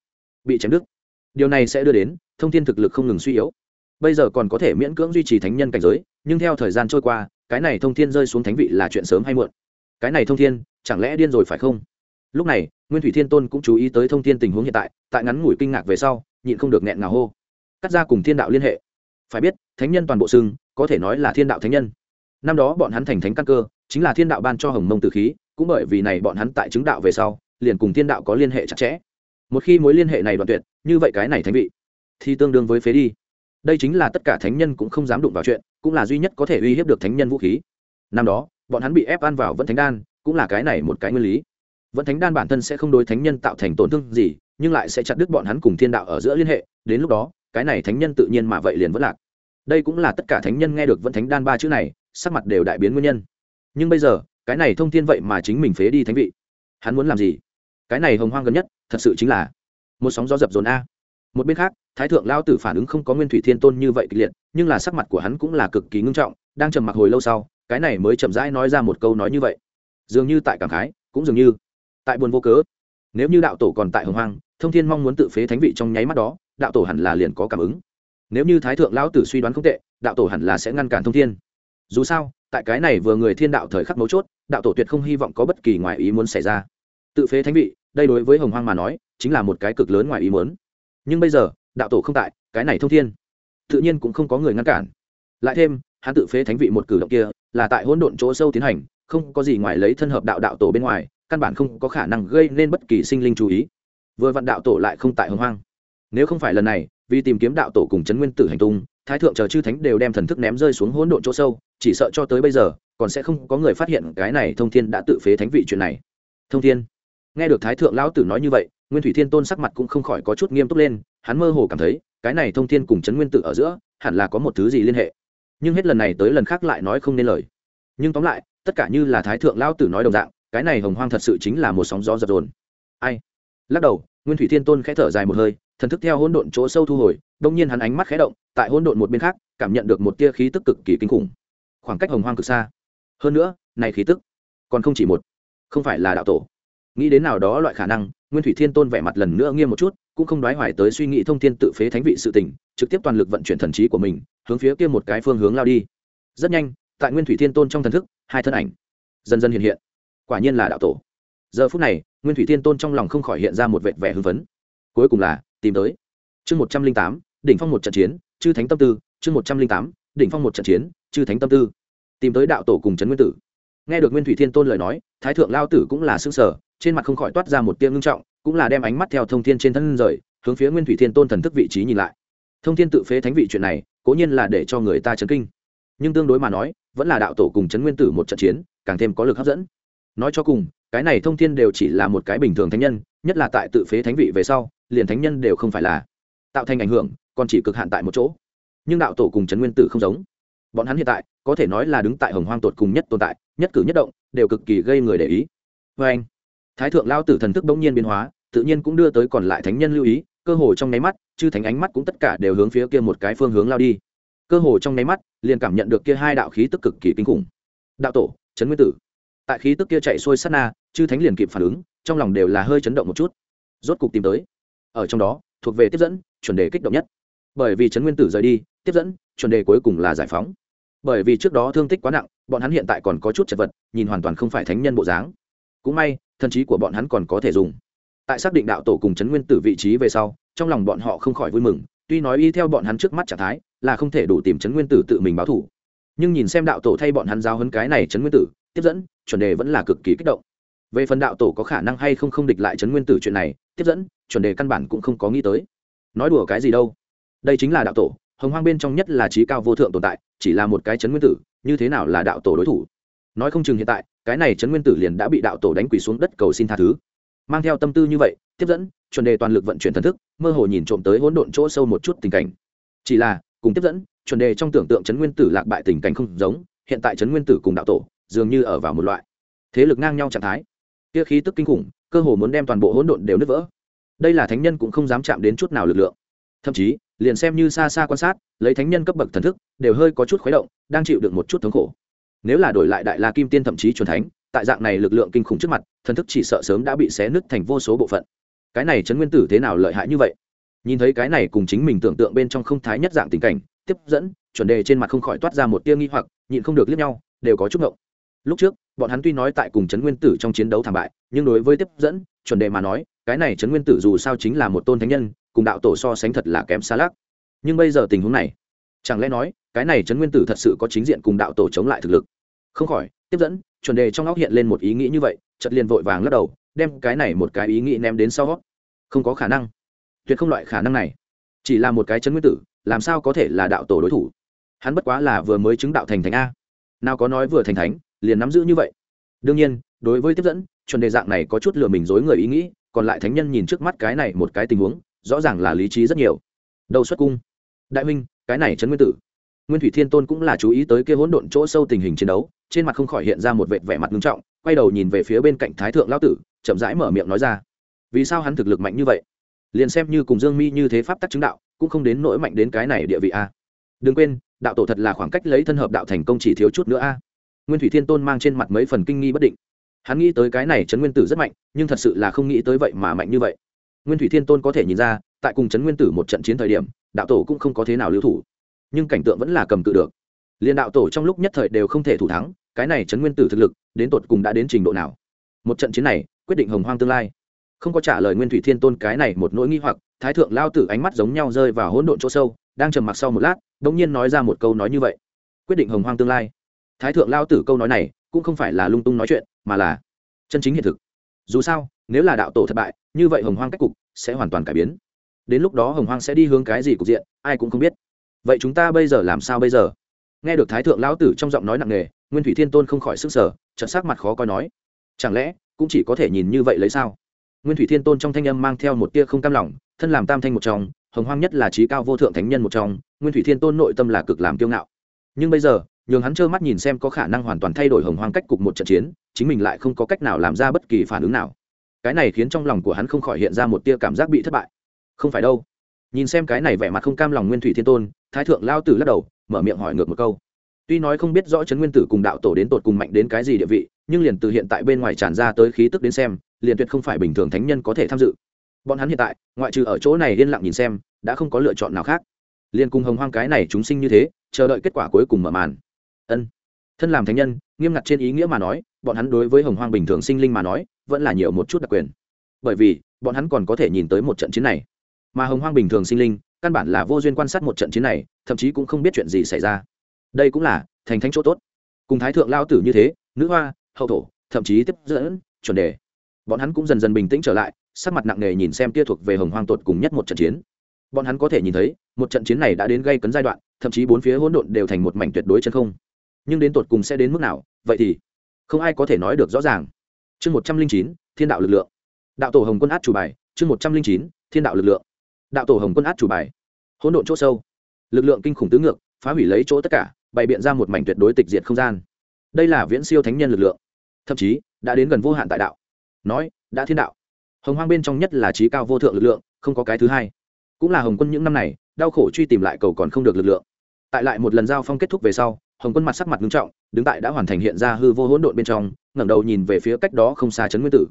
bị chém đứt. Điều này sẽ đưa đến thông thiên thực lực không ngừng suy yếu. Bây giờ còn có thể miễn cưỡng duy trì thánh nhân cảnh giới, nhưng theo thời gian trôi qua, cái này thông thiên rơi xuống thánh vị là chuyện sớm hay muộn. Cái này thông thiên, chẳng lẽ điên rồi phải không? Lúc này, nguyên thủy thiên tôn cũng chú ý tới thông thiên tình huống hiện tại tại ngắn ngủi kinh ngạc về sau, nhịn không được nghẹn ngào hô. Cắt ra cùng thiên đạo liên hệ. Phải biết, thánh nhân toàn bộ xưng, có thể nói là thiên đạo thánh nhân. Năm đó bọn hắn thành thánh căn cơ, chính là thiên đạo ban cho hồng mông tử khí, cũng bởi vì này bọn hắn tại chứng đạo về sau, liền cùng thiên đạo có liên hệ chặt chẽ một khi mối liên hệ này đoạn tuyệt, như vậy cái này thánh vị, thì tương đương với phế đi. Đây chính là tất cả thánh nhân cũng không dám đụng vào chuyện, cũng là duy nhất có thể uy hiếp được thánh nhân vũ khí. Năm đó, bọn hắn bị ép ăn vào vẫn thánh đan, cũng là cái này một cái nguyên lý. Vẫn thánh đan bản thân sẽ không đối thánh nhân tạo thành tổn thương gì, nhưng lại sẽ chặt đứt bọn hắn cùng thiên đạo ở giữa liên hệ, đến lúc đó, cái này thánh nhân tự nhiên mà vậy liền vẫn lạc. Đây cũng là tất cả thánh nhân nghe được vẫn thánh đan ba chữ này, sắc mặt đều đại biến nguyên nhân. Nhưng bây giờ, cái này thông thiên vậy mà chính mình phế đi thánh vị. Hắn muốn làm gì? Cái này hồng hoang gần nhất, thật sự chính là một sóng gió dập dồn a. Một bên khác, thái thượng lao tử phản ứng không có nguyên thủy thiên tôn như vậy kịch liệt, nhưng là sắc mặt của hắn cũng là cực kỳ ngưng trọng, đang trầm mặc hồi lâu sau, cái này mới chậm rãi nói ra một câu nói như vậy. Dường như tại cảm khái, cũng dường như tại buồn vô cớ. Nếu như đạo tổ còn tại hồng hoang, thông thiên mong muốn tự phế thánh vị trong nháy mắt đó, đạo tổ hẳn là liền có cảm ứng. Nếu như thái thượng lão tử suy đoán không tệ, đạo tổ hẳn là sẽ ngăn cản thông thiên. Dù sao, tại cái này vừa người thiên đạo thời khắc mấu chốt, đạo tổ tuyệt không hy vọng có bất kỳ ngoài ý muốn xảy ra. Tự phế thánh vị đây đối với hồng hoang mà nói, chính là một cái cực lớn ngoài ý muốn. Nhưng bây giờ, đạo tổ không tại, cái này thông thiên, tự nhiên cũng không có người ngăn cản. Lại thêm, hắn tự phế thánh vị một cử động kia, là tại hỗn độn chỗ sâu tiến hành, không có gì ngoài lấy thân hợp đạo đạo tổ bên ngoài, căn bản không có khả năng gây nên bất kỳ sinh linh chú ý. Vừa vặn đạo tổ lại không tại hồng hoang. Nếu không phải lần này, vì tìm kiếm đạo tổ cùng chấn nguyên tử hành tung, thái thượng chờ chư thánh đều đem thần thức ném rơi xuống hỗn độn chỗ sâu, chỉ sợ cho tới bây giờ, còn sẽ không có người phát hiện cái này thông thiên đã tự phế thánh vị chuyện này. Thông thiên nghe được thái thượng lão tử nói như vậy, nguyên thủy thiên tôn sắc mặt cũng không khỏi có chút nghiêm túc lên, hắn mơ hồ cảm thấy, cái này thông thiên cùng chấn nguyên tử ở giữa, hẳn là có một thứ gì liên hệ. Nhưng hết lần này tới lần khác lại nói không nên lời. Nhưng tóm lại, tất cả như là thái thượng lão tử nói đồng dạng, cái này hồng hoang thật sự chính là một sóng gió dập dồn. Ai? Lắc đầu, nguyên thủy thiên tôn khẽ thở dài một hơi, thần thức theo hỗn độn chỗ sâu thu hồi đông nhiên hắn ánh mắt khẽ động, tại hỗn độn một bên khác, cảm nhận được một tia khí tức cực kỳ kinh khủng. Khoảng cách hồng hoang cực xa. Hơn nữa, này khí tức còn không chỉ một, không phải là đạo tổ nghĩ đến nào đó loại khả năng, nguyên thủy thiên tôn vẻ mặt lần nữa nghiêm một chút, cũng không đoái hoài tới suy nghĩ thông thiên tự phế thánh vị sự tình, trực tiếp toàn lực vận chuyển thần trí của mình, hướng phía kia một cái phương hướng lao đi. Rất nhanh, tại nguyên thủy thiên tôn trong thần thức, hai thân ảnh dần dần hiện hiện. Quả nhiên là đạo tổ. Giờ phút này, nguyên thủy thiên tôn trong lòng không khỏi hiện ra một vệt vẻ hưng phấn. Cuối cùng là, tìm tới. Chương một trăm linh tám, đỉnh phong một trận chiến, chư thánh tâm tư, chương một trăm linh tám, đỉnh phong một trận chiến, chư thánh tâm tư. Tìm tới đạo tổ cùng trấn nguyên tử nghe được nguyên thủy thiên tôn lời nói, thái thượng lao tử cũng là xương sở trên mặt không khỏi toát ra một tiếng ngưng trọng, cũng là đem ánh mắt theo thông thiên trên thân rời, hướng phía nguyên thủy thiên tôn thần thức vị trí nhìn lại. Thông thiên tự phế thánh vị chuyện này, cố nhiên là để cho người ta chấn kinh. Nhưng tương đối mà nói, vẫn là đạo tổ cùng chấn nguyên tử một trận chiến, càng thêm có lực hấp dẫn. Nói cho cùng, cái này thông thiên đều chỉ là một cái bình thường thánh nhân, nhất là tại tự phế thánh vị về sau, liền thánh nhân đều không phải là tạo thành ảnh hưởng, còn chỉ cực hạn tại một chỗ. Nhưng đạo tổ cùng chấn nguyên tử không giống bọn hắn hiện tại, có thể nói là đứng tại hồng hoang tột cùng nhất tồn tại, nhất cử nhất động, đều cực kỳ gây người để ý. Vê anh, thái thượng lao tử thần thức bỗng nhiên biến hóa, tự nhiên cũng đưa tới còn lại thánh nhân lưu ý, cơ hồ trong nháy mắt, chư thánh ánh mắt cũng tất cả đều hướng phía kia một cái phương hướng lao đi. Cơ hồ trong nháy mắt, liền cảm nhận được kia hai đạo khí tức cực kỳ kinh khủng. Đạo tổ, trấn nguyên tử. Tại khí tức kia chạy xuôi sát na, chư thánh liền kịp phản ứng, trong lòng đều là hơi chấn động một chút. Rốt cục tìm tới. Ở trong đó, thuộc về tiếp dẫn, chuẩn đề kích động nhất. Bởi vì trấn nguyên tử rời đi, tiếp dẫn, chuẩn đề cuối cùng là giải phóng bởi vì trước đó thương tích quá nặng, bọn hắn hiện tại còn có chút chật vật, nhìn hoàn toàn không phải thánh nhân bộ dáng. Cũng may, thần trí của bọn hắn còn có thể dùng. Tại xác định đạo tổ cùng trấn nguyên tử vị trí về sau, trong lòng bọn họ không khỏi vui mừng, tuy nói y theo bọn hắn trước mắt trạng thái, là không thể đủ tìm trấn nguyên tử tự mình báo thủ nhưng nhìn xem đạo tổ thay bọn hắn giao hấn cái này trấn nguyên tử, tiếp dẫn, chuẩn đề vẫn là cực kỳ kích động. Về phần đạo tổ có khả năng hay không không địch lại trấn nguyên tử chuyện này, tiếp dẫn, chuẩn đề căn bản cũng không có nghĩ tới. Nói đùa cái gì đâu. Đây chính là đạo tổ hồng hoang bên trong nhất là trí cao vô thượng tồn tại, chỉ là một cái chấn nguyên tử, như thế nào là đạo tổ đối thủ? Nói không chừng hiện tại, cái này chấn nguyên tử liền đã bị đạo tổ đánh quỳ xuống đất cầu xin tha thứ. Mang theo tâm tư như vậy, tiếp dẫn, chuẩn đề toàn lực vận chuyển thần thức, mơ hồ nhìn trộm tới hỗn độn chỗ sâu một chút tình cảnh. Chỉ là, cùng tiếp dẫn, chuẩn đề trong tưởng tượng chấn nguyên tử lạc bại tình cảnh không giống, hiện tại chấn nguyên tử cùng đạo tổ, dường như ở vào một loại thế lực ngang nhau trạng thái. Kia khí tức kinh khủng, cơ hồ muốn đem toàn bộ hỗn độn đều nứt vỡ. Đây là thánh nhân cũng không dám chạm đến chút nào lực lượng. Thậm chí liền xem như xa xa quan sát, lấy thánh nhân cấp bậc thần thức, đều hơi có chút khuấy động, đang chịu được một chút thống khổ. Nếu là đổi lại đại la kim tiên thậm chí truyền thánh, tại dạng này lực lượng kinh khủng trước mặt, thần thức chỉ sợ sớm đã bị xé nứt thành vô số bộ phận. Cái này chấn nguyên tử thế nào lợi hại như vậy? Nhìn thấy cái này cùng chính mình tưởng tượng bên trong không thái nhất dạng tình cảnh, tiếp dẫn, chuẩn đề trên mặt không khỏi toát ra một tia nghi hoặc, nhịn không được liếc nhau, đều có chút ngộng. Lúc trước, bọn hắn tuy nói tại cùng chấn nguyên tử trong chiến đấu thảm bại, nhưng đối với tiếp dẫn, chuẩn đề mà nói, cái này chấn nguyên tử dù sao chính là một tôn thánh nhân cùng đạo tổ so sánh thật là kém xa lác nhưng bây giờ tình huống này, chẳng lẽ nói, cái này trấn nguyên tử thật sự có chính diện cùng đạo tổ chống lại thực lực? Không khỏi, tiếp dẫn, chuẩn đề trong óc hiện lên một ý nghĩ như vậy chật liền vội vàng lắc đầu, đem cái này một cái ý nghĩ ném đến sau không có khả năng. Tuyệt không loại khả năng này. Chỉ là một cái chấn nguyên tử, làm sao có thể là đạo tổ đối thủ? Hắn bất quá là vừa mới chứng đạo thành thánh a. Nào có nói vừa thành thánh, liền nắm giữ như vậy. Đương nhiên, đối với tiếp dẫn, chuẩn đề dạng này có chút lừa mình dối người ý nghĩ, còn lại thánh nhân nhìn trước mắt cái này một cái tình huống rõ ràng là lý trí rất nhiều. Đầu xuất cung. Đại minh cái này trấn nguyên tử. Nguyên thủy thiên tôn cũng là chú ý tới kia hỗn độn chỗ sâu tình hình chiến đấu, trên mặt không khỏi hiện ra một vệt vẻ mặt nghiêm trọng, quay đầu nhìn về phía bên cạnh thái thượng lao tử, chậm rãi mở miệng nói ra. Vì sao hắn thực lực mạnh như vậy? Liền xem như cùng dương mi như thế pháp tắc chứng đạo, cũng không đến nỗi mạnh đến cái này địa vị a. Đừng quên, đạo tổ thật là khoảng cách lấy thân hợp đạo thành công chỉ thiếu chút nữa a. Nguyên thủy thiên tôn mang trên mặt mấy phần kinh nghi bất định. Hắn nghĩ tới cái này trấn nguyên tử rất mạnh, nhưng thật sự là không nghĩ tới vậy mà mạnh như vậy nguyên thủy thiên tôn có thể nhìn ra, tại cùng trấn nguyên tử một trận chiến thời điểm, đạo tổ cũng không có thế nào lưu thủ. Nhưng cảnh tượng vẫn là cầm cự được. Liên đạo tổ trong lúc nhất thời đều không thể thủ thắng, cái này trấn nguyên tử thực lực, đến tột cùng đã đến trình độ nào? Một trận chiến này, quyết định hồng hoang tương lai. Không có trả lời nguyên thủy thiên tôn cái này một nỗi nghi hoặc, thái thượng lao tử ánh mắt giống nhau rơi vào hỗn độn chỗ sâu, đang trầm mặc sau một lát đ ỗ n g nhiên nói ra một câu nói như vậy. Quyết định hồng hoang tương lai. Thái thượng lao tử câu nói này, cũng không phải là lung tung nói chuyện, mà là chân chính hiện thực dù sao, nếu là đạo tổ thất bại, như vậy hồng hoang cách cục sẽ hoàn toàn cải biến. Đến lúc đó hồng hoang sẽ đi hướng cái gì cục diện, ai cũng không biết. Vậy chúng ta bây giờ làm sao bây giờ? Nghe được thái thượng lão tử trong giọng nói nặng nề, nguyên thủy thiên tôn không khỏi sức sở trận sắc mặt khó coi nói, chẳng lẽ cũng chỉ có thể nhìn như vậy lấy sao? Nguyên thủy thiên tôn trong thanh âm mang theo một tia không cam lòng, thân làm tam thanh một trong, hồng hoang nhất là trí cao vô thượng thánh nhân một trong, nguyên thủy thiên tôn nội tâm là cực làm kiêu ngạo. Nhưng bây giờ, nhường hắn trơ mắt nhìn xem có khả năng hoàn toàn thay đổi hồng hoang cách cục một trận chiến chính mình lại không có cách nào làm ra bất kỳ phản ứng nào. Cái này khiến trong lòng của hắn không khỏi hiện ra một tia cảm giác bị thất bại. Không phải đâu. Nhìn xem cái này vẻ mặt không cam lòng nguyên thủy thiên tôn, thái thượng lao tử lắc đầu, mở miệng hỏi ngược một câu. Tuy nói không biết rõ trấn nguyên tử cùng đạo tổ đến tột cùng mạnh đến cái gì địa vị, nhưng liền từ hiện tại bên ngoài tràn ra tới khí tức đến xem, liền tuyệt không phải bình thường thánh nhân có thể tham dự. Bọn hắn hiện tại, ngoại trừ ở chỗ này yên lặng nhìn xem, đã không có lựa chọn nào khác. Liền cùng hồng hoang cái này chúng sinh như thế, chờ đợi kết quả cuối cùng mở màn. Ân thân làm thánh nhân, nghiêm ngặt trên ý nghĩa mà nói, bọn hắn đối với hồng hoang bình thường sinh linh mà nói, vẫn là nhiều một chút đặc quyền. Bởi vì, bọn hắn còn có thể nhìn tới một trận chiến này. Mà hồng hoang bình thường sinh linh, căn bản là vô duyên quan sát một trận chiến này, thậm chí cũng không biết chuyện gì xảy ra. Đây cũng là thành thánh chỗ tốt. Cùng thái thượng lao tử như thế, nữ hoa, hậu thổ, thậm chí tiếp dẫn, chuẩn đề. Bọn hắn cũng dần dần bình tĩnh trở lại, sắc mặt nặng nề nhìn xem kia thuộc về hồng hoang tột cùng nhất một trận chiến. Bọn hắn có thể nhìn thấy, một trận chiến này đã đến gây cấn giai đoạn, thậm chí bốn phía hỗn độn đều thành một mảnh tuyệt đối chân không nhưng đến tột cùng sẽ đến mức nào, vậy thì không ai có thể nói được rõ ràng. Chương một trăm linh chín, thiên đạo lực lượng. Đạo tổ hồng quân át chủ bài, chương một trăm linh chín, thiên đạo lực lượng. Đạo tổ hồng quân át chủ bài. Hỗn độn chỗ sâu. Lực lượng kinh khủng tứ ngược, phá hủy lấy chỗ tất cả, bày biện ra một mảnh tuyệt đối tịch diệt không gian. Đây là viễn siêu thánh nhân lực lượng. Thậm chí, đã đến gần vô hạn tại đạo. Nói, đã thiên đạo. Hồng hoang bên trong nhất là trí cao vô thượng lực lượng, không có cái thứ hai. Cũng là hồng quân những năm này, đau khổ truy tìm lại cầu còn không được lực lượng. Tại lại một lần giao phong kết thúc về sau hồng quân mặt sắc mặt nghiêm trọng, đứng tại đã hoàn thành hiện ra hư vô hỗn độn bên trong, ngẩng đầu nhìn về phía cách đó không xa trấn nguyên tử.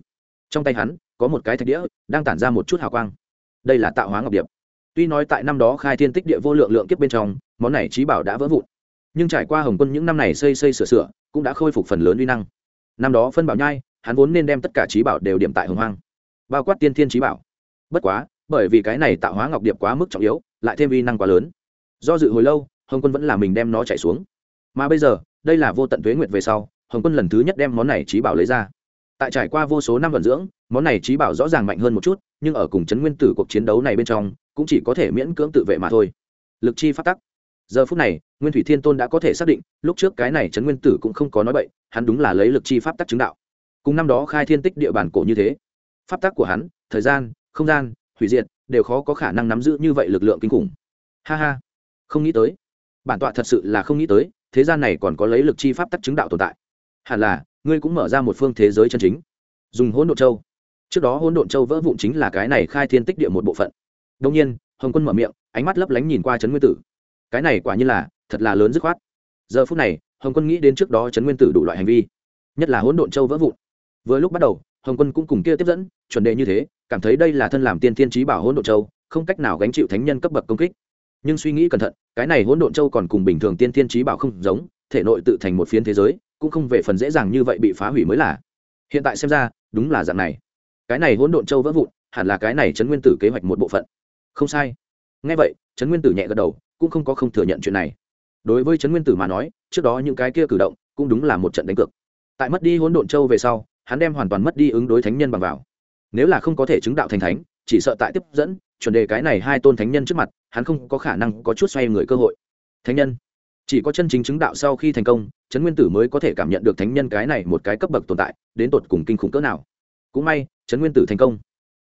Trong tay hắn, có một cái thạch đĩa, đang tản ra một chút hào quang. Đây là tạo hóa ngọc điệp. Tuy nói tại năm đó khai thiên tích địa vô lượng lượng kiếp bên trong, món này trí bảo đã vỡ vụn. Nhưng trải qua hồng quân những năm này xây xây sửa sửa, cũng đã khôi phục phần lớn uy năng. Năm đó phân bảo nhai, hắn vốn nên đem tất cả trí bảo đều điểm tại hồng hoang. Bao quát tiên thiên trí bảo. Bất quá, bởi vì cái này tạo hóa ngọc điệp quá mức trọng yếu, lại thêm uy năng quá lớn. Do dự hồi lâu, hồng quân vẫn là mình đem nó chạy xuống mà bây giờ, đây là vô tận tuế nguyệt về sau, hồng quân lần thứ nhất đem món này trí bảo lấy ra. Tại trải qua vô số năm vận dưỡng, món này trí bảo rõ ràng mạnh hơn một chút, nhưng ở cùng chấn nguyên tử cuộc chiến đấu này bên trong, cũng chỉ có thể miễn cưỡng tự vệ mà thôi. Lực chi phát tắc. Giờ phút này, nguyên thủy thiên tôn đã có thể xác định, lúc trước cái này chấn nguyên tử cũng không có nói bậy, hắn đúng là lấy lực chi pháp tắc chứng đạo. Cùng năm đó khai thiên tích địa bàn cổ như thế, pháp tắc của hắn, thời gian, không gian, hủy diệt, đều khó có khả năng nắm giữ như vậy lực lượng kinh khủng. Ha ha. Không nghĩ tới. Bản tọa thật sự là không nghĩ tới thế gian này còn có lấy lực chi pháp tắc chứng đạo tồn tại. Hẳn là, ngươi cũng mở ra một phương thế giới chân chính. Dùng hỗn độn châu. Trước đó hỗn độn châu vỡ vụn chính là cái này khai thiên tích địa một bộ phận. Đông nhiên, hồng quân mở miệng, ánh mắt lấp lánh nhìn qua trấn nguyên tử. Cái này quả như là, thật là lớn dứt khoát. Giờ phút này, hồng quân nghĩ đến trước đó trấn nguyên tử đủ loại hành vi. Nhất là hỗn độn châu vỡ vụn. Vừa lúc bắt đầu, hồng quân cũng cùng kia tiếp dẫn, chuẩn đề như thế, cảm thấy đây là thân làm tiên thiên trí bảo hỗn độn châu, không cách nào gánh chịu thánh nhân cấp bậc công kích nhưng suy nghĩ cẩn thận, cái này hỗn độn châu còn cùng bình thường tiên thiên trí bảo không giống, thể nội tự thành một phiến thế giới, cũng không về phần dễ dàng như vậy bị phá hủy mới là. Hiện tại xem ra, đúng là dạng này. Cái này hỗn độn châu vỡ vụn, hẳn là cái này trấn nguyên tử kế hoạch một bộ phận. Không sai. Ngay vậy, trấn nguyên tử nhẹ gật đầu, cũng không có không thừa nhận chuyện này. Đối với trấn nguyên tử mà nói, trước đó những cái kia cử động, cũng đúng là một trận đánh cược. Tại mất đi hỗn độn châu về sau, hắn đem hoàn toàn mất đi ứng đối thánh nhân bằng vào. Nếu là không có thể chứng đạo thành thánh, chỉ sợ tại tiếp dẫn chuẩn đề cái này hai tôn thánh nhân trước mặt, hắn không có khả năng có chút xoay người cơ hội. Thánh nhân? Chỉ có chân chính chứng đạo sau khi thành công, trấn nguyên tử mới có thể cảm nhận được thánh nhân cái này một cái cấp bậc tồn tại, đến tột cùng kinh khủng cỡ nào. Cũng may, trấn nguyên tử thành công.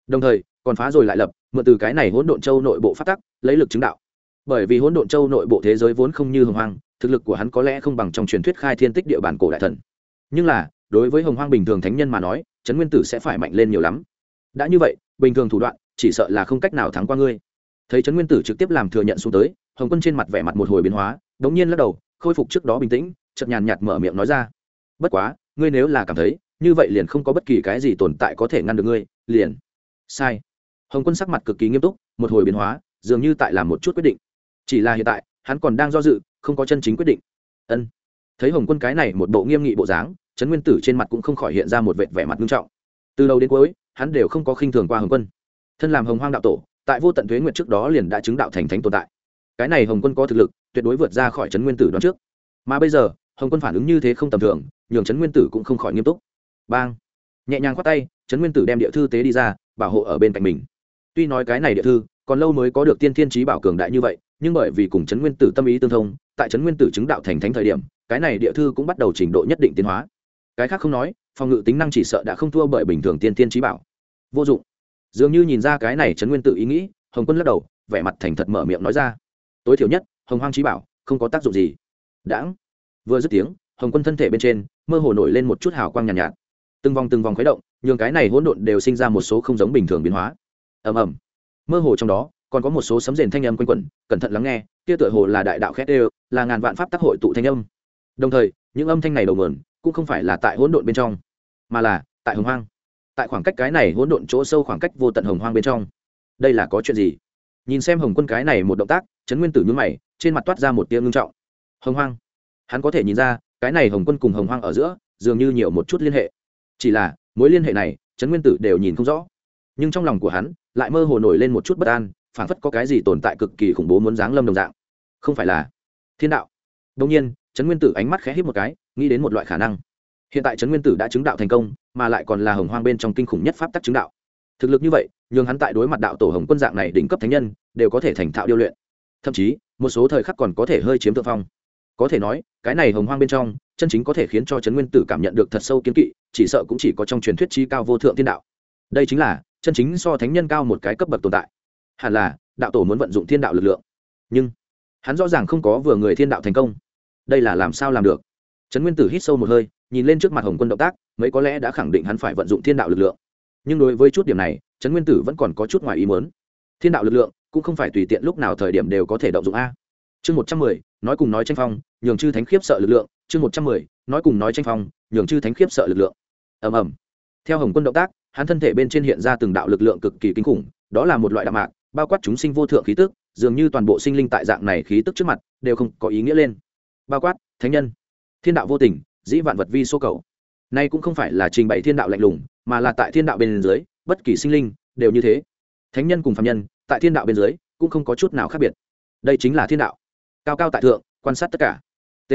Đồng thời, còn phá rồi lại lập, mượn từ cái này hỗn độn châu nội bộ phát tắc, lấy lực chứng đạo. Bởi vì hỗn độn châu nội bộ thế giới vốn không như hồng hoang, thực lực của hắn có lẽ không bằng trong truyền thuyết khai thiên tích địa bản cổ đại thần. Nhưng là, đối với hồng hoang bình thường thánh nhân mà nói, trấn nguyên tử sẽ phải mạnh lên nhiều lắm. Đã như vậy, bình thường thủ đoạn chỉ sợ là không cách nào thắng qua ngươi. Thấy trấn nguyên tử trực tiếp làm thừa nhận xuống tới, hồng quân trên mặt vẻ mặt một hồi biến hóa, đống nhiên lắc đầu, khôi phục trước đó bình tĩnh, chợt nhàn nhạt mở miệng nói ra. Bất quá, ngươi nếu là cảm thấy, như vậy liền không có bất kỳ cái gì tồn tại có thể ngăn được ngươi, liền. Sai. Hồng quân sắc mặt cực kỳ nghiêm túc, một hồi biến hóa, dường như tại làm một chút quyết định. Chỉ là hiện tại, hắn còn đang do dự, không có chân chính quyết định. Ân. Thấy hồng quân cái này một bộ nghiêm nghị bộ dáng, trấn nguyên tử trên mặt cũng không khỏi hiện ra một vệt vẻ mặt nghiêm trọng. Từ đầu đến cuối, hắn đều không có khinh thường qua hồng quân thân làm hồng hoang đạo tổ, tại vô tận thuế nguyện trước đó liền đã chứng đạo thành thánh tồn tại. Cái này hồng quân có thực lực, tuyệt đối vượt ra khỏi trấn nguyên tử đoán trước. Mà bây giờ, hồng quân phản ứng như thế không tầm thường, nhường trấn nguyên tử cũng không khỏi nghiêm túc. Bang! Nhẹ nhàng khoát tay, trấn nguyên tử đem địa thư tế đi ra, bảo hộ ở bên cạnh mình. Tuy nói cái này địa thư, còn lâu mới có được tiên thiên trí bảo cường đại như vậy, nhưng bởi vì cùng trấn nguyên tử tâm ý tương thông, tại trấn nguyên tử chứng đạo thành thánh thời điểm, cái này địa thư cũng bắt đầu trình độ nhất định tiến hóa. Cái khác không nói, phòng ngự tính năng chỉ sợ đã không thua bởi bình thường tiên thiên trí bảo. Vô dụng dường như nhìn ra cái này trấn nguyên tự ý nghĩ hồng quân lắc đầu vẻ mặt thành thật mở miệng nói ra. Tối thiểu nhất hồng hoang trí bảo không có tác dụng gì. Đãng. Vừa dứt tiếng hồng quân thân thể bên trên mơ hồ nổi lên một chút hào quang nhàn nhạt, nhạt. Từng vòng từng vòng khuấy động nhường cái này hỗn độn đều sinh ra một số không giống bình thường biến hóa. Ầm ầm. Mơ hồ trong đó còn có một số sấm rền thanh âm quanh quẩn cẩn thận lắng nghe kia tựa hồ là đại đạo khét đều là ngàn vạn pháp tác hội tụ thanh âm. Đồng thời những âm thanh này đầu nguồn cũng không phải là tại hỗn độn bên trong mà là tại hồng hoang tại khoảng cách cái này hỗn độn chỗ sâu khoảng cách vô tận hồng hoang bên trong. Đây là có chuyện gì? Nhìn xem hồng quân cái này một động tác, trấn nguyên tử nhướng mày, trên mặt toát ra một tia ngưng trọng. Hồng hoang? Hắn có thể nhìn ra, cái này hồng quân cùng hồng hoang ở giữa, dường như nhiều một chút liên hệ. Chỉ là, mối liên hệ này, trấn nguyên tử đều nhìn không rõ. Nhưng trong lòng của hắn, lại mơ hồ nổi lên một chút bất an phản phất có cái gì tồn tại cực kỳ khủng bố muốn giáng lâm đồng dạng. Không phải là thiên đạo. Đông nhiên, trấn nguyên tử ánh mắt khẽ hít một cái, nghĩ đến một loại khả năng hiện tại trấn nguyên tử đã chứng đạo thành công, mà lại còn là hồng hoang bên trong kinh khủng nhất pháp tắc chứng đạo. Thực lực như vậy, nhường hắn tại đối mặt đạo tổ hồng quân dạng này đỉnh cấp thánh nhân, đều có thể thành thạo điêu luyện. Thậm chí, một số thời khắc còn có thể hơi chiếm thượng phong. Có thể nói, cái này hồng hoang bên trong, chân chính có thể khiến cho trấn nguyên tử cảm nhận được thật sâu kiến kỵ, chỉ sợ cũng chỉ có trong truyền thuyết chi cao vô thượng thiên đạo. Đây chính là, chân chính so thánh nhân cao một cái cấp bậc tồn tại. Hẳn là, đạo tổ muốn vận dụng thiên đạo lực lượng. Nhưng, hắn rõ ràng không có vừa người thiên đạo thành công. Đây là làm sao làm được? Trấn nguyên tử hít sâu một hơi nhìn lên trước mặt hồng quân động tác, mấy có lẽ đã khẳng định hắn phải vận dụng thiên đạo lực lượng. Nhưng đối với chút điểm này, trấn nguyên tử vẫn còn có chút ngoài ý mớn thiên đạo lực lượng cũng không phải tùy tiện lúc nào thời điểm đều có thể động dụng a. Chương một trăm mười, nói cùng nói tranh phong, nhường chư thánh khiếp sợ lực lượng. Chương một trăm mười, nói cùng nói tranh phong, nhường chư thánh khiếp sợ lực lượng. Ầm ầm. Theo hồng quân động tác, hắn thân thể bên trên hiện ra từng đạo lực lượng cực kỳ kinh khủng, đó là một loại đạo mạc, bao quát chúng sinh vô thượng khí tức, dường như toàn bộ sinh linh tại dạng này khí tức trước mặt, đều không có ý nghĩa lên. Bao quát, thánh nhân. Thiên đạo vô tình dĩ vạn vật vi số cầu. Nay cũng không phải là trình bày thiên đạo lạnh lùng, mà là tại thiên đạo bên dưới, bất kỳ sinh linh đều như thế. Thánh nhân cùng phạm nhân, tại thiên đạo bên dưới, cũng không có chút nào khác biệt. Đây chính là thiên đạo. Cao cao tại thượng, quan sát tất cả. T.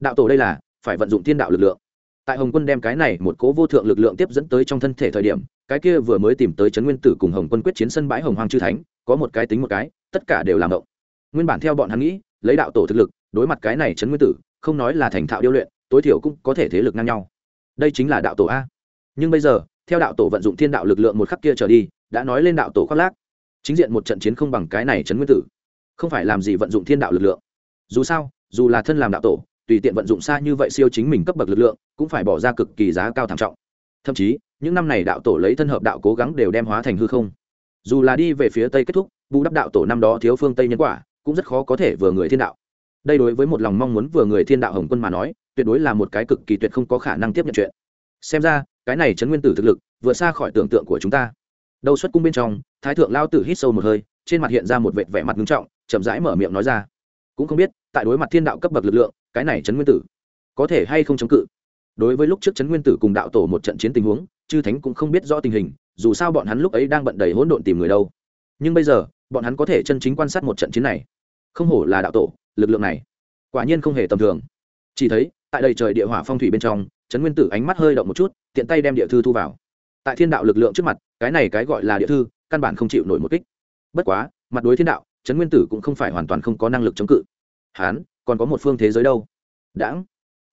Đạo tổ đây là, phải vận dụng thiên đạo lực lượng. Tại hồng quân đem cái này một cố vô thượng lực lượng tiếp dẫn tới trong thân thể thời điểm, cái kia vừa mới tìm tới trấn nguyên tử cùng hồng quân quyết chiến sân bãi hồng hoàng chư thánh, có một cái tính một cái, tất cả đều làm động. Nguyên bản theo bọn hắn nghĩ, lấy đạo tổ thực lực, đối mặt cái này trấn nguyên tử, không nói là thành thạo điêu luyện tối thiểu cũng có thể thế lực ngang nhau. Đây chính là đạo tổ a. Nhưng bây giờ, theo đạo tổ vận dụng thiên đạo lực lượng một khắc kia trở đi, đã nói lên đạo tổ khoác lác. Chính diện một trận chiến không bằng cái này trấn nguyên tử. Không phải làm gì vận dụng thiên đạo lực lượng. Dù sao, dù là thân làm đạo tổ, tùy tiện vận dụng xa như vậy siêu chính mình cấp bậc lực lượng, cũng phải bỏ ra cực kỳ giá cao thảm trọng. Thậm chí, những năm này đạo tổ lấy thân hợp đạo cố gắng đều đem hóa thành hư không. Dù là đi về phía tây kết thúc, bù đắp đạo tổ năm đó thiếu phương tây nhân quả, cũng rất khó có thể vừa người thiên đạo đây đối với một lòng mong muốn vừa người thiên đạo hồng quân mà nói, tuyệt đối là một cái cực kỳ tuyệt không có khả năng tiếp nhận chuyện. Xem ra, cái này chấn nguyên tử thực lực vượt xa khỏi tưởng tượng của chúng ta. Đâu xuất cung bên trong, thái thượng lao tử hít sâu một hơi, trên mặt hiện ra một vệt vẻ mặt nghiêm trọng, chậm rãi mở miệng nói ra. Cũng không biết, tại đối mặt thiên đạo cấp bậc lực lượng, cái này chấn nguyên tử có thể hay không chống cự? Đối với lúc trước chấn nguyên tử cùng đạo tổ một trận chiến tình huống, chư thánh cũng không biết rõ tình hình, dù sao bọn hắn lúc ấy đang bận đầy hỗn độn tìm người đâu. Nhưng bây giờ, bọn hắn có thể chân chính quan sát một trận chiến này. Không hổ là đạo tổ lực lượng này quả nhiên không hề tầm thường. Chỉ thấy, tại đầy trời địa hỏa phong thủy bên trong, trấn nguyên tử ánh mắt hơi động một chút, tiện tay đem địa thư thu vào. Tại thiên đạo lực lượng trước mặt, cái này cái gọi là địa thư, căn bản không chịu nổi một kích. Bất quá, mặt đối thiên đạo, trấn nguyên tử cũng không phải hoàn toàn không có năng lực chống cự. Hán, còn có một phương thế giới đâu? Đãng.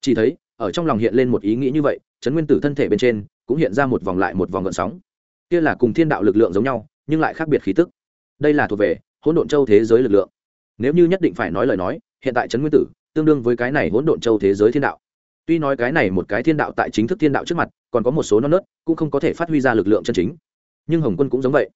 Chỉ thấy, ở trong lòng hiện lên một ý nghĩ như vậy, trấn nguyên tử thân thể bên trên, cũng hiện ra một vòng lại một vòng gợn sóng. Kia là cùng thiên đạo lực lượng giống nhau, nhưng lại khác biệt khí tức. Đây là thuộc về hỗn độn châu thế giới lực lượng nếu như nhất định phải nói lời nói, hiện tại trấn nguyên tử tương đương với cái này hỗn độn châu thế giới thiên đạo. Tuy nói cái này một cái thiên đạo tại chính thức thiên đạo trước mặt, còn có một số non nớt, cũng không có thể phát huy ra lực lượng chân chính. Nhưng hồng quân cũng giống vậy.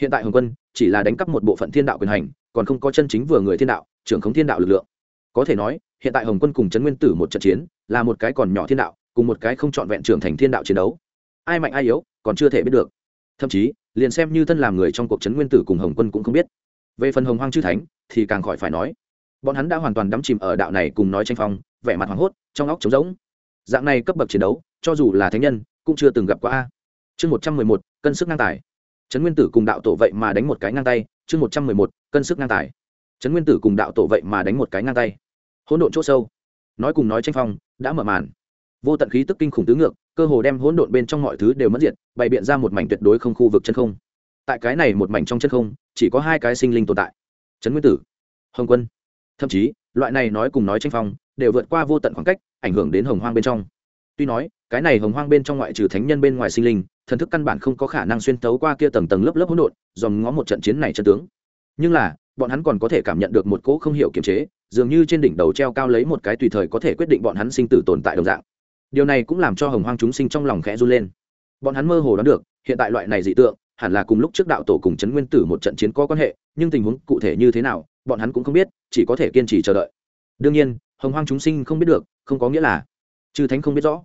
Hiện tại hồng quân chỉ là đánh cắp một bộ phận thiên đạo quyền hành, còn không có chân chính vừa người thiên đạo, trưởng khống thiên đạo lực lượng. Có thể nói, hiện tại hồng quân cùng trấn nguyên tử một trận chiến, là một cái còn nhỏ thiên đạo, cùng một cái không trọn vẹn trưởng thành thiên đạo chiến đấu. Ai mạnh ai yếu, còn chưa thể biết được. Thậm chí, liền xem như thân làm người trong cuộc trấn nguyên tử cùng hồng quân cũng không biết về phần hồng hoang chư thánh, thì càng khỏi phải nói. Bọn hắn đã hoàn toàn đắm chìm ở đạo này cùng nói tranh phong, vẻ mặt hoảng hốt, trong óc trống rỗng. Dạng này cấp bậc chiến đấu, cho dù là thánh nhân, cũng chưa từng gặp qua a. Chương một trăm mười một, cân sức ngang tài. Trấn nguyên tử cùng đạo tổ vậy mà đánh một cái ngang tay, chương một trăm mười một, cân sức ngang tài. Trấn nguyên tử cùng đạo tổ vậy mà đánh một cái ngang tay. Hỗn độn chỗ sâu. Nói cùng nói tranh phong, đã mở màn. Vô tận khí tức kinh khủng tứ ngược, cơ hồ đem hỗn độn bên trong mọi thứ đều mất diệt, bày biện ra một mảnh tuyệt đối không khu vực chân không tại cái này một mảnh trong chân không, chỉ có hai cái sinh linh tồn tại. Trấn nguyên tử, hồng quân, thậm chí, loại này nói cùng nói tranh phong, đều vượt qua vô tận khoảng cách, ảnh hưởng đến hồng hoang bên trong. Tuy nói, cái này hồng hoang bên trong ngoại trừ thánh nhân bên ngoài sinh linh, thần thức căn bản không có khả năng xuyên tấu qua kia tầng tầng lớp lớp hỗn độn, dòm ngó một trận chiến này chân tướng. Nhưng là, bọn hắn còn có thể cảm nhận được một cỗ không hiểu kiềm chế, dường như trên đỉnh đầu treo cao lấy một cái tùy thời có thể quyết định bọn hắn sinh tử tồn tại đồng dạng. Điều này cũng làm cho hồng hoang chúng sinh trong lòng khẽ run lên. Bọn hắn mơ hồ đoán được, hiện tại loại này dị tượng hẳn là cùng lúc trước đạo tổ cùng trấn nguyên tử một trận chiến có quan hệ, nhưng tình huống cụ thể như thế nào, bọn hắn cũng không biết, chỉ có thể kiên trì chờ đợi. Đương nhiên, hồng hoang chúng sinh không biết được, không có nghĩa là chư thánh không biết rõ.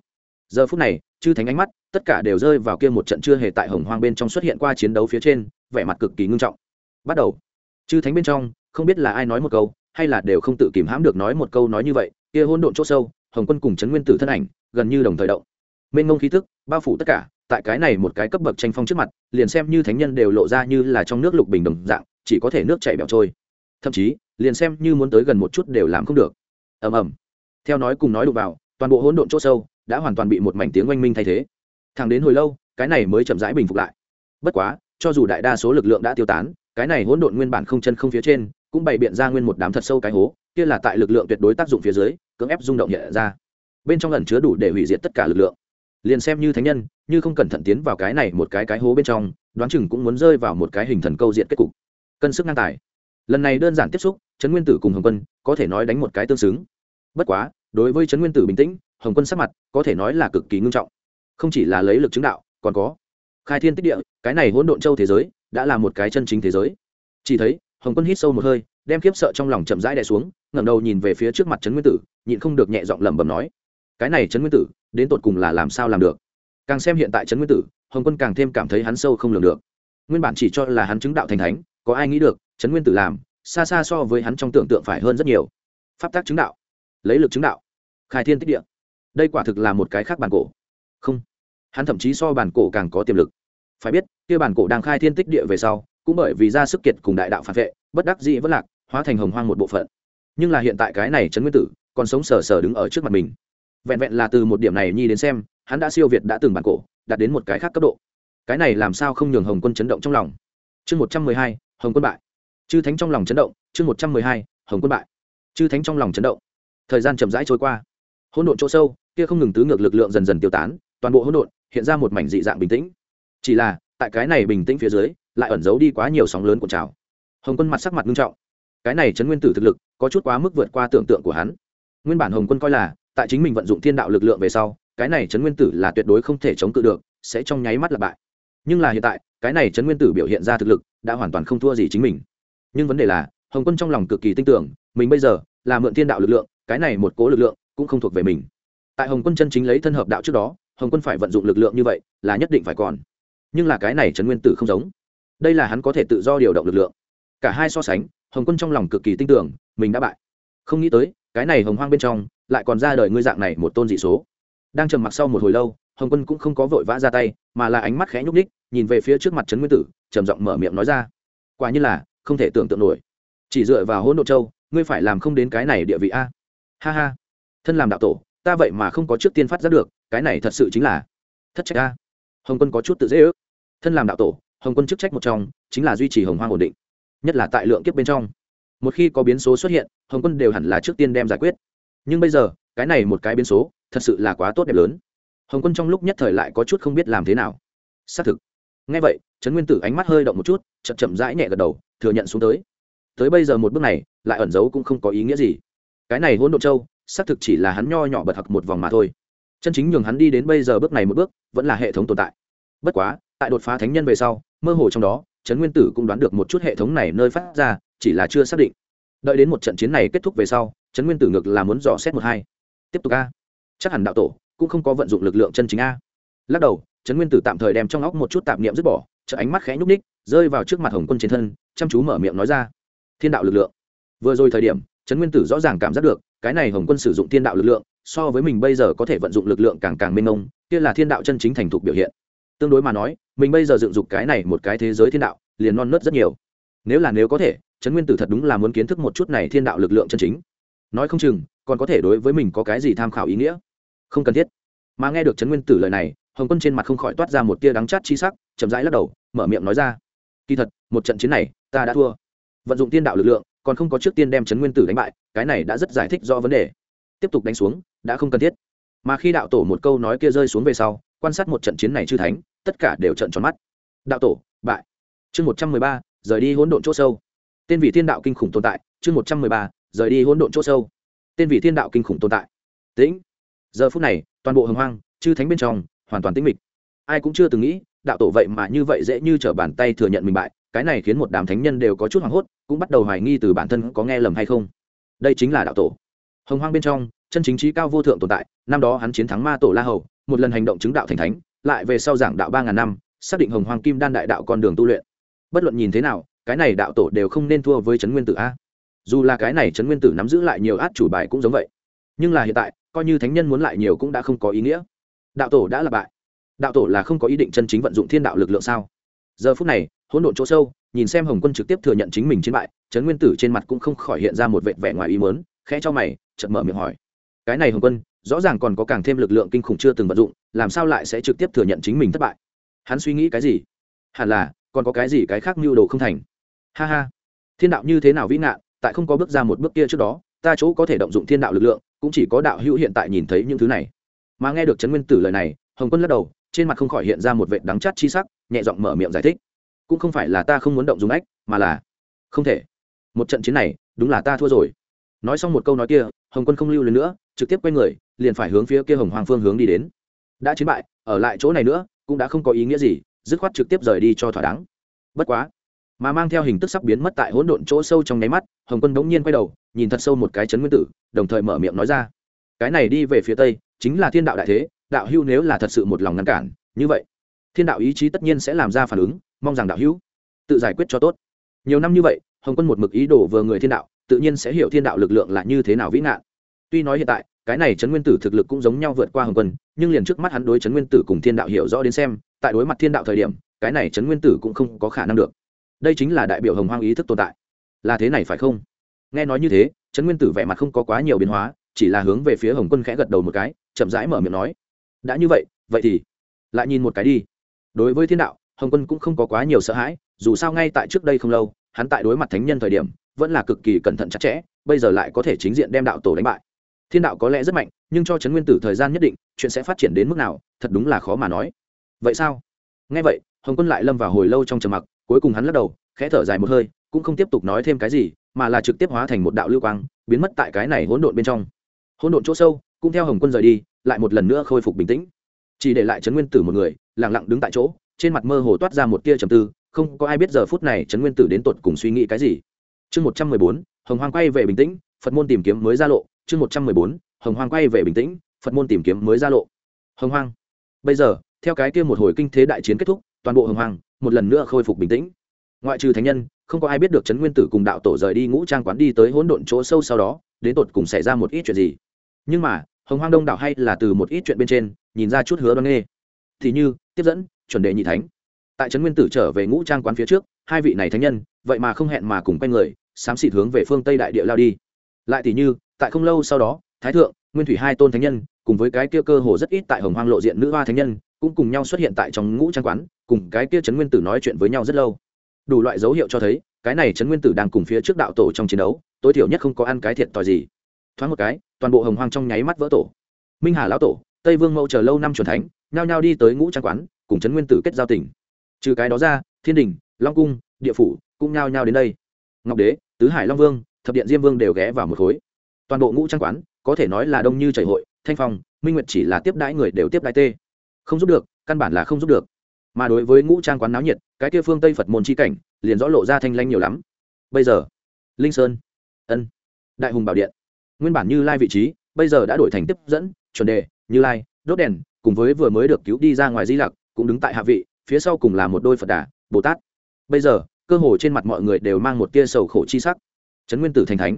Giờ phút này, chư thánh ánh mắt, tất cả đều rơi vào kia một trận chưa hề tại hồng hoang bên trong xuất hiện qua chiến đấu phía trên, vẻ mặt cực kỳ ngưng trọng. Bắt đầu, chư thánh bên trong, không biết là ai nói một câu, hay là đều không tự kìm hãm được nói một câu nói như vậy, kia hôn độn chỗ sâu, hồng quân cùng trấn nguyên tử thân ảnh gần như đồng thời động. Mênh ngông khí thức bao phủ tất cả tại cái này một cái cấp bậc tranh phong trước mặt, liền xem như thánh nhân đều lộ ra như là trong nước lục bình đồng dạng, chỉ có thể nước chảy bẹo trôi. Thậm chí, liền xem như muốn tới gần một chút đều làm không được. Ầm ầm. Theo nói cùng nói đụng vào, toàn bộ hỗn độn chỗ sâu đã hoàn toàn bị một mảnh tiếng oanh minh thay thế. Thẳng đến hồi lâu, cái này mới chậm rãi bình phục lại. Bất quá, cho dù đại đa số lực lượng đã tiêu tán, cái này hỗn độn nguyên bản không chân không phía trên, cũng bày biện ra nguyên một đám thật sâu cái hố, kia là tại lực lượng tuyệt đối tác dụng phía dưới, cưỡng ép rung động nhẹ ra. Bên trong lần chứa đủ để hủy diệt tất cả lực lượng. Liền xem như thánh nhân như không cẩn thận tiến vào cái này một cái cái hố bên trong, đoán chừng cũng muốn rơi vào một cái hình thần câu diện kết cục. Cân sức ngang tài. Lần này đơn giản tiếp xúc, trấn nguyên tử cùng hồng quân có thể nói đánh một cái tương xứng. Bất quá, đối với trấn nguyên tử bình tĩnh, hồng quân sắc mặt có thể nói là cực kỳ ngưng trọng. Không chỉ là lấy lực chứng đạo, còn có khai thiên tích địa, cái này hỗn độn châu thế giới đã là một cái chân chính thế giới. Chỉ thấy, hồng quân hít sâu một hơi, đem kiếp sợ trong lòng chậm rãi đè xuống, ngẩng đầu nhìn về phía trước mặt trấn nguyên tử, nhịn không được nhẹ giọng lẩm bẩm nói, cái này trấn nguyên tử, đến tột cùng là làm sao làm được? Càng xem hiện tại trấn nguyên tử, hồng quân càng thêm cảm thấy hắn sâu không lường được. Nguyên bản chỉ cho là hắn chứng đạo thành thánh, có ai nghĩ được, trấn nguyên tử làm, xa xa so với hắn trong tưởng tượng phải hơn rất nhiều. Pháp tác chứng đạo, lấy lực chứng đạo, khai thiên tích địa. Đây quả thực là một cái khác bản cổ. Không, hắn thậm chí so bản cổ càng có tiềm lực. Phải biết, kia bản cổ đang khai thiên tích địa về sau, cũng bởi vì ra sức kiệt cùng đại đạo phản vệ, bất đắc dĩ vẫn lạc, hóa thành hồng hoang một bộ phận. Nhưng là hiện tại cái này trấn nguyên tử, còn sống sờ sờ đứng ở trước mặt mình. Vẹn vẹn là từ một điểm này nhi đến xem hắn đã siêu việt đã từng bản cổ, đạt đến một cái khác cấp độ. Cái này làm sao không nhường hồng quân chấn động trong lòng? Chương một trăm mười hai, hồng quân bại. Chư thánh trong lòng chấn động, chương một trăm mười hai, hồng quân bại. Chư thánh trong lòng chấn động. Thời gian chậm rãi trôi qua. Hỗn độn chỗ sâu, kia không ngừng tứ ngược lực lượng dần dần tiêu tán, toàn bộ hỗn độn hiện ra một mảnh dị dạng bình tĩnh. Chỉ là, tại cái này bình tĩnh phía dưới, lại ẩn giấu đi quá nhiều sóng lớn của trào. Hồng quân mặt sắc mặt nghiêm trọng. Cái này chấn nguyên tử thực lực có chút quá mức vượt qua tưởng tượng của hắn. Nguyên bản hồng quân coi là, tại chính mình vận dụng thiên đạo lực lượng về sau cái này chấn nguyên tử là tuyệt đối không thể chống cự được, sẽ trong nháy mắt là bại. Nhưng là hiện tại, cái này chấn nguyên tử biểu hiện ra thực lực, đã hoàn toàn không thua gì chính mình. Nhưng vấn đề là, hồng quân trong lòng cực kỳ tin tưởng, mình bây giờ là mượn thiên đạo lực lượng, cái này một cố lực lượng cũng không thuộc về mình. Tại hồng quân chân chính lấy thân hợp đạo trước đó, hồng quân phải vận dụng lực lượng như vậy, là nhất định phải còn. Nhưng là cái này trấn nguyên tử không giống. Đây là hắn có thể tự do điều động lực lượng. Cả hai so sánh, hồng quân trong lòng cực kỳ tin tưởng, mình đã bại. Không nghĩ tới, cái này hồng hoang bên trong, lại còn ra đời ngươi dạng này một tôn dị số đang trầm mặc sau một hồi lâu, hồng quân cũng không có vội vã ra tay, mà là ánh mắt khẽ nhúc ních nhìn về phía trước mặt trấn nguyên tử, trầm giọng mở miệng nói ra. Quả như là, không thể tưởng tượng nổi. Chỉ dựa vào hỗn độ châu, ngươi phải làm không đến cái này địa vị a. Ha ha. Thân làm đạo tổ, ta vậy mà không có trước tiên phát ra được, cái này thật sự chính là thất trách a. Hồng quân có chút tự dễ ước. Thân làm đạo tổ, hồng quân chức trách một trong, chính là duy trì hồng hoang ổn định, nhất là tại lượng kiếp bên trong. Một khi có biến số xuất hiện, hồng quân đều hẳn là trước tiên đem giải quyết. Nhưng bây giờ cái này một cái biến số, thật sự là quá tốt đẹp lớn. Hồng quân trong lúc nhất thời lại có chút không biết làm thế nào. Xác thực. Ngay vậy, trấn nguyên tử ánh mắt hơi động một chút, chậm chậm rãi nhẹ gật đầu, thừa nhận xuống tới. Tới bây giờ một bước này, lại ẩn giấu cũng không có ý nghĩa gì. Cái này hôn độ châu, xác thực chỉ là hắn nho nhỏ bật hặc một vòng mà thôi. Chân chính nhường hắn đi đến bây giờ bước này một bước, vẫn là hệ thống tồn tại. Bất quá, tại đột phá thánh nhân về sau, mơ hồ trong đó, trấn nguyên tử cũng đoán được một chút hệ thống này nơi phát ra, chỉ là chưa xác định. Đợi đến một trận chiến này kết thúc về sau, trấn nguyên tử ngược là muốn dò xét một hai tiếp tục a. Chắc hẳn đạo tổ cũng không có vận dụng lực lượng chân chính a. Lắc đầu, trấn nguyên tử tạm thời đem trong óc một chút tạp niệm dứt bỏ chợ ánh mắt khẽ nhúc ních rơi vào trước mặt hồng quân trên thân, chăm chú mở miệng nói ra. Thiên đạo lực lượng. Vừa rồi thời điểm, trấn nguyên tử rõ ràng cảm giác được, cái này hồng quân sử dụng thiên đạo lực lượng, so với mình bây giờ có thể vận dụng lực lượng càng càng mênh mông, kia là thiên đạo chân chính thành thục biểu hiện. Tương đối mà nói, mình bây giờ dựng dục cái này một cái thế giới thiên đạo, liền non nớt rất nhiều. Nếu là nếu có thể, trấn nguyên tử thật đúng là muốn kiến thức một chút này thiên đạo lực lượng chân chính nói không chừng, còn có thể đối với mình có cái gì tham khảo ý nghĩa. Không cần thiết. Mà nghe được trấn nguyên tử lời này, hồng quân trên mặt không khỏi toát ra một tia đắng chát chi sắc, chậm rãi lắc đầu, mở miệng nói ra. Kỳ thật, một trận chiến này, ta đã thua. Vận dụng tiên đạo lực lượng, còn không có trước tiên đem trấn nguyên tử đánh bại, cái này đã rất giải thích do vấn đề. Tiếp tục đánh xuống, đã không cần thiết. Mà khi đạo tổ một câu nói kia rơi xuống về sau, quan sát một trận chiến này chư thánh, tất cả đều trận tròn mắt. Đạo tổ, bại. Chương một trăm mười ba, rời đi hỗn độn chỗ sâu. Tên vị thiên đạo kinh khủng tồn tại, chương một trăm mười ba rời đi hỗn độn chỗ sâu. Tên vị thiên đạo kinh khủng tồn tại. Tĩnh. Giờ phút này, toàn bộ hồng hoang, chư thánh bên trong, hoàn toàn tĩnh mịch. Ai cũng chưa từng nghĩ, đạo tổ vậy mà như vậy dễ như trở bàn tay thừa nhận mình bại, cái này khiến một đám thánh nhân đều có chút hoảng hốt, cũng bắt đầu hoài nghi từ bản thân có nghe lầm hay không. Đây chính là đạo tổ. Hồng hoang bên trong, chân chính trí cao vô thượng tồn tại, năm đó hắn chiến thắng ma tổ la hầu, một lần hành động chứng đạo thành thánh, lại về sau giảng đạo ba ngàn năm, xác định hồng hoàng kim đan đại đạo con đường tu luyện. Bất luận nhìn thế nào, cái này đạo tổ đều không nên thua với trấn nguyên tử a dù là cái này trấn nguyên tử nắm giữ lại nhiều át chủ bài cũng giống vậy. Nhưng là hiện tại, coi như thánh nhân muốn lại nhiều cũng đã không có ý nghĩa. Đạo tổ đã là bại. Đạo tổ là không có ý định chân chính vận dụng thiên đạo lực lượng sao? Giờ phút này, hỗn độn chỗ sâu, nhìn xem hồng quân trực tiếp thừa nhận chính mình chiến bại, trấn nguyên tử trên mặt cũng không khỏi hiện ra một vệ vẻ ngoài ý mớn khẽ cho mày chật mở miệng hỏi. Cái này hồng quân, rõ ràng còn có càng thêm lực lượng kinh khủng chưa từng vận dụng, làm sao lại sẽ trực tiếp thừa nhận chính mình thất bại? Hắn suy nghĩ cái gì? Hẳn là, còn có cái gì cái khác mưu đồ không thành? Ha ha. Thiên đạo như thế nào vĩ nạn tại không có bước ra một bước kia trước đó, ta chỗ có thể động dụng thiên đạo lực lượng, cũng chỉ có đạo hữu hiện tại nhìn thấy những thứ này. Mà nghe được trấn nguyên tử lời này, hồng quân lắc đầu, trên mặt không khỏi hiện ra một vệ đắng chát chi sắc, nhẹ giọng mở miệng giải thích. Cũng không phải là ta không muốn động dùng ách, mà là không thể. Một trận chiến này, đúng là ta thua rồi. Nói xong một câu nói kia, hồng quân không lưu lên nữa, trực tiếp quay người, liền phải hướng phía kia hồng hoàng phương hướng đi đến. Đã chiến bại, ở lại chỗ này nữa, cũng đã không có ý nghĩa gì, dứt khoát trực tiếp rời đi cho thỏa đáng. Bất quá mà mang theo hình tức sắp biến mất tại hỗn độn chỗ sâu trong nháy mắt, hồng quân bỗng nhiên quay đầu, nhìn thật sâu một cái chấn nguyên tử, đồng thời mở miệng nói ra. Cái này đi về phía tây, chính là thiên đạo đại thế, đạo hưu nếu là thật sự một lòng ngăn cản, như vậy, thiên đạo ý chí tất nhiên sẽ làm ra phản ứng, mong rằng đạo hữu tự giải quyết cho tốt. Nhiều năm như vậy, hồng quân một mực ý đồ vừa người thiên đạo, tự nhiên sẽ hiểu thiên đạo lực lượng là như thế nào vĩ nạn. Tuy nói hiện tại, cái này trấn nguyên tử thực lực cũng giống nhau vượt qua hồng quân, nhưng liền trước mắt hắn đối trấn nguyên tử cùng thiên đạo hiểu rõ đến xem, tại đối mặt thiên đạo thời điểm, cái này trấn nguyên tử cũng không có khả năng được đây chính là đại biểu hồng hoang ý thức tồn tại. Là thế này phải không? Nghe nói như thế, trấn nguyên tử vẻ mặt không có quá nhiều biến hóa, chỉ là hướng về phía hồng quân khẽ gật đầu một cái, chậm rãi mở miệng nói, đã như vậy vậy thì lại nhìn một cái đi. Đối với thiên đạo, hồng quân cũng không có quá nhiều sợ hãi, dù sao ngay tại trước đây không lâu, hắn tại đối mặt thánh nhân thời điểm, vẫn là cực kỳ cẩn thận chặt chẽ, bây giờ lại có thể chính diện đem đạo tổ đánh bại. Thiên đạo có lẽ rất mạnh, nhưng cho trấn nguyên tử thời gian nhất định, chuyện sẽ phát triển đến mức nào, thật đúng là khó mà nói. Vậy sao? Nghe vậy, hồng quân lại lâm vào hồi lâu trong trầm mặc cuối cùng hắn lắc đầu khẽ thở dài một hơi cũng không tiếp tục nói thêm cái gì mà là trực tiếp hóa thành một đạo lưu quang biến mất tại cái này hỗn độn bên trong. Hỗn độn chỗ sâu cũng theo hồng quân rời đi lại một lần nữa khôi phục bình tĩnh. Chỉ để lại trấn nguyên tử một người lẳng lặng đứng tại chỗ trên mặt mơ hồ toát ra một tia trầm tư không có ai biết giờ phút này trấn nguyên tử đến tột cùng suy nghĩ cái gì. Chương một trăm mười bốn hồng Hoàng quay về bình tĩnh phật môn tìm kiếm mới ra lộ. Chương một trăm mười bốn hồng Hoàng quay về bình tĩnh phật môn tìm kiếm mới ra lộ. Hồng Hoàng, bây giờ theo cái kia một hồi kinh thế đại chiến kết thúc toàn bộ hồng Hoàng một lần nữa khôi phục bình tĩnh. Ngoại trừ thánh nhân, không có ai biết được trấn nguyên tử cùng đạo tổ rời đi ngũ trang quán đi tới hỗn độn chỗ sâu sau đó, đến tột cùng xảy ra một ít chuyện gì. Nhưng mà, hồng hoang đông đảo hay là từ một ít chuyện bên trên, nhìn ra chút hứa đoan nghê. Thì như, tiếp dẫn, chuẩn đệ nhị thánh. Tại trấn nguyên tử trở về ngũ trang quán phía trước, hai vị này thánh nhân, vậy mà không hẹn mà cùng quanh người, xám xịt hướng về phương tây đại địa lao đi. Lại thì như, tại không lâu sau đó, thái thượng, nguyên thủy hai tôn thánh nhân, cùng với cái kia cơ hồ rất ít tại hồng hoang lộ diện nữ hoa thánh nhân, cũng cùng nhau xuất hiện tại trong ngũ trang quán cùng cái kia trấn nguyên tử nói chuyện với nhau rất lâu. Đủ loại dấu hiệu cho thấy, cái này trấn nguyên tử đang cùng phía trước đạo tổ trong chiến đấu, tối thiểu nhất không có ăn cái thiệt t gì. Thoáng một cái, toàn bộ hồng hoang trong nháy mắt vỡ tổ. Minh hà lão tổ, tây vương mẫu chờ lâu năm chuẩn thánh, nhao nhao đi tới ngũ trang quán, cùng trấn nguyên tử kết giao tỉnh trừ cái đó ra, thiên đình, long cung, địa phủ cũng nhao nhao đến đây. Ngọc đế, tứ hải long vương, thập điện diêm vương đều ghé vào một khối. Toàn bộ ngũ trang quán, có thể nói là đông như chảy hội, thanh phong, minh nguyệt chỉ là tiếp đãi người đều tiếp đãi tê. Không giúp được, căn bản là không giúp được mà đối với ngũ trang quán náo nhiệt, cái kia phương tây phật môn c h i cảnh, liền rõ lộ ra thanh lanh nhiều lắm. Bây giờ, linh sơn, ân, đại hùng bảo điện, nguyên bản như lai vị trí, bây giờ đã đổi thành tiếp dẫn, chuẩn đề, như lai, đốt đèn, cùng với vừa mới được cứu đi ra ngoài di lặc, cũng đứng tại hạ vị, phía sau cùng là một đôi phật đà, bồ tát. Bây giờ, cơ hồ trên mặt mọi người đều mang một tia sầu khổ chi sắc. Trấn nguyên tử thành thánh.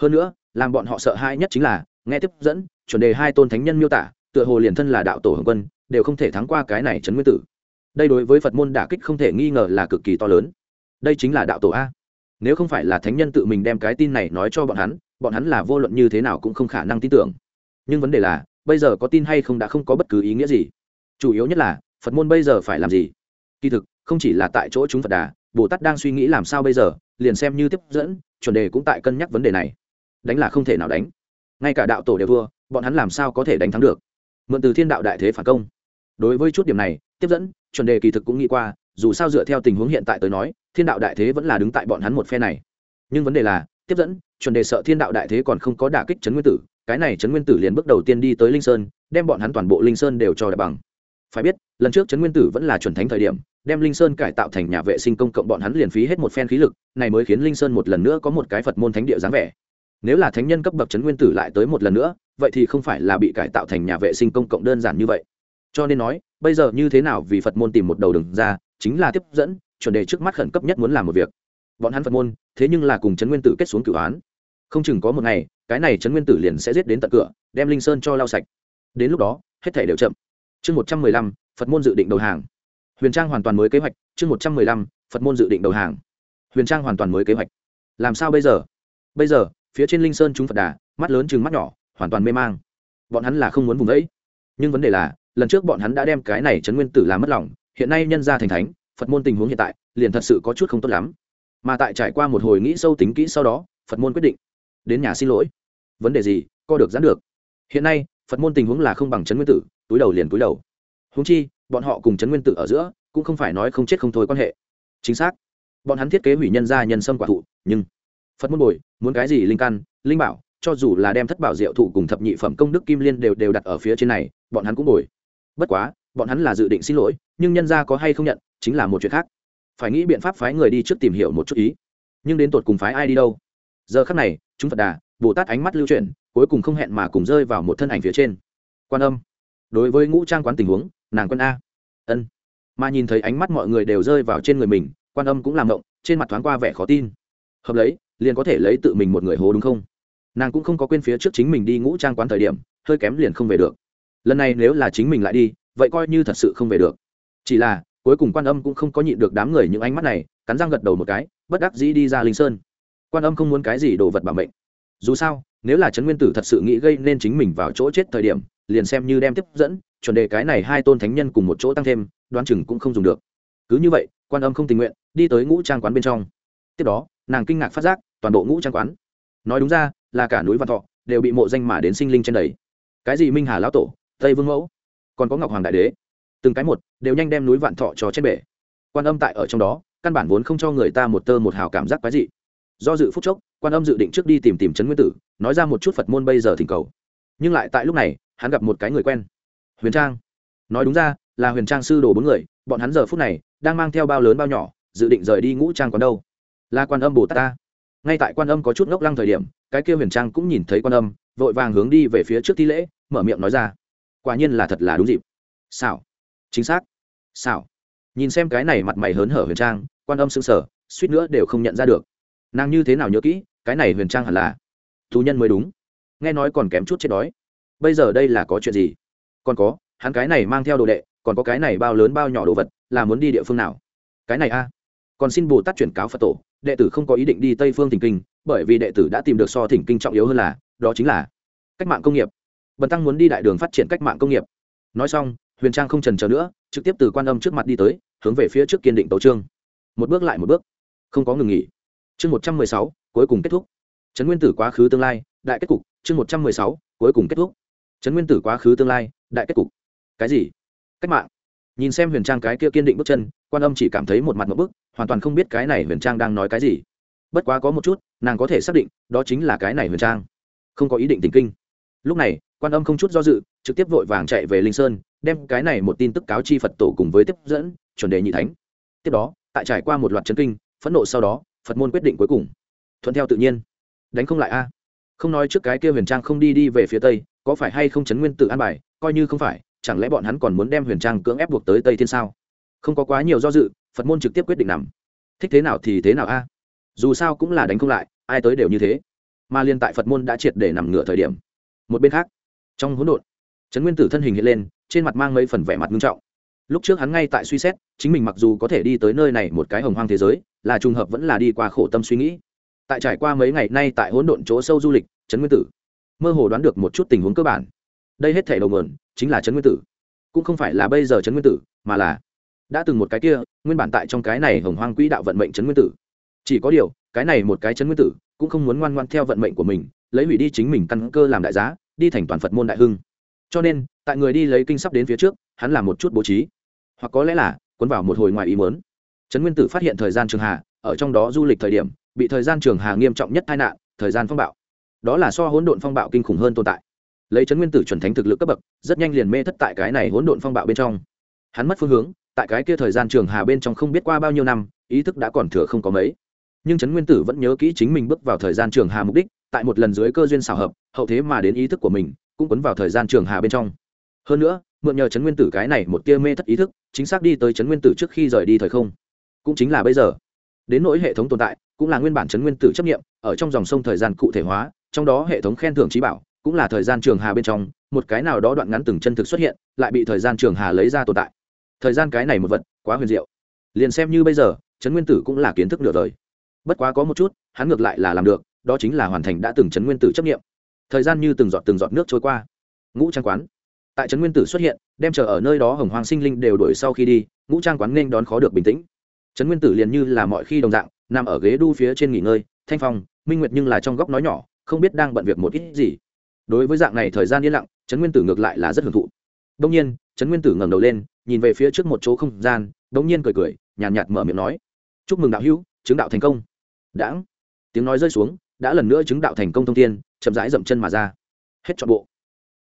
Hơn nữa, làm bọn họ sợ hãi nhất chính là, nghe tiếp dẫn, chuẩn đề hai tôn thánh nhân miêu tả, tựa hồ liền thân là đạo tổ hồng quân, đều không thể thắng qua cái này trấn nguyên tử đây đối với phật môn đả kích không thể nghi ngờ là cực kỳ to lớn. Đây chính là đạo tổ a. Nếu không phải là thánh nhân tự mình đem cái tin này nói cho bọn hắn bọn hắn là vô luận như thế nào cũng không khả năng tin tưởng. Nhưng vấn đề là, bây giờ có tin hay không đã không có bất cứ ý nghĩa gì. Chủ yếu nhất là, phật môn bây giờ phải làm gì? Kỳ thực, không chỉ là tại chỗ chúng phật đà, bồ tát đang suy nghĩ làm sao bây giờ, liền xem như tiếp dẫn, chuẩn đề cũng tại cân nhắc vấn đề này. Đánh là không thể nào đánh. Ngay cả đạo tổ đều thua, bọn hắn làm sao có thể đánh thắng được? Mượn từ thiên đạo đại thế phản công. Đối với chút điểm này, tiếp dẫn chuẩn đề kỳ thực cũng nghĩ qua, dù sao dựa theo tình huống hiện tại tới nói, thiên đạo đại thế vẫn là đứng tại bọn hắn một phe này. Nhưng vấn đề là, tiếp dẫn, chuẩn đề sợ thiên đạo đại thế còn không có đả kích trấn nguyên tử, cái này trấn nguyên tử liền bước đầu tiên đi tới linh sơn, đem bọn hắn toàn bộ linh sơn đều cho đại bằng. Phải biết, lần trước trấn nguyên tử vẫn là chuẩn thánh thời điểm, đem linh sơn cải tạo thành nhà vệ sinh công cộng bọn hắn liền phí hết một phen khí lực, này mới khiến linh sơn một lần nữa có một cái phật môn thánh địa dáng vẻ. Nếu là thánh nhân cấp bậc trấn nguyên tử lại tới một lần nữa, vậy thì không phải là bị cải tạo thành nhà vệ sinh công cộng đơn giản như vậy cho nên nói, bây giờ như thế nào vì phật môn tìm một đầu đường ra, chính là tiếp dẫn, chuẩn đề trước mắt khẩn cấp nhất muốn làm một việc. Bọn hắn phật môn, thế nhưng là cùng trấn nguyên tử kết xuống cửu án. Không chừng có một ngày, cái này trấn nguyên tử liền sẽ giết đến tận cửa, đem linh sơn cho lau sạch. Đến lúc đó, hết thể đều chậm. Chương một trăm mười lăm, phật môn dự định đầu hàng. Huyền trang hoàn toàn mới kế hoạch, chương một trăm mười lăm, phật môn dự định đầu hàng. Huyền trang hoàn toàn mới kế hoạch. Làm sao bây giờ? Bây giờ, phía trên linh sơn chúng phật đà, mắt lớn chừng mắt nhỏ, hoàn toàn mê mang. Bọn hắn là không muốn vùng đấy nhưng vấn đề là lần trước bọn hắn đã đem cái này chấn nguyên tử làm mất lòng, hiện nay nhân ra thành thánh, phật môn tình huống hiện tại, liền thật sự có chút không tốt lắm. Mà tại trải qua một hồi nghĩ sâu tính kỹ sau đó, phật môn quyết định đến nhà xin lỗi. Vấn đề gì, co được giãn được. Hiện nay, phật môn tình huống là không bằng chấn nguyên tử, túi đầu liền túi đầu. Húng chi, bọn họ cùng chấn nguyên tử ở giữa, cũng không phải nói không chết không thôi quan hệ. Chính xác. Bọn hắn thiết kế hủy nhân ra nhân sâm quả thụ, nhưng phật môn bồi, muốn cái gì linh căn, linh bảo, cho dù là đem thất bảo diệu thụ cùng thập nhị phẩm công đức kim liên đều đều đặt ở phía trên này, bọn hắn cũng bồi bất quá, bọn hắn là dự định xin lỗi, nhưng nhân ra có hay không nhận, chính là một chuyện khác. Phải nghĩ biện pháp phái người đi trước tìm hiểu một chút ý. Nhưng đến tột cùng phái ai đi đâu? Giờ khắc này, chúng phật đà, bồ tát ánh mắt lưu chuyển, cuối cùng không hẹn mà cùng rơi vào một thân ảnh phía trên. Quan âm. Đối với ngũ trang quán tình huống, nàng quân a. Ân. Mà nhìn thấy ánh mắt mọi người đều rơi vào trên người mình, quan âm cũng làm động trên mặt thoáng qua vẻ khó tin. Hợp lấy, liền có thể lấy tự mình một người hố đúng không? Nàng cũng không có quên phía trước chính mình đi ngũ trang quán thời điểm, hơi kém liền không về được lần này nếu là chính mình lại đi, vậy coi như thật sự không về được. Chỉ là, cuối cùng quan âm cũng không có nhịn được đám người những ánh mắt này, cắn răng gật đầu một cái, bất đắc dĩ đi ra linh sơn. Quan âm không muốn cái gì đồ vật bảo mệnh. Dù sao, nếu là trấn nguyên tử thật sự nghĩ gây nên chính mình vào chỗ chết thời điểm, liền xem như đem tiếp dẫn, chuẩn đề cái này hai tôn thánh nhân cùng một chỗ tăng thêm, đoán chừng cũng không dùng được. Cứ như vậy, quan âm không tình nguyện, đi tới ngũ trang quán bên trong. Tiếp đó, nàng kinh ngạc phát giác, toàn bộ ngũ trang quán, nói đúng ra, là cả núi văn thọ, đều bị mộ danh mà đến sinh linh trên đầy cái gì minh hà lão tổ tây vương mẫu còn có ngọc hoàng đại đế từng cái một đều nhanh đem núi vạn thọ cho chết bể quan âm tại ở trong đó căn bản vốn không cho người ta một tơ một hào cảm giác quái dị do dự phúc chốc quan âm dự định trước đi tìm tìm trấn nguyên tử nói ra một chút phật môn bây giờ thỉnh cầu nhưng lại tại lúc này hắn gặp một cái người quen huyền trang nói đúng ra là huyền trang sư đồ bốn người bọn hắn giờ phút này đang mang theo bao lớn bao nhỏ dự định rời đi ngũ trang còn đâu là quan âm bồ tát ta ngay tại quan âm có chút ngốc lăng thời điểm cái kia huyền trang cũng nhìn thấy quan âm vội vàng hướng đi về phía trước thi lễ mở miệng nói ra quả nhiên là thật là đúng dịp. Xảo. Chính xác. Xảo. Nhìn xem cái này mặt mày hớn hở huyền trang, quan âm sững sờ, suýt nữa đều không nhận ra được. Nàng như thế nào nhớ kỹ, cái này huyền trang hẳn là thú nhân mới đúng. Nghe nói còn kém chút chết đói. Bây giờ đây là có chuyện gì? Còn có, hắn cái này mang theo đồ đệ, còn có cái này bao lớn bao nhỏ đồ vật, là muốn đi địa phương nào? Cái này a. Còn xin bồ tát chuyển cáo phật tổ, đệ tử không có ý định đi tây phương thỉnh kinh, bởi vì đệ tử đã tìm được so thỉnh kinh trọng yếu hơn là, đó chính là cách mạng công nghiệp bần tăng muốn đi đại đường phát triển cách mạng công nghiệp. Nói xong, huyền trang không trần chờ nữa, trực tiếp từ quan âm trước mặt đi tới, hướng về phía trước kiên định tấu trương một bước lại một bước, không có ngừng nghỉ. Chương một trăm mười sáu, cuối cùng kết thúc. Trấn nguyên tử quá khứ tương lai, đại kết cục. Chương một trăm mười sáu, cuối cùng kết thúc. Trấn nguyên tử quá khứ tương lai, đại kết cục. Cái gì? Cách mạng. Nhìn xem huyền trang cái kia kiên định bước chân, quan âm chỉ cảm thấy một mặt một bức, hoàn toàn không biết cái này huyền trang đang nói cái gì. Bất quá có một chút, nàng có thể xác định, đó chính là cái này huyền trang. Không có ý định tình kinh. Lúc này quan âm không chút do dự, trực tiếp vội vàng chạy về linh sơn, đem cái này một tin tức cáo chi phật tổ cùng với tiếp dẫn, chuẩn đề nhị thánh. Tiếp đó, tại trải qua một loạt chân kinh, phẫn nộ sau đó, phật môn quyết định cuối cùng. Thuận theo tự nhiên. Đánh không lại a. Không nói trước cái kia huyền trang không đi đi về phía tây, có phải hay không chấn nguyên tự an bài, coi như không phải, chẳng lẽ bọn hắn còn muốn đem huyền trang cưỡng ép buộc tới tây thiên sao? Không có quá nhiều do dự, phật môn trực tiếp quyết định nằm. Thích thế nào thì thế nào a. Dù sao cũng là đánh không lại, ai tới đều như thế. Mà liên tại phật môn đã triệt để nằm ngửa thời điểm. Một bên khác trong hỗn độn. Trấn nguyên tử thân hình hiện lên, trên mặt mang mấy phần vẻ mặt nghiêm trọng. Lúc trước hắn ngay tại suy xét, chính mình mặc dù có thể đi tới nơi này một cái hồng hoang thế giới, là trùng hợp vẫn là đi qua khổ tâm suy nghĩ. Tại trải qua mấy ngày nay tại hỗn độn chỗ sâu du lịch, trấn nguyên tử mơ hồ đoán được một chút tình huống cơ bản. Đây hết thể đầu nguồn, chính là trấn nguyên tử. Cũng không phải là bây giờ trấn nguyên tử, mà là đã từng một cái kia, nguyên bản tại trong cái này hồng hoang quỹ đạo vận mệnh trấn nguyên tử. Chỉ có điều, cái này một cái trấn nguyên tử cũng không muốn ngoan ngoan theo vận mệnh của mình, lấy hủy đi chính mình căn cơ làm đại giá đi thành toàn phật môn đại hưng. Cho nên, tại người đi lấy kinh sắp đến phía trước, hắn làm một chút bố trí. Hoặc có lẽ là, cuốn vào một hồi ngoài ý mớn trấn nguyên tử phát hiện thời gian trường hà, ở trong đó du lịch thời điểm, bị thời gian trường hà nghiêm trọng nhất tai nạn, thời gian phong bạo. Đó là so hỗn độn phong bạo kinh khủng hơn tồn tại. Lấy trấn nguyên tử chuẩn thánh thực lực cấp bậc, rất nhanh liền mê thất tại cái này hỗn độn phong bạo bên trong. Hắn mất phương hướng, tại cái kia thời gian trường hà bên trong không biết qua bao nhiêu năm, ý thức đã còn thừa không có mấy nhưng trấn nguyên tử vẫn nhớ kỹ chính mình bước vào thời gian trường hà mục đích, tại một lần dưới cơ duyên xảo hợp, hậu thế mà đến ý thức của mình, cũng quấn vào thời gian trường hà bên trong. Hơn nữa, mượn nhờ trấn nguyên tử cái này một tia mê thất ý thức, chính xác đi tới trấn nguyên tử trước khi rời đi thời không. Cũng chính là bây giờ. Đến nỗi hệ thống tồn tại, cũng là nguyên bản trấn nguyên tử chấp nghiệm ở trong dòng sông thời gian cụ thể hóa, trong đó hệ thống khen thưởng trí bảo, cũng là thời gian trường hà bên trong, một cái nào đó đoạn ngắn từng chân thực xuất hiện, lại bị thời gian trường hà lấy ra tồn tại. Thời gian cái này một vật, quá huyền diệu. Liền xem như bây giờ, trấn nguyên tử cũng là kiến thức nửa đời bất quá có một chút hắn ngược lại là làm được đó chính là hoàn thành đã từng chấn nguyên tử chấp nghiệm thời gian như từng giọt từng giọt nước trôi qua. Ngũ trang quán. Tại trấn nguyên tử xuất hiện đem chờ ở nơi đó hồng hoàng sinh linh đều đổi sau khi đi ngũ trang quán nên đón khó được bình tĩnh. Trấn nguyên tử liền như là mọi khi đồng dạng nằm ở ghế đu phía trên nghỉ ngơi thanh phong minh nguyệt nhưng là trong góc nói nhỏ không biết đang bận việc một ít gì. Đối với dạng này thời gian yên lặng trấn nguyên tử ngược lại là rất hưởng thụ. Đông nhiên trấn nguyên tử ngẩng đầu lên nhìn về phía trước một chỗ không gian đông nhiên cười cười nhàn nhạt, nhạt mở miệng nói chúc mừng đạo hữu chứng đạo thành công đãng. Tiếng nói rơi xuống, đã lần nữa chứng đạo thành công thông thiên, chậm rãi dậm chân mà ra. Hết trọn bộ.